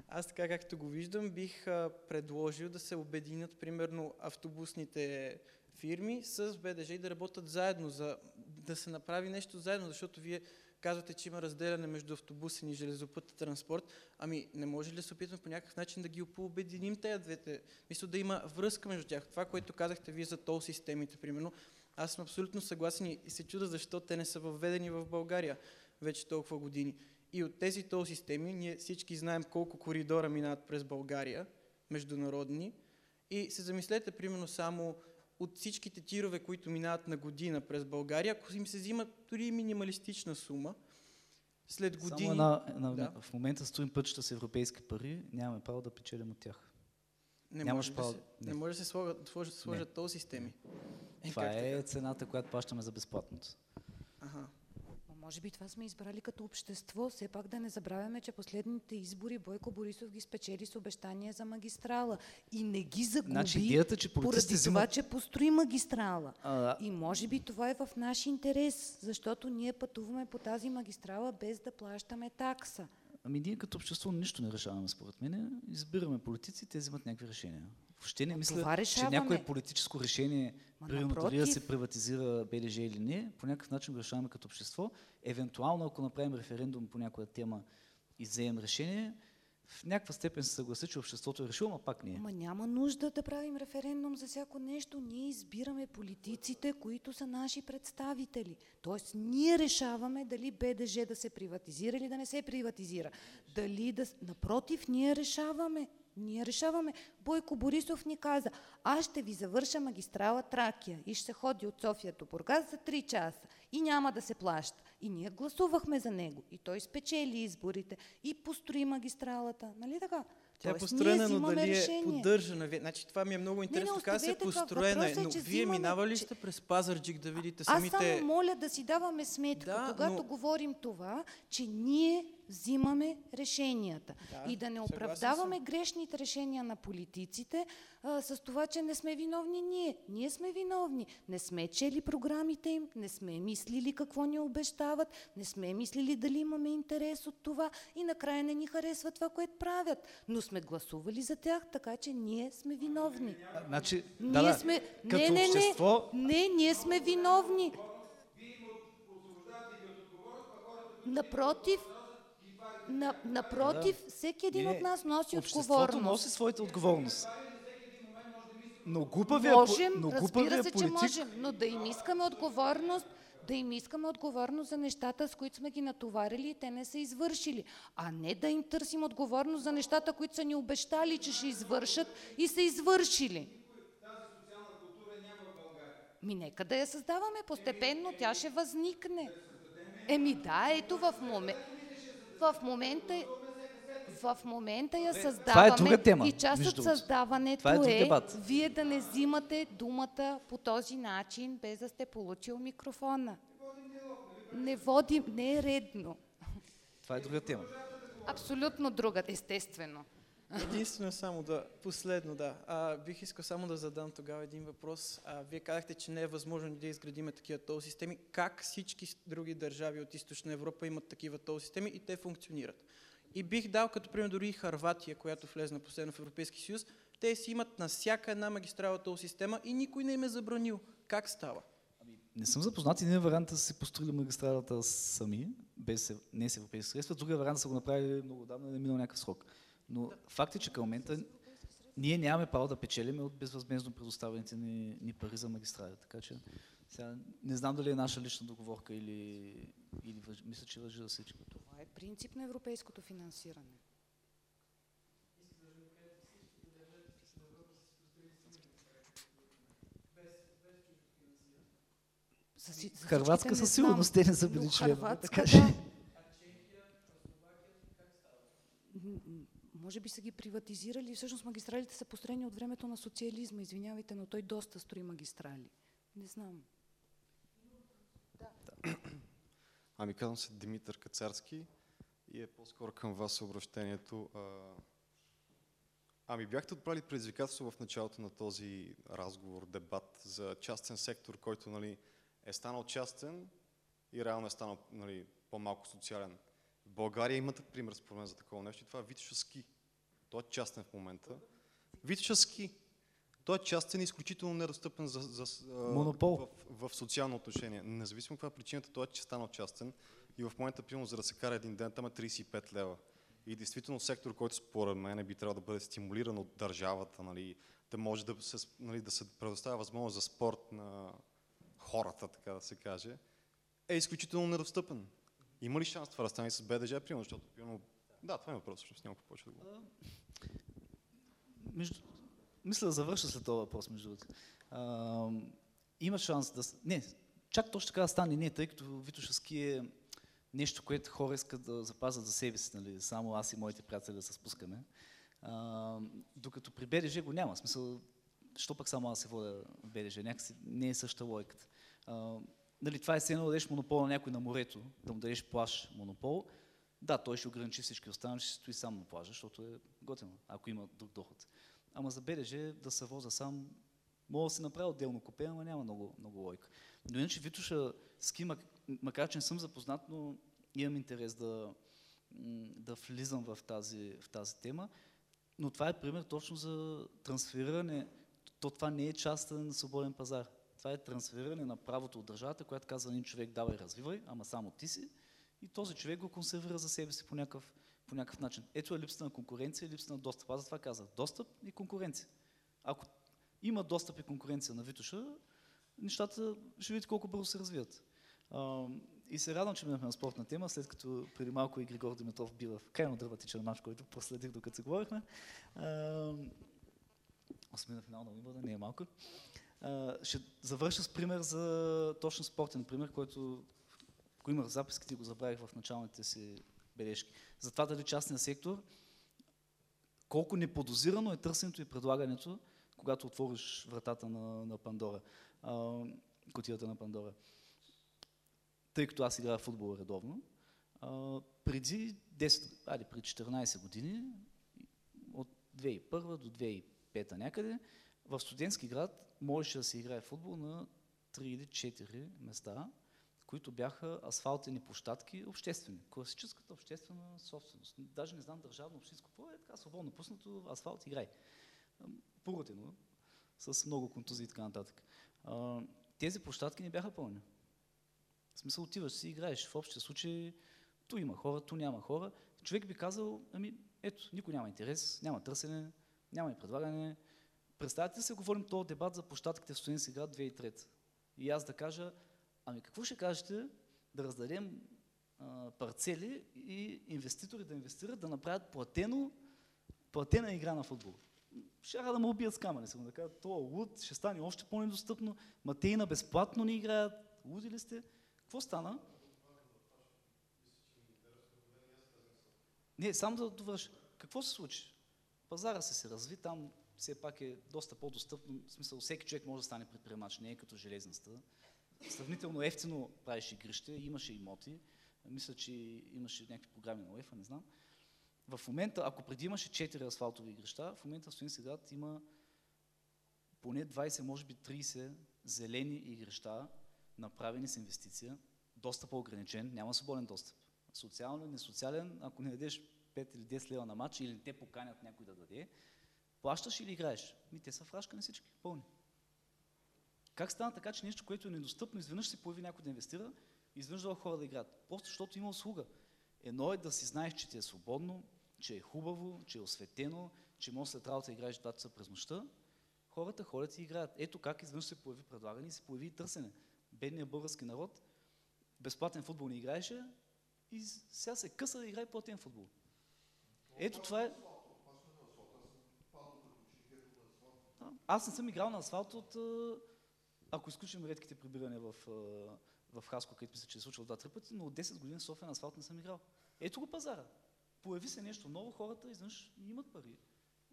Аз така както го виждам, бих а, предложил да се обединят примерно автобусните фирми с БДЖ и да работят заедно, за да се направи нещо заедно, защото вие Казвате, че има разделяне между автобусен и железопътен транспорт. Ами не може ли да се опитваме по някакъв начин да ги обединим тези двете? Мисля да има връзка между тях. Това, което казахте вие за тол системите, примерно, аз съм абсолютно съгласен и се чуда защо те не са въведени в България вече толкова години. И от тези тол системи ние всички знаем колко коридора минават през България, международни. И се замислете, примерно, само от всичките тирове, които минават на година през България, ако им се взима дори минималистична сума, след години... Само една, една, да. В момента строим пътища с европейски пари, нямаме право да печелим от тях. Не Нямаш може, право... да се, не. не може да се сложат, сложат, сложат тол системи. Е, Това е така? цената, която плащаме за безплатното. Ага. Може би това сме избрали като общество. Все пак да не забравяме, че последните избори Бойко Борисов ги спечели с обещания за магистрала. И не ги загуби значи, идеята, че поради това, взимат... че построи магистрала. А, И може би това е в наш интерес, защото ние пътуваме по тази магистрала без да плащаме такса. Ами ние като общество нищо не решаваме, според мен. Избираме политици, те взимат някакви решения. Въобще не мисля, че някое политическо решение, примерно дали да се приватизира БДЖ или не, по някакъв начин го решаваме като общество. Евентуално, ако направим референдум по някоя тема и вземем решение, в някаква степен се съгласи, че обществото е решило, а пак не е. Ама няма нужда да правим референдум за всяко нещо. Ние избираме политиците, които са наши представители. Тоест, ние решаваме дали БДЖ да се приватизира или да не се приватизира. Дали да... Напротив, ние решаваме. Ние решаваме. Бойко Борисов ни каза, аз ще ви завърша магистрала Тракия и ще се ходи от София до Бургас за 3 часа и няма да се плаща. И ние гласувахме за него. И той спечели изборите и построи магистралата. Нали така? Тя е Тоест, построена, ние но дали е решение. поддържана? Вие- Значи това ми е много интересно. не, как се е построена, Въпросът е, но че вие взимаме- минавали че- сте през Пазарджик да видите Аз самите... само моля да си даваме сметка, Да, когато но- говорим това, че ние взимаме решенията. Да, и да не оправдаваме съм. грешните решения на политиците а, с това, че не сме виновни ние. Ние сме виновни. Не сме чели програмите им, не сме мислили какво ни обещават, не сме мислили дали имаме интерес от това и накрая не ни харесва това, което правят. Но сме гласували за тях, така че ние сме виновни. Значи, Ние да, да, сме... като не, не, общество, не, не, ние сме виновни. Напротив, на, напротив, всеки един Не, от нас носи отговорност. носи своята отговорност. Но глупавия, Можем, но разбира се, че политик, можем, но да им искаме отговорност, да им искаме отговорност за нещата, с които сме ги натоварили и те не са извършили. А не да им търсим отговорност за нещата, които са ни обещали, че ще извършат и са извършили. Ми нека да я създаваме постепенно, тя ще възникне. Еми да, ето в момента. В момента в момента я създаваме друга тема, и част от създаването е е вие да не взимате думата по този начин, без да сте получил микрофона. Не водим, не е редно. това е друга тема. Абсолютно друга, естествено. Единствено само да, последно да, а, бих искал само да задам тогава един въпрос. А, вие казахте, че не е възможно да изградиме такива тол системи. Как всички други държави от Източна Европа имат такива тол системи и те функционират? И бих дал като пример дори и Харватия, която влезна последно в Европейски съюз. Те си имат на всяка една магистрала тол система и никой не им е забранил. Как става? Не съм запознат и ние варианта са си построили магистралата сами, без, ев- не с европейски средства. Другия вариант са го направили много давно и е минал някакъв срок. Но факт е, че към момента ние нямаме право да печелиме от безвъзмезно предоставените ни, ни пари за магистрали. Така че сега не знам дали е наша лична договорка или, или въж, мисля, че въжи за всички. Това е принцип на европейското финансиране. За Харватска със сигурност те не са били но членове, Харватска, да. М, м, Може би са ги приватизирали. Всъщност магистралите са построени от времето на социализма. Извинявайте, но той доста строи магистрали. Не знам. Ами казвам се Димитър Кацарски и е по-скоро към вас обращението. А... Ами бяхте отправили предизвикателство в началото на този разговор, дебат за частен сектор, който нали, е станал частен и реално е станал нали, по-малко социален. В България имате пример според мен за такова нещо и това е Витоша Ски. Той е частен в момента. Витоша Ски. Той е частен и изключително недостъпен за, за, Монопол. В, в социално отношение. Независимо каква е причината, той е че станал частен и в момента, примерно, за да се кара един ден, там е 35 лева. И действително сектор, който според мен би трябвало да бъде стимулиран от държавата, нали, да може да се, нали, да се предоставя възможност за спорт на хората, така да се каже, е изключително недостъпен. Има ли шанс това да стане с БДЖ, примерно, защото, примерно, да, това е въпрос, всъщност няма какво повече да говоря. Между... Мисля да завърша след този въпрос, между другото. Има шанс да... с- Не, чак точно така да стане не, тъй като Витошевски е нещо, което хора искат да запазят за себе си, нали? само аз и моите приятели да се спускаме. А, докато при БДЖ го няма. Смисъл, що пък само аз се водя БДЖ? Някакси не е съща логиката. А, нали, това е едно да дадеш монопол на някой на морето, да му дадеш плаш монопол. Да, той ще ограничи всички останали, ще стои сам на плажа, защото е готино, ако има друг доход. Ама за БДЖ да се воза сам, мога да си направя отделно купе, ама няма много, много лойка. Но иначе Витоша ски, мак- макар че не съм запознат, но имам интерес да, да влизам в тази, в тази тема. Но това е пример точно за трансфериране. То това не е частен свободен пазар. Това е трансфериране на правото от държавата, която казва един човек давай, развивай, ама само ти си. И този човек го консервира за себе си по някакъв, по някакъв начин. Ето е липсата на конкуренция и липсата на достъп. Аз затова казах достъп и конкуренция. Ако има достъп и конкуренция на Витоша, нещата ще видите колко бързо се развият. И се радвам, че минахме на спортна тема, след като преди малко и Григор Димитров бива в крайно дърватичен мач, който проследих докато се говорихме. Осмина финал на Уимбълдън, не е малко. Ще завърша с пример за точно спортен пример, който го имах в записките го забравих в началните си бележки. За това дали частния сектор колко неподозирано е търсенето и предлагането, когато отвориш вратата на, на Пандора, а, котията на Пандора. Тъй като аз играя футбол редовно, а, преди 10, айде, преди 14 години, от 2001 до 2005 някъде, в студентски град можеше да се играе футбол на 3 или 4 места, които бяха асфалтени площадки обществени. Класическата обществена собственост. Даже не знам държавно, общинско, какво е така свободно пуснато, асфалт играй. Пуротено, с много контузии и така нататък. Тези площадки не бяха пълни. В смисъл отиваш си, играеш. В общия случай ту има хора, ту няма хора. Човек би казал, ами ето, никой няма интерес, няма търсене, няма и предлагане. Представете се, говорим този дебат за площадките в студентски град 2003. И аз да кажа, ами какво ще кажете да раздадем а, парцели и инвеститори да инвестират, да направят платено, платена игра на футбол. Ще да му убият с камъни, сега да кажат, то луд, ще стане още по-недостъпно, Матейна безплатно ни играят, луди ли сте? Какво стана? Не, само да довърша. Какво се случи? Пазара се се разви, там все пак е доста по-достъпно, в смисъл всеки човек може да стане предприемач, не е като железната. Сравнително ефтино правиш игрище, имаше имоти, мисля, че имаше някакви програми на УЕФА, не знам. В момента, ако преди имаше 4 асфалтови игрища, в момента в Студентски град има поне 20, може би 30 зелени игрища, направени с инвестиция, доста по-ограничен, няма свободен достъп. Социален, несоциален, ако не дадеш 5 или 10 лева на матч или те поканят някой да даде, плащаш или играеш? Ми те са фрашкани всички, пълни. Как стана така, че нещо, което е недостъпно, изведнъж се появи някой да инвестира, изведнъж да хора да играят? Просто защото има услуга. Едно е да си знаеш, че ти е свободно, че е хубаво, че е осветено, че може след работа да играеш два часа през нощта. Хората ходят и играят. Ето как изведнъж се появи предлагане и се появи и търсене. Бедният български народ безплатен футбол не играеше и сега се къса да играе платен футбол. Ето това е... Аз не съм играл на асфалт от... Ако изключим редките прибирания в, в Хаско, където мисля, че е случило два-три пъти, но от 10 години в София на асфалт не съм играл. Ето го пазара. Появи се нещо ново, хората изведнъж имат пари.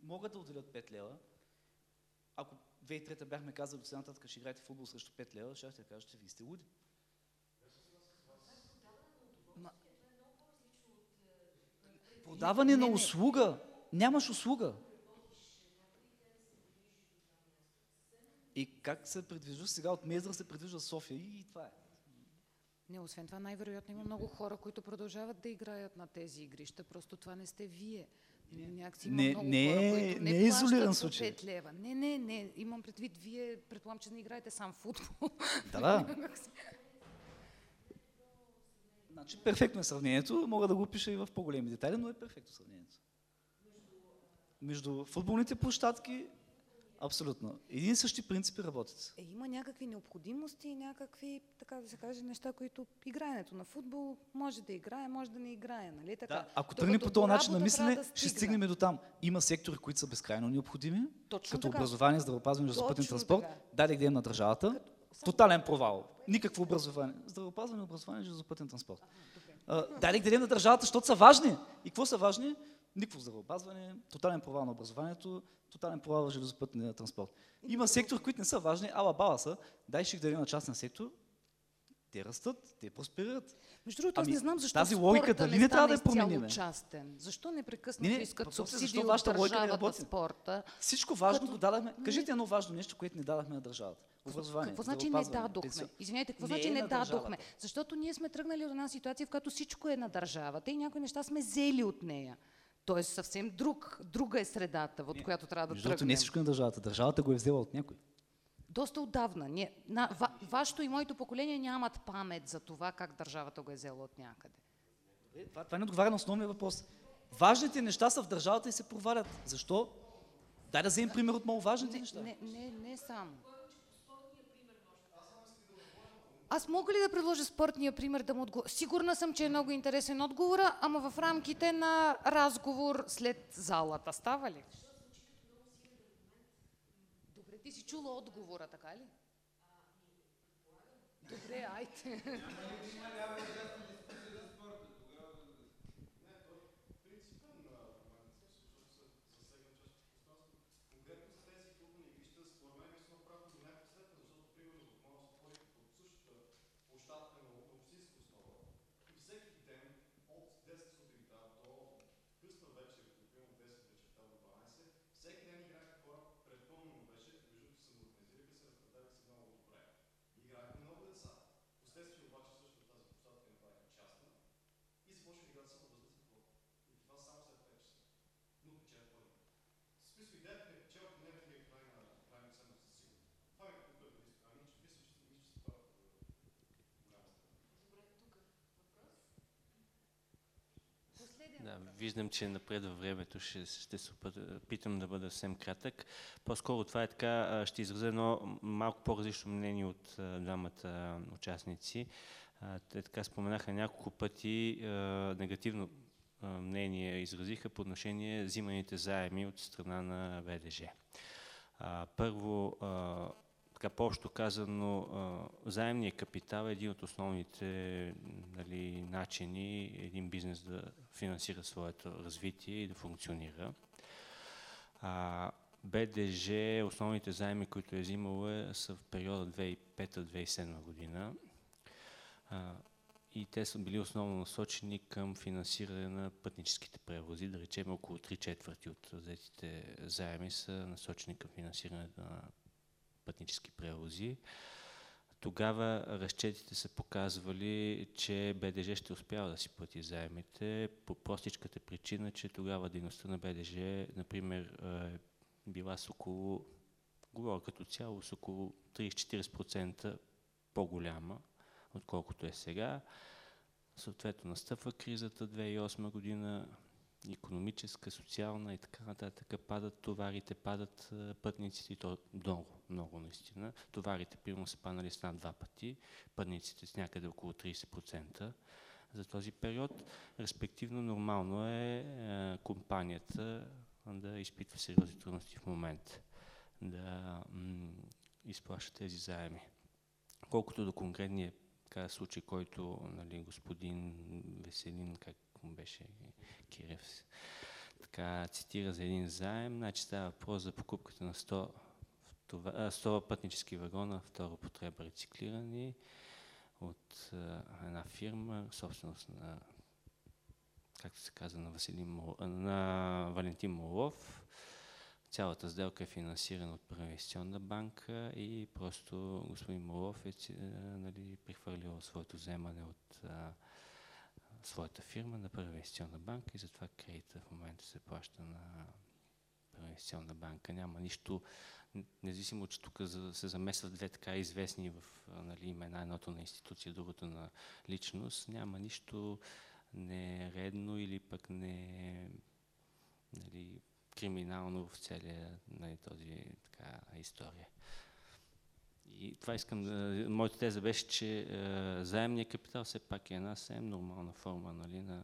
Могат да отделят 5 лева. Ако 2003 бяхме казали от цената, ще играете футбол срещу 5 лева, ще да кажете, вие сте луди. Ма... Продаване на услуга. Нямаш услуга. И как се предвижда сега от Мездра се предвижда София и това е. Не, освен това, най-вероятно има много хора, които продължават да играят на тези игрища. Просто това не сте вие. Някакси има не, много не, хора, които не, не е изолиран случай. по 5 лева. Не, не, не. Имам предвид, вие предполагам, че не играете сам футбол. Да, да. Значи перфектно е сравнението. Мога да го пиша и в по-големи детайли, но е перфектно сравнението. Между футболните площадки Абсолютно. Един и същи принципи работят. Е, има някакви необходимости и някакви, така да се каже, неща, които играенето на футбол може да играе, може да не играе, нали така? Да, ако тръгнем по този начин на мислене, да ще стигне. стигнем до там. Има сектори, които са безкрайно необходими, Точно като така. образование, здравеопазване, железопътен транспорт. така. Даде где на държавата. Тотален провал. Никакво образование. Здравеопазване, образование, железопътен транспорт. А, Даде где на държавата, защото са важни. И какво са важни? Никакво здравеопазване, тотален провал на образованието, тотален провал в железопътния транспорт. Има сектори, които не са важни, ала бала са, дай ще ги даде на частен сектор, те растат, те просперират. Между другото, аз Ами, не знам защо тази логика дали не, не трябва да я променим? частен. Защо непрекъснато Не, не, искат е субсидии от не държавата работи? спорта? Всичко важно Като- го дадахме. Кажете едно важно нещо, което не дадахме на държавата. Образование. Какво значи не дадохме? Извинете, какво Не значи е не на дадохме? Защото ние сме тръгнали от една ситуация, в която всичко е на държавата и някои неща сме взели от нея. Тоест съвсем друг, друга е средата, от която трябва да тръгнем. не е всичко на държавата. Държавата го е взела от някой. Доста отдавна. Ние, на, ва, вашето и моето поколение нямат памет за това как държавата го е взела от някъде. Е, Това, това не отговаря на основния въпрос. Важните неща са в държавата и се провалят. Защо? Дай да вземем пример от много важните неща. Не, не, не само. Аз мога ли да предложа спортния пример да му отговоря? Сигурна съм, че е много интересен отговора, ама в рамките на разговор след залата. Става ли? Добре, ти си чула отговора, така ли? Добре, айде. Second, Да, виждам, че напред във времето ще, ще се опитам да бъда съвсем кратък. По-скоро това е така, ще изразя едно малко по-различно мнение от двамата участници. Те така споменаха няколко пъти негативно мнение изразиха по отношение взиманите заеми от страна на ВДЖ. Първо, така по-общо казано, заемният капитал е един от основните нали, начини един бизнес да финансира своето развитие и да функционира. А, БДЖ, основните заеми, които е взимало е, са в периода 2005-2007 година. А, и те са били основно насочени към финансиране на пътническите превози. Да речем около 3 четвърти от взетите заеми са насочени към финансиране на пътнически превози. Тогава разчетите са показвали, че БДЖ ще успява да си плати заемите по простичката причина, че тогава дейността на БДЖ, например, е била с около, говоря като цяло, с около 30-40% по-голяма, отколкото е сега. Съответно настъпва кризата 2008 година, економическа, социална и така нататък, падат товарите, падат пътниците и то много, много наистина. Товарите, примерно, са паднали с над два пъти, пътниците с някъде около 30% за този период. Респективно, нормално е, е компанията да изпитва сериозни трудности в момента, да изплаща тези заеми. Колкото до конкретния случай, който нали, господин Веселин, как му беше Кирев, така цитира за един заем, значи става въпрос за покупката на 100, 100 пътнически вагона, втора потреба рециклирани от една фирма, собственост на, както се казва, на, Василин, на Валентин Молов. Цялата сделка е финансирана от Първа инвестиционна банка и просто господин Молов е нали, прихвърлил своето вземане от а, своята фирма на Първа инвестиционна банка и затова кредита в момента се плаща на Първа инвестиционна банка. Няма нищо, независимо, че тук се замесват две така известни в нали, имена, едното на институция, другото на личност, няма нищо нередно или пък не нали, криминално в целия нали, този така, история. И това искам да... Моята теза беше, че е, заемният капитал все пак е една съвсем нормална форма нали, на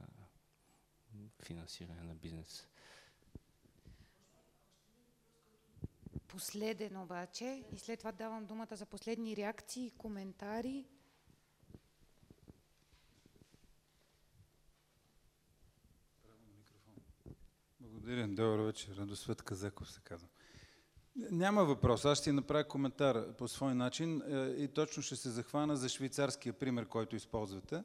финансиране на бизнес. Последен обаче и след това давам думата за последни реакции и коментари. Благодаря. Добър вечер. Радосвет Казаков се казва. Няма въпрос. Аз ще направя коментар по свой начин е, и точно ще се захвана за швейцарския пример, който използвате.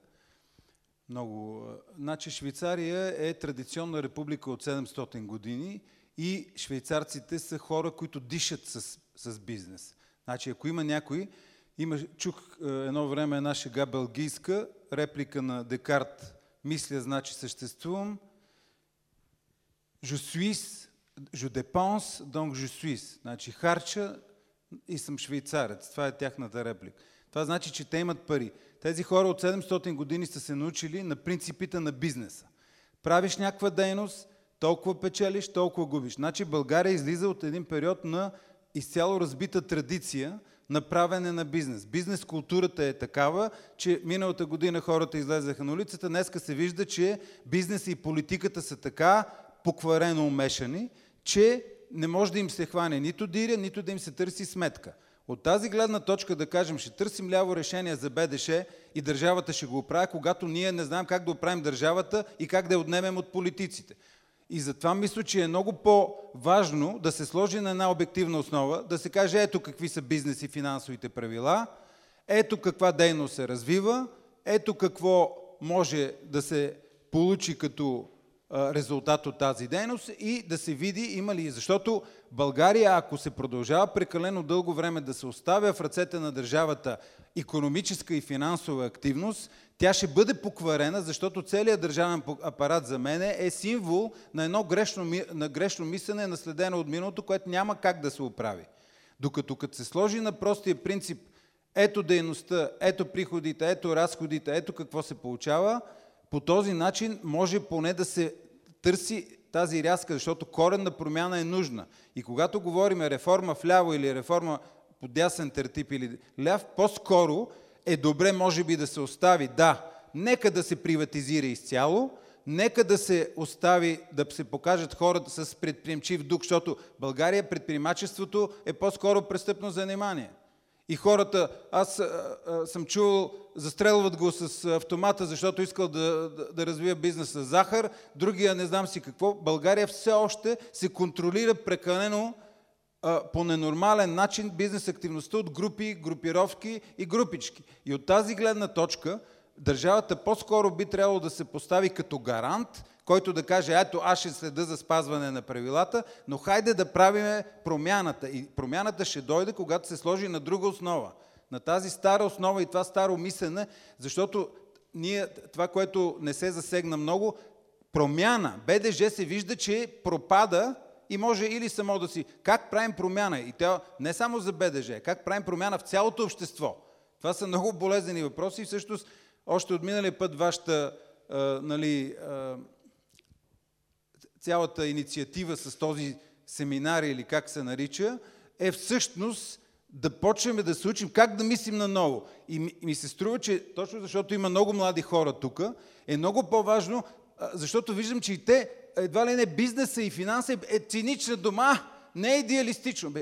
Много. Е, значи Швейцария е традиционна република от 700 години и швейцарците са хора, които дишат с, с бизнес. Значи ако има някой, има, чух е, едно време една шега белгийска, реплика на Декарт, мисля, значи съществувам, suis, je dépense, donc je suis. Значи харча и съм швейцарец. Това е тяхната реплика. Това значи, че те имат пари. Тези хора от 700 години са се научили на принципите на бизнеса. Правиш някаква дейност, толкова печелиш, толкова губиш. Значи България излиза от един период на изцяло разбита традиция на правене на бизнес. Бизнес културата е такава, че миналата година хората излезаха на улицата, днеска се вижда, че бизнес и политиката са така покварено умешани, че не може да им се хване нито диря, нито да им се търси сметка. От тази гледна точка да кажем, ще търсим ляво решение за БДШ и държавата ще го оправя, когато ние не знаем как да оправим държавата и как да я отнемем от политиците. И затова мисля, че е много по-важно да се сложи на една обективна основа, да се каже ето какви са бизнес и финансовите правила, ето каква дейност се развива, ето какво може да се получи като резултат от тази дейност и да се види има ли. Защото България, ако се продължава прекалено дълго време да се оставя в ръцете на държавата економическа и финансова активност, тя ще бъде покварена, защото целият държавен апарат за мен е символ на едно грешно, на грешно мислене, наследено от миналото, което няма как да се оправи. Докато като се сложи на простия принцип, ето дейността, ето приходите, ето разходите, ето какво се получава, по този начин може поне да се търси тази рязка, защото коренна промяна е нужна. И когато говорим реформа вляво или реформа по дясен тертип или ляв, по-скоро е добре може би да се остави, да, нека да се приватизира изцяло, нека да се остави, да се покажат хората с предприемчив дух, защото България предприемачеството е по-скоро престъпно занимание. И хората, аз а, а, съм чувал, застрелват го с автомата, защото искал да, да, да развия бизнес с захар, другия не знам си какво. България все още се контролира прекалено а, по ненормален начин бизнес активността от групи, групировки и групички. И от тази гледна точка, държавата по-скоро би трябвало да се постави като гарант, който да каже, ето аз ще следа за спазване на правилата, но хайде да правиме промяната. И промяната ще дойде, когато се сложи на друга основа. На тази стара основа и това старо мислене, защото ние, това, което не се засегна много, промяна. БДЖ се вижда, че пропада и може или само да си... Как правим промяна? И тя не само за БДЖ, как правим промяна в цялото общество? Това са много болезнени въпроси и всъщност още от миналия път вашата а, нали, а, цялата инициатива с този семинар или как се нарича, е всъщност да почнем да се учим как да мислим наново. И ми, се струва, че точно защото има много млади хора тук, е много по-важно, защото виждам, че и те, едва ли не бизнеса и финанса е цинична дома, не е идеалистично.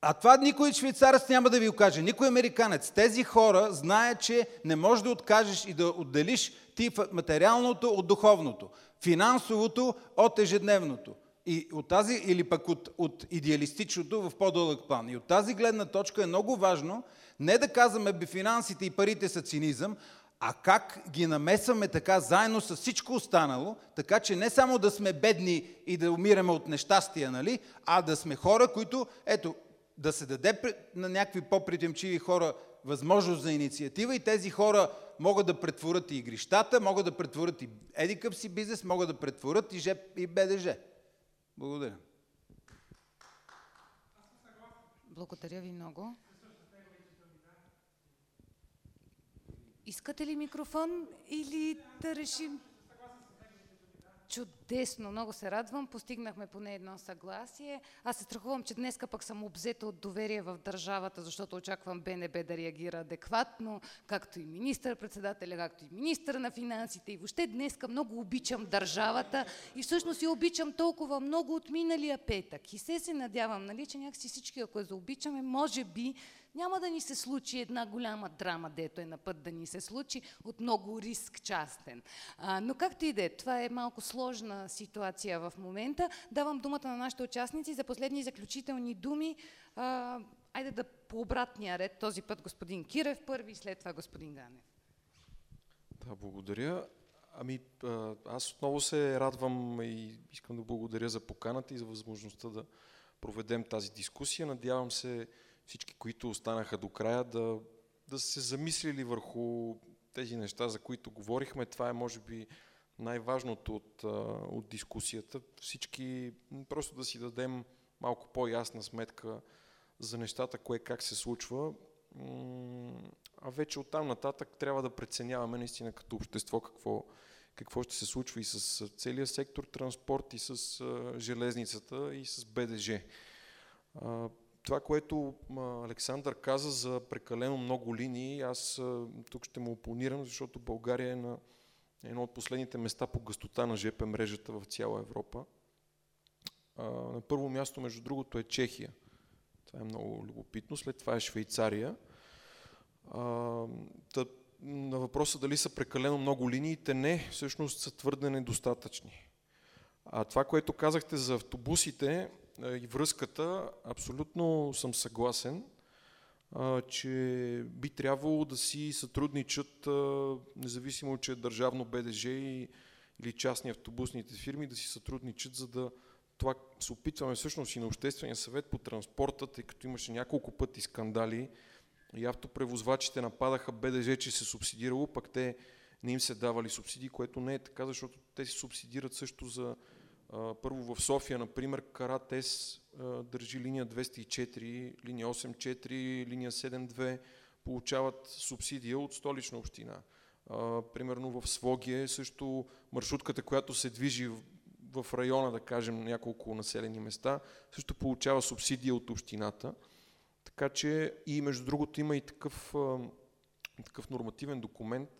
А това никой швейцарец няма да ви го каже, никой американец. Тези хора знаят, че не можеш да откажеш и да отделиш ти материалното от духовното, финансовото от ежедневното. И от тази, или пък от, от идеалистичното в по-дълъг план. И от тази гледна точка е много важно не да казваме, финансите и парите са цинизъм, а как ги намесваме така заедно с всичко останало, така че не само да сме бедни и да умираме от нещастия, нали, а да сме хора, които, ето, да се даде на някакви по-притемчиви хора възможност за инициатива и тези хора могат да претворят и игрищата, могат да претворят и едикъп си бизнес, могат да претворят и, ЖЕП, и БДЖ. Благодаря. Благодаря ви много. Искате ли микрофон или да решим? Чудесно, много се радвам. Постигнахме поне едно съгласие. Аз се страхувам, че днеска пък съм обзета от доверие в държавата, защото очаквам БНБ да реагира адекватно, както и министър-председателя, както и министър на финансите. И въобще днеска много обичам държавата и всъщност я обичам толкова много от миналия петък. И се се надявам, нали, че някакси всички, ако я заобичаме, може би няма да ни се случи една голяма драма, дето е на път да ни се случи, от много риск частен. А, но както и да е, това е малко сложна ситуация в момента. Давам думата на нашите участници за последни заключителни думи. А, айде да по обратния ред, този път господин Кирев първи, след това господин Ганев. Да, благодаря. Ами, аз отново се радвам и искам да благодаря за поканата и за възможността да проведем тази дискусия. Надявам се всички, които останаха до края, да, да се замислили върху тези неща, за които говорихме. Това е, може би, най-важното от, от дискусията. Всички просто да си дадем малко по-ясна сметка за нещата, кое как се случва. А вече оттам нататък трябва да преценяваме наистина като общество какво, какво ще се случва и с целия сектор транспорт, и с железницата, и с БДЖ това, което Александър каза за прекалено много линии, аз тук ще му опонирам, защото България е на едно от последните места по гъстота на ЖП мрежата в цяла Европа. На първо място, между другото, е Чехия. Това е много любопитно. След това е Швейцария. на въпроса дали са прекалено много линиите, не, всъщност са твърде недостатъчни. А това, което казахте за автобусите, и връзката, абсолютно съм съгласен, че би трябвало да си сътрудничат, независимо, че е държавно БДЖ или частни автобусните фирми, да си сътрудничат, за да това се опитваме всъщност и на Обществения съвет по транспорта, тъй като имаше няколко пъти скандали и автопревозвачите нападаха БДЖ, че се субсидирало, пък те не им се давали субсидии, което не е така, защото те се субсидират също за първо в София, например, Каратес държи линия 204, линия 84, линия 72 получават субсидия от столична община. Примерно в Свогие също маршрутката, която се движи в района, да кажем, няколко населени места, също получава субсидия от общината. Така че и между другото има и такъв, такъв нормативен документ,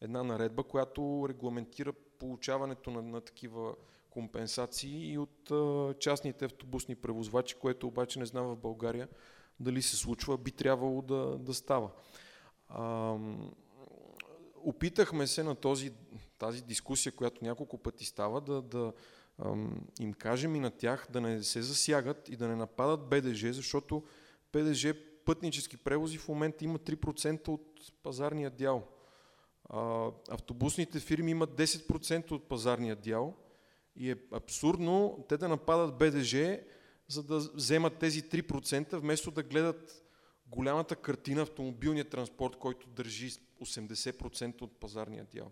една наредба, която регламентира получаването на, на такива компенсации и от частните автобусни превозвачи, което обаче не знам в България дали се случва, би трябвало да, да става. А, опитахме се на този, тази дискусия, която няколко пъти става, да, да ам, им кажем и на тях да не се засягат и да не нападат БДЖ, защото БДЖ пътнически превози в момента има 3% от пазарния дял. А, автобусните фирми имат 10% от пазарния дял и е абсурдно те да нападат БДЖ, за да вземат тези 3%, вместо да гледат голямата картина автомобилния транспорт, който държи 80% от пазарния дял.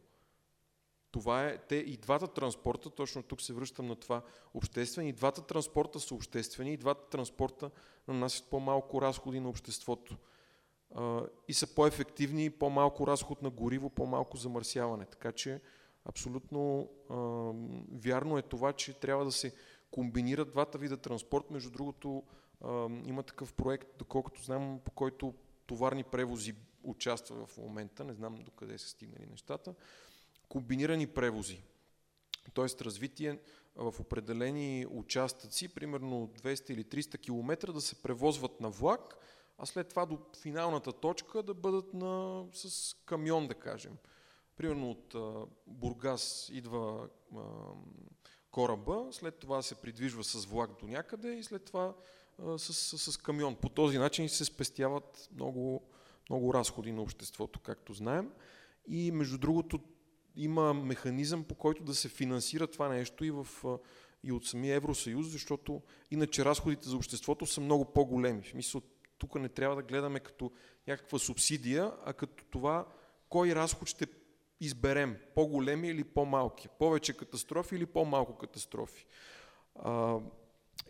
Това е, те и двата транспорта, точно тук се връщам на това обществени, и двата транспорта са обществени, и двата транспорта нанасят по-малко разходи на обществото. И са по-ефективни, по-малко разход на гориво, по-малко замърсяване. Така че абсолютно а, вярно е това, че трябва да се комбинират двата вида транспорт. Между другото, а, има такъв проект, доколкото знам, по който товарни превози участва в момента, не знам докъде са стигнали нещата, комбинирани превози. Тоест развитие в определени участъци, примерно 200 или 300 км, да се превозват на влак, а след това до финалната точка да бъдат на, с камион, да кажем. Примерно от Бургас идва кораба, след това се придвижва с влак до някъде и след това с, с, с камион. По този начин се спестяват много, много разходи на обществото, както знаем. И между другото има механизъм по който да се финансира това нещо и, в, и от самия Евросъюз, защото иначе разходите за обществото са много по-големи. В смисъл, тук не трябва да гледаме като някаква субсидия, а като това кой разход ще изберем, по-големи или по-малки, повече катастрофи или по-малко катастрофи. А,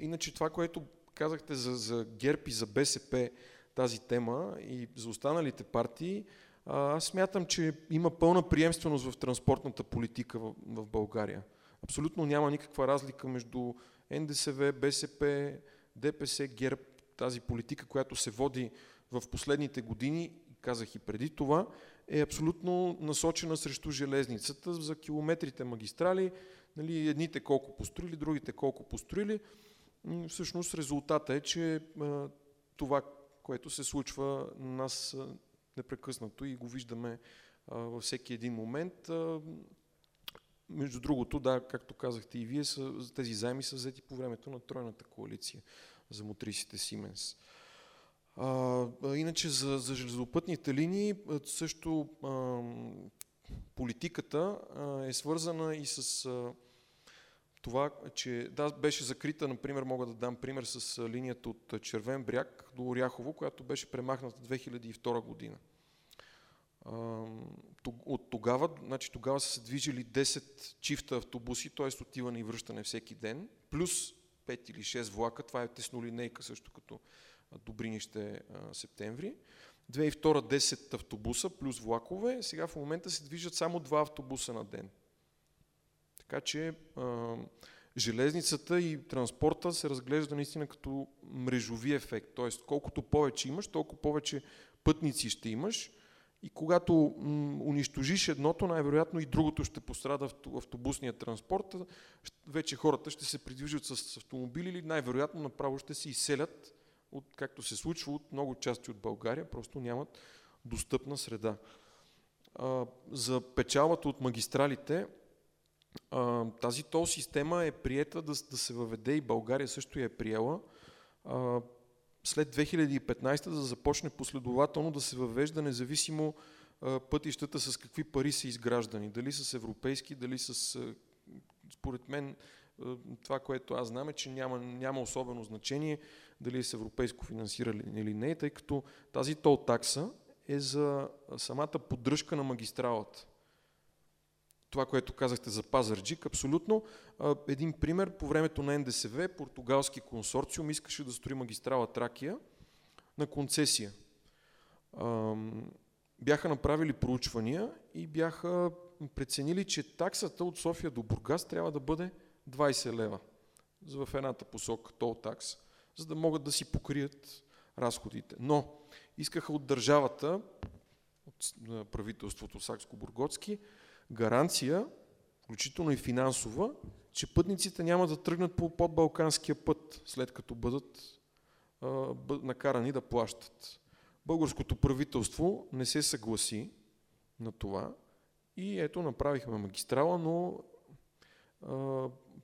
иначе това, което казахте за, за ГЕРБ и за БСП, тази тема и за останалите партии, аз смятам, че има пълна приемственост в транспортната политика в, в България. Абсолютно няма никаква разлика между НДСВ, БСП, ДПС, ГЕРБ, тази политика, която се води в последните години, казах и преди това, е абсолютно насочена срещу железницата за километрите магистрали, нали, едните колко построили, другите колко построили. Всъщност резултата е, че това, което се случва на нас непрекъснато и го виждаме във всеки един момент. Между другото, да, както казахте и вие, тези заеми са взети по времето на Тройната коалиция за мотрисите Сименс. А, иначе за, за железопътните линии също а, политиката а, е свързана и с а, това, че да, беше закрита, например, мога да дам пример с линията от Червен бряг до Оряхово, която беше премахната 2002 година. От тогава, значи тогава са се движили 10 чифта автобуси, т.е. отиване и връщане всеки ден, плюс 5 или 6 влака, това е теснолинейка също като Добринище септември. 2002 10 автобуса плюс влакове, сега в момента се движат само 2 автобуса на ден. Така че а, железницата и транспорта се разглежда наистина като мрежови ефект. Т.е. колкото повече имаш, толкова повече пътници ще имаш и когато унищожиш едното, най-вероятно и другото ще пострада в автобусния транспорт. Вече хората ще се придвижат с автомобили или най-вероятно направо ще се изселят, от, както се случва от много части от България, просто нямат достъпна среда. А, за печалбата от магистралите, а, тази тол система е приета да, да се въведе и България също я е приела. А, след 2015 да започне последователно да се въвежда независимо а, пътищата с какви пари са изграждани. Дали с европейски, дали с... А, според мен това, което аз знам е, че няма, няма особено значение дали е с европейско финансиране или не, тъй като тази тол такса е за самата поддръжка на магистралата това, което казахте за Пазарджик, абсолютно. Един пример, по времето на НДСВ, португалски консорциум искаше да строи магистрала Тракия на концесия. Бяха направили проучвания и бяха преценили, че таксата от София до Бургас трябва да бъде 20 лева в едната посока тол такс, за да могат да си покрият разходите. Но искаха от държавата, от правителството Сакско-Бургоцки, гаранция, включително и финансова, че пътниците няма да тръгнат по подбалканския път, след като бъдат а, накарани да плащат. Българското правителство не се съгласи на това и ето направихме магистрала, но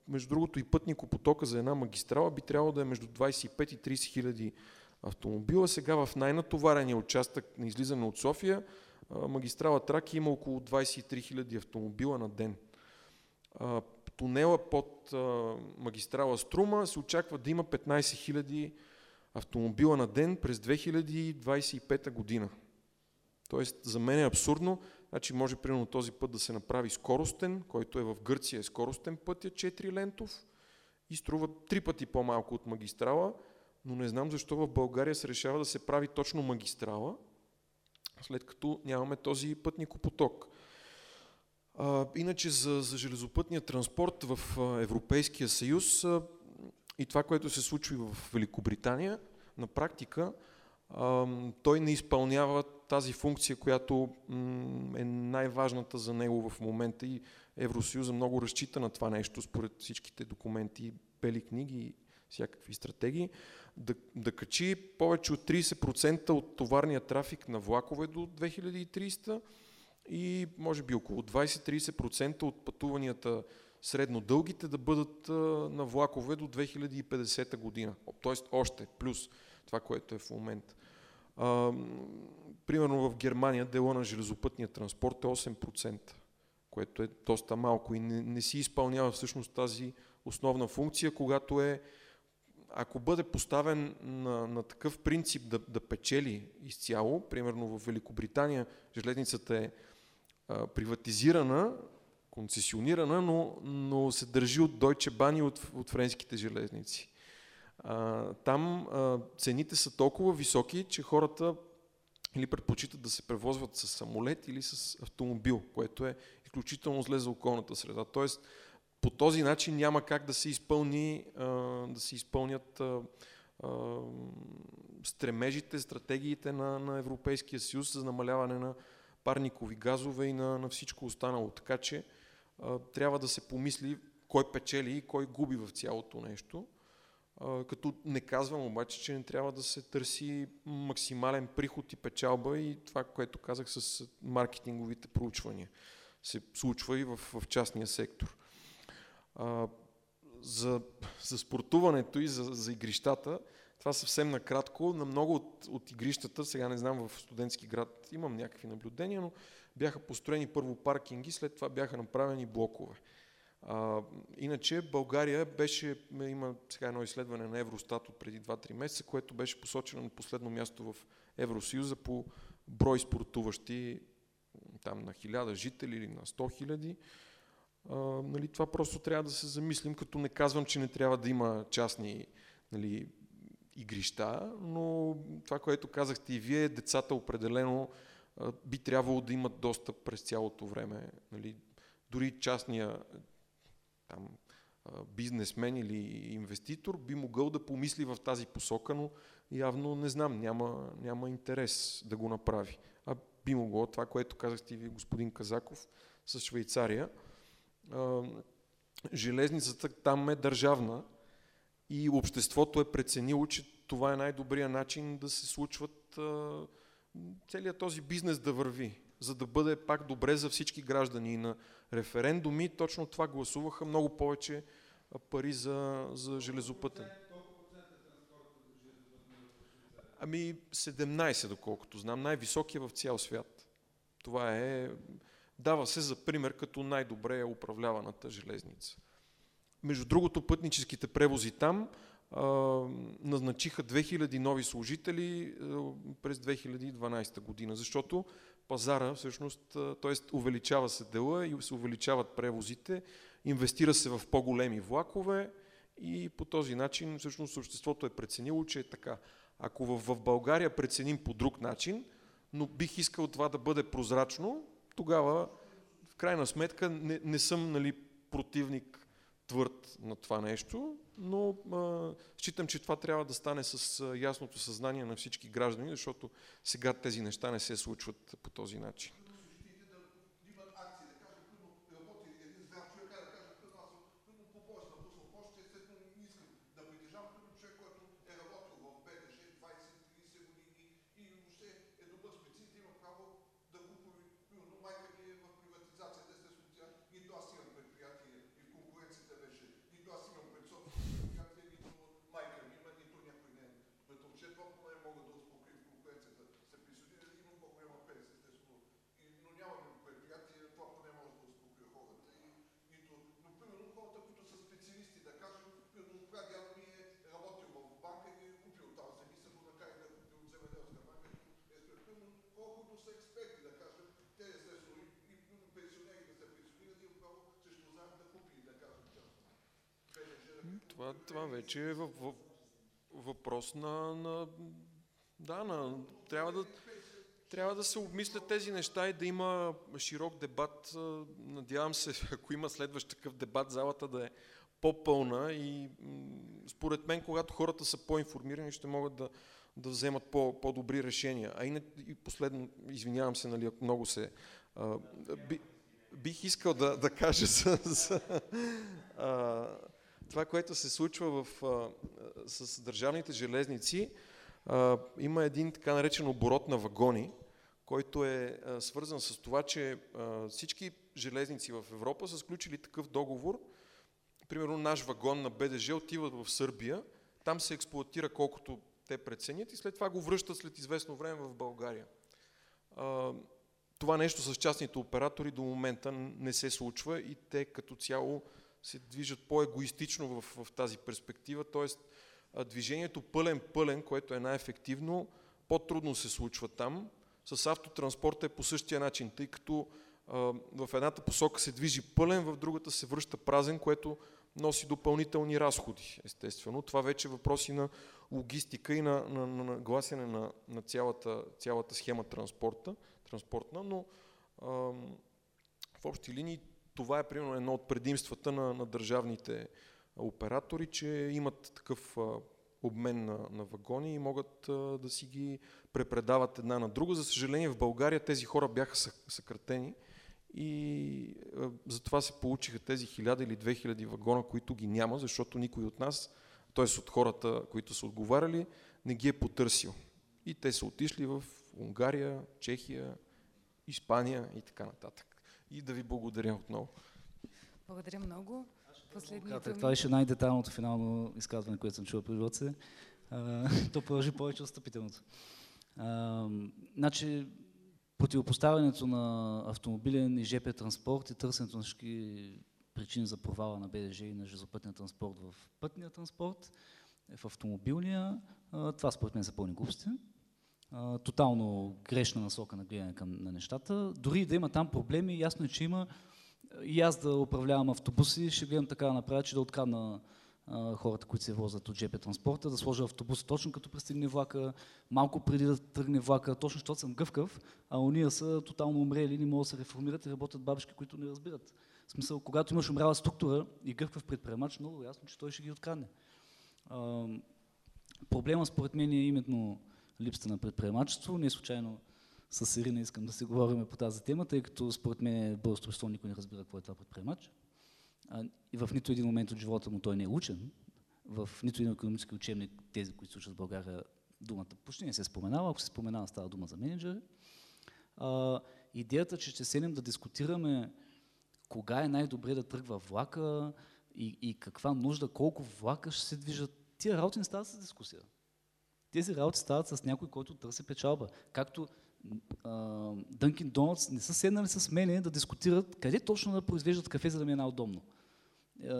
между другото и пътникопотока за една магистрала би трябвало да е между 25 и 30 хиляди автомобила. Сега в най-натоварения участък на излизане от София магистрала Траки има около 23 000 автомобила на ден. Тунела под магистрала Струма се очаква да има 15 000 автомобила на ден през 2025 година. Тоест, за мен е абсурдно. Значи може примерно този път да се направи скоростен, който е в Гърция е скоростен път, е 4 лентов и струва три пъти по-малко от магистрала, но не знам защо в България се решава да се прави точно магистрала, след като нямаме този пътникопоток. А, иначе за, за железопътния транспорт в Европейския съюз а, и това, което се случва в Великобритания, на практика а, той не изпълнява тази функция, която е най-важната за него в момента и Евросъюза много разчита на това нещо, според всичките документи, бели книги и всякакви стратегии да, да качи повече от 30% от товарния трафик на влакове до 2300 и може би около 20-30% от пътуванията средно дългите да бъдат на влакове до 2050 година. Тоест още плюс това, което е в момента. А, примерно в Германия дела на железопътния транспорт е 8%, което е доста малко и не, не си изпълнява всъщност тази основна функция, когато е ако бъде поставен на, на такъв принцип да, да печели изцяло, примерно в Великобритания железницата е а, приватизирана, концесионирана, но, но се държи от Deutsche Bahn и от, от френските железници. Там цените са толкова високи, че хората или предпочитат да се превозват с самолет или с автомобил, което е изключително зле за околната среда. Тоест, по този начин няма как да се, изпълни, да се изпълнят стремежите, стратегиите на, на Европейския съюз за намаляване на парникови газове и на, на всичко останало. Така че трябва да се помисли кой печели и кой губи в цялото нещо. Като не казвам обаче, че не трябва да се търси максимален приход и печалба и това, което казах с маркетинговите проучвания. Се случва и в, в частния сектор. А, за, за спортуването и за, за игрищата, това съвсем накратко, на много от, от игрищата, сега не знам в студентски град имам някакви наблюдения, но бяха построени първо паркинги, след това бяха направени блокове. А, иначе България беше, има сега едно изследване на Евростат от преди 2-3 месеца, което беше посочено на последно място в Евросъюза по брой спортуващи там на 1000 жители или на 100 хиляди нали, това просто трябва да се замислим, като не казвам, че не трябва да има частни нали, игрища, но това, което казахте и вие, децата определено би трябвало да имат достъп през цялото време. Нали, дори частния там, бизнесмен или инвеститор би могъл да помисли в тази посока, но явно не знам, няма, няма интерес да го направи. А би могло това, което казахте и вие, господин Казаков, с Швейцария – железницата там е държавна и обществото е преценило, че това е най-добрият начин да се случват целият този бизнес да върви, за да бъде пак добре за всички граждани. И на референдуми точно това гласуваха много повече пари за, за железопътен. Ами 17, доколкото знам. Най-високия в цял свят. Това е Дава се за пример като най-добре управляваната железница. Между другото, пътническите превози там а, назначиха 2000 нови служители а, през 2012 година, защото пазара всъщност, т.е. увеличава се дела и се увеличават превозите, инвестира се в по-големи влакове и по този начин всъщност обществото е преценило, че е така. Ако в, България преценим по друг начин, но бих искал това да бъде прозрачно, тогава в крайна сметка не, не съм нали, противник твърд на това нещо, но а, считам, че това трябва да стане с ясното съзнание на всички граждани, защото сега тези неща не се случват по този начин. Това, това вече е въпрос на, на да, на, трябва да, трябва да се обмислят тези неща и да има широк дебат. Надявам се, ако има следващ такъв дебат, залата да е по-пълна и според мен, когато хората са по-информирани, ще могат да, да вземат по, по-добри решения. А и, и последно, извинявам се, нали, ако много се... А, би, бих искал да, да кажа за, за а, това, което се случва в, а, с държавните железници. А, има един така наречен оборот на вагони, който е а, свързан с това, че а, всички железници в Европа са сключили такъв договор. Примерно наш вагон на БДЖ отива в Сърбия, там се експлуатира колкото те преценят и след това го връщат след известно време в България. А, това нещо с частните оператори до момента не се случва и те като цяло се движат по-егоистично в, в тази перспектива, т.е. движението пълен-пълен, което е най-ефективно, по-трудно се случва там. С автотранспорта е по същия начин, тъй като в едната посока се движи пълен, в другата се връща празен, което носи допълнителни разходи, естествено. Това вече е въпроси на логистика и на, на, на нагласяне на, на цялата, цялата схема транспорта, транспортна, но а, в общи линии това е примерно едно от предимствата на, на държавните оператори, че имат такъв а, обмен на, на вагони и могат а, да си ги препредават една на друга. За съжаление в България тези хора бяха съкратени и а, затова се получиха тези 1000 или 2000 вагона, които ги няма, защото никой от нас, т.е. от хората, които са отговаряли, не ги е потърсил. И те са отишли в Унгария, Чехия, Испания и така нататък и да ви благодаря отново. Благодаря много. Последните Това беше най-детайлното финално изказване, което съм чул при живота То продължи повече от стъпителното. значи, противопоставянето на автомобилен и ЖП транспорт и търсенето на всички причини за провала на БДЖ и на железопътния транспорт в пътния транспорт, е в автомобилния, това според мен са пълни глупости тотално грешна насока на гледане към на нещата. Дори да има там проблеми, ясно е, че има и аз да управлявам автобуси, ще гледам така да направя, че да открадна хората, които се возят от ЖП транспорта, да сложа автобус точно като пристигне влака, малко преди да тръгне влака, точно защото съм гъвкав, а уния са тотално умрели, не могат да се реформират и работят бабишки, които не разбират. В смисъл, когато имаш умряла структура и гъвкав предприемач, много ясно, че той ще ги открадне. проблема според мен е именно липсата на предприемачество. Не случайно с Ирина искам да се говорим по тази тема, тъй като според мен българското общество никой не разбира какво е това предприемач. И в нито един момент от живота му той не е учен. В нито един економически учебник, тези, които слушат в България, думата почти не се споменава. Ако се споменава, става дума за менеджери. Идеята, че ще седнем да дискутираме кога е най-добре да тръгва влака и, и каква нужда, колко влака ще се движат, тия работи не стават с дискусия. Тези работи стават с някой, който търси печалба. Както Дънкин Донатс не са седнали с мене да дискутират къде точно да произвеждат кафе, за да ми е най-удобно.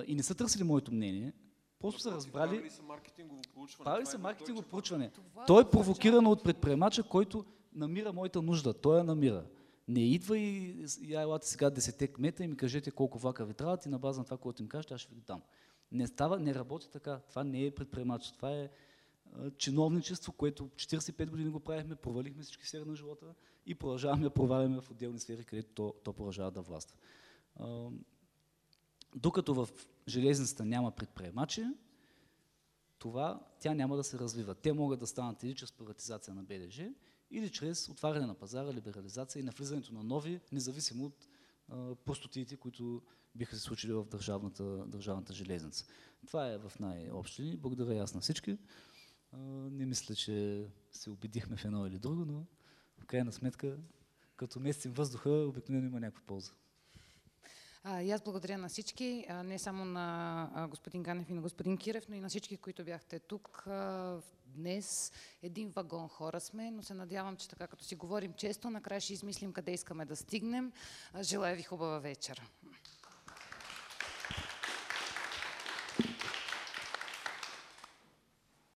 И не са търсили моето мнение, просто са разбрали... Правили са маркетингово проучване. Правили са маркетингово проучване. Той е провокирано от предприемача, който намира моята нужда. Той я намира. Не идва и, елате сега 10 кмета и ми кажете колко влака ви трябват и на база на това, което им кажете, аз ще ви дам. Не става, не работи така. Това не е предприемач. Това е чиновничество, което 45 години го правихме, провалихме всички сфери на живота и продължаваме да проваляме в отделни сфери, където то, то продължава да властва. Докато в железницата няма предприемачи, това тя няма да се развива. Те могат да станат или чрез приватизация на БДЖ, или чрез отваряне на пазара, либерализация и навлизането на нови, независимо от а, простотиите, които биха се случили в държавната, държавната железница. Това е в най-общи. Благодаря аз на всички. Не мисля, че се убедихме в едно или друго, но в крайна сметка, като местим въздуха, обикновено има някаква полза. А, и аз благодаря на всички, а, не само на а, господин Ганев и на господин Кирев, но и на всички, които бяхте тук. А, днес един вагон хора сме, но се надявам, че така като си говорим често, накрая ще измислим къде искаме да стигнем. А, желая ви хубава вечер.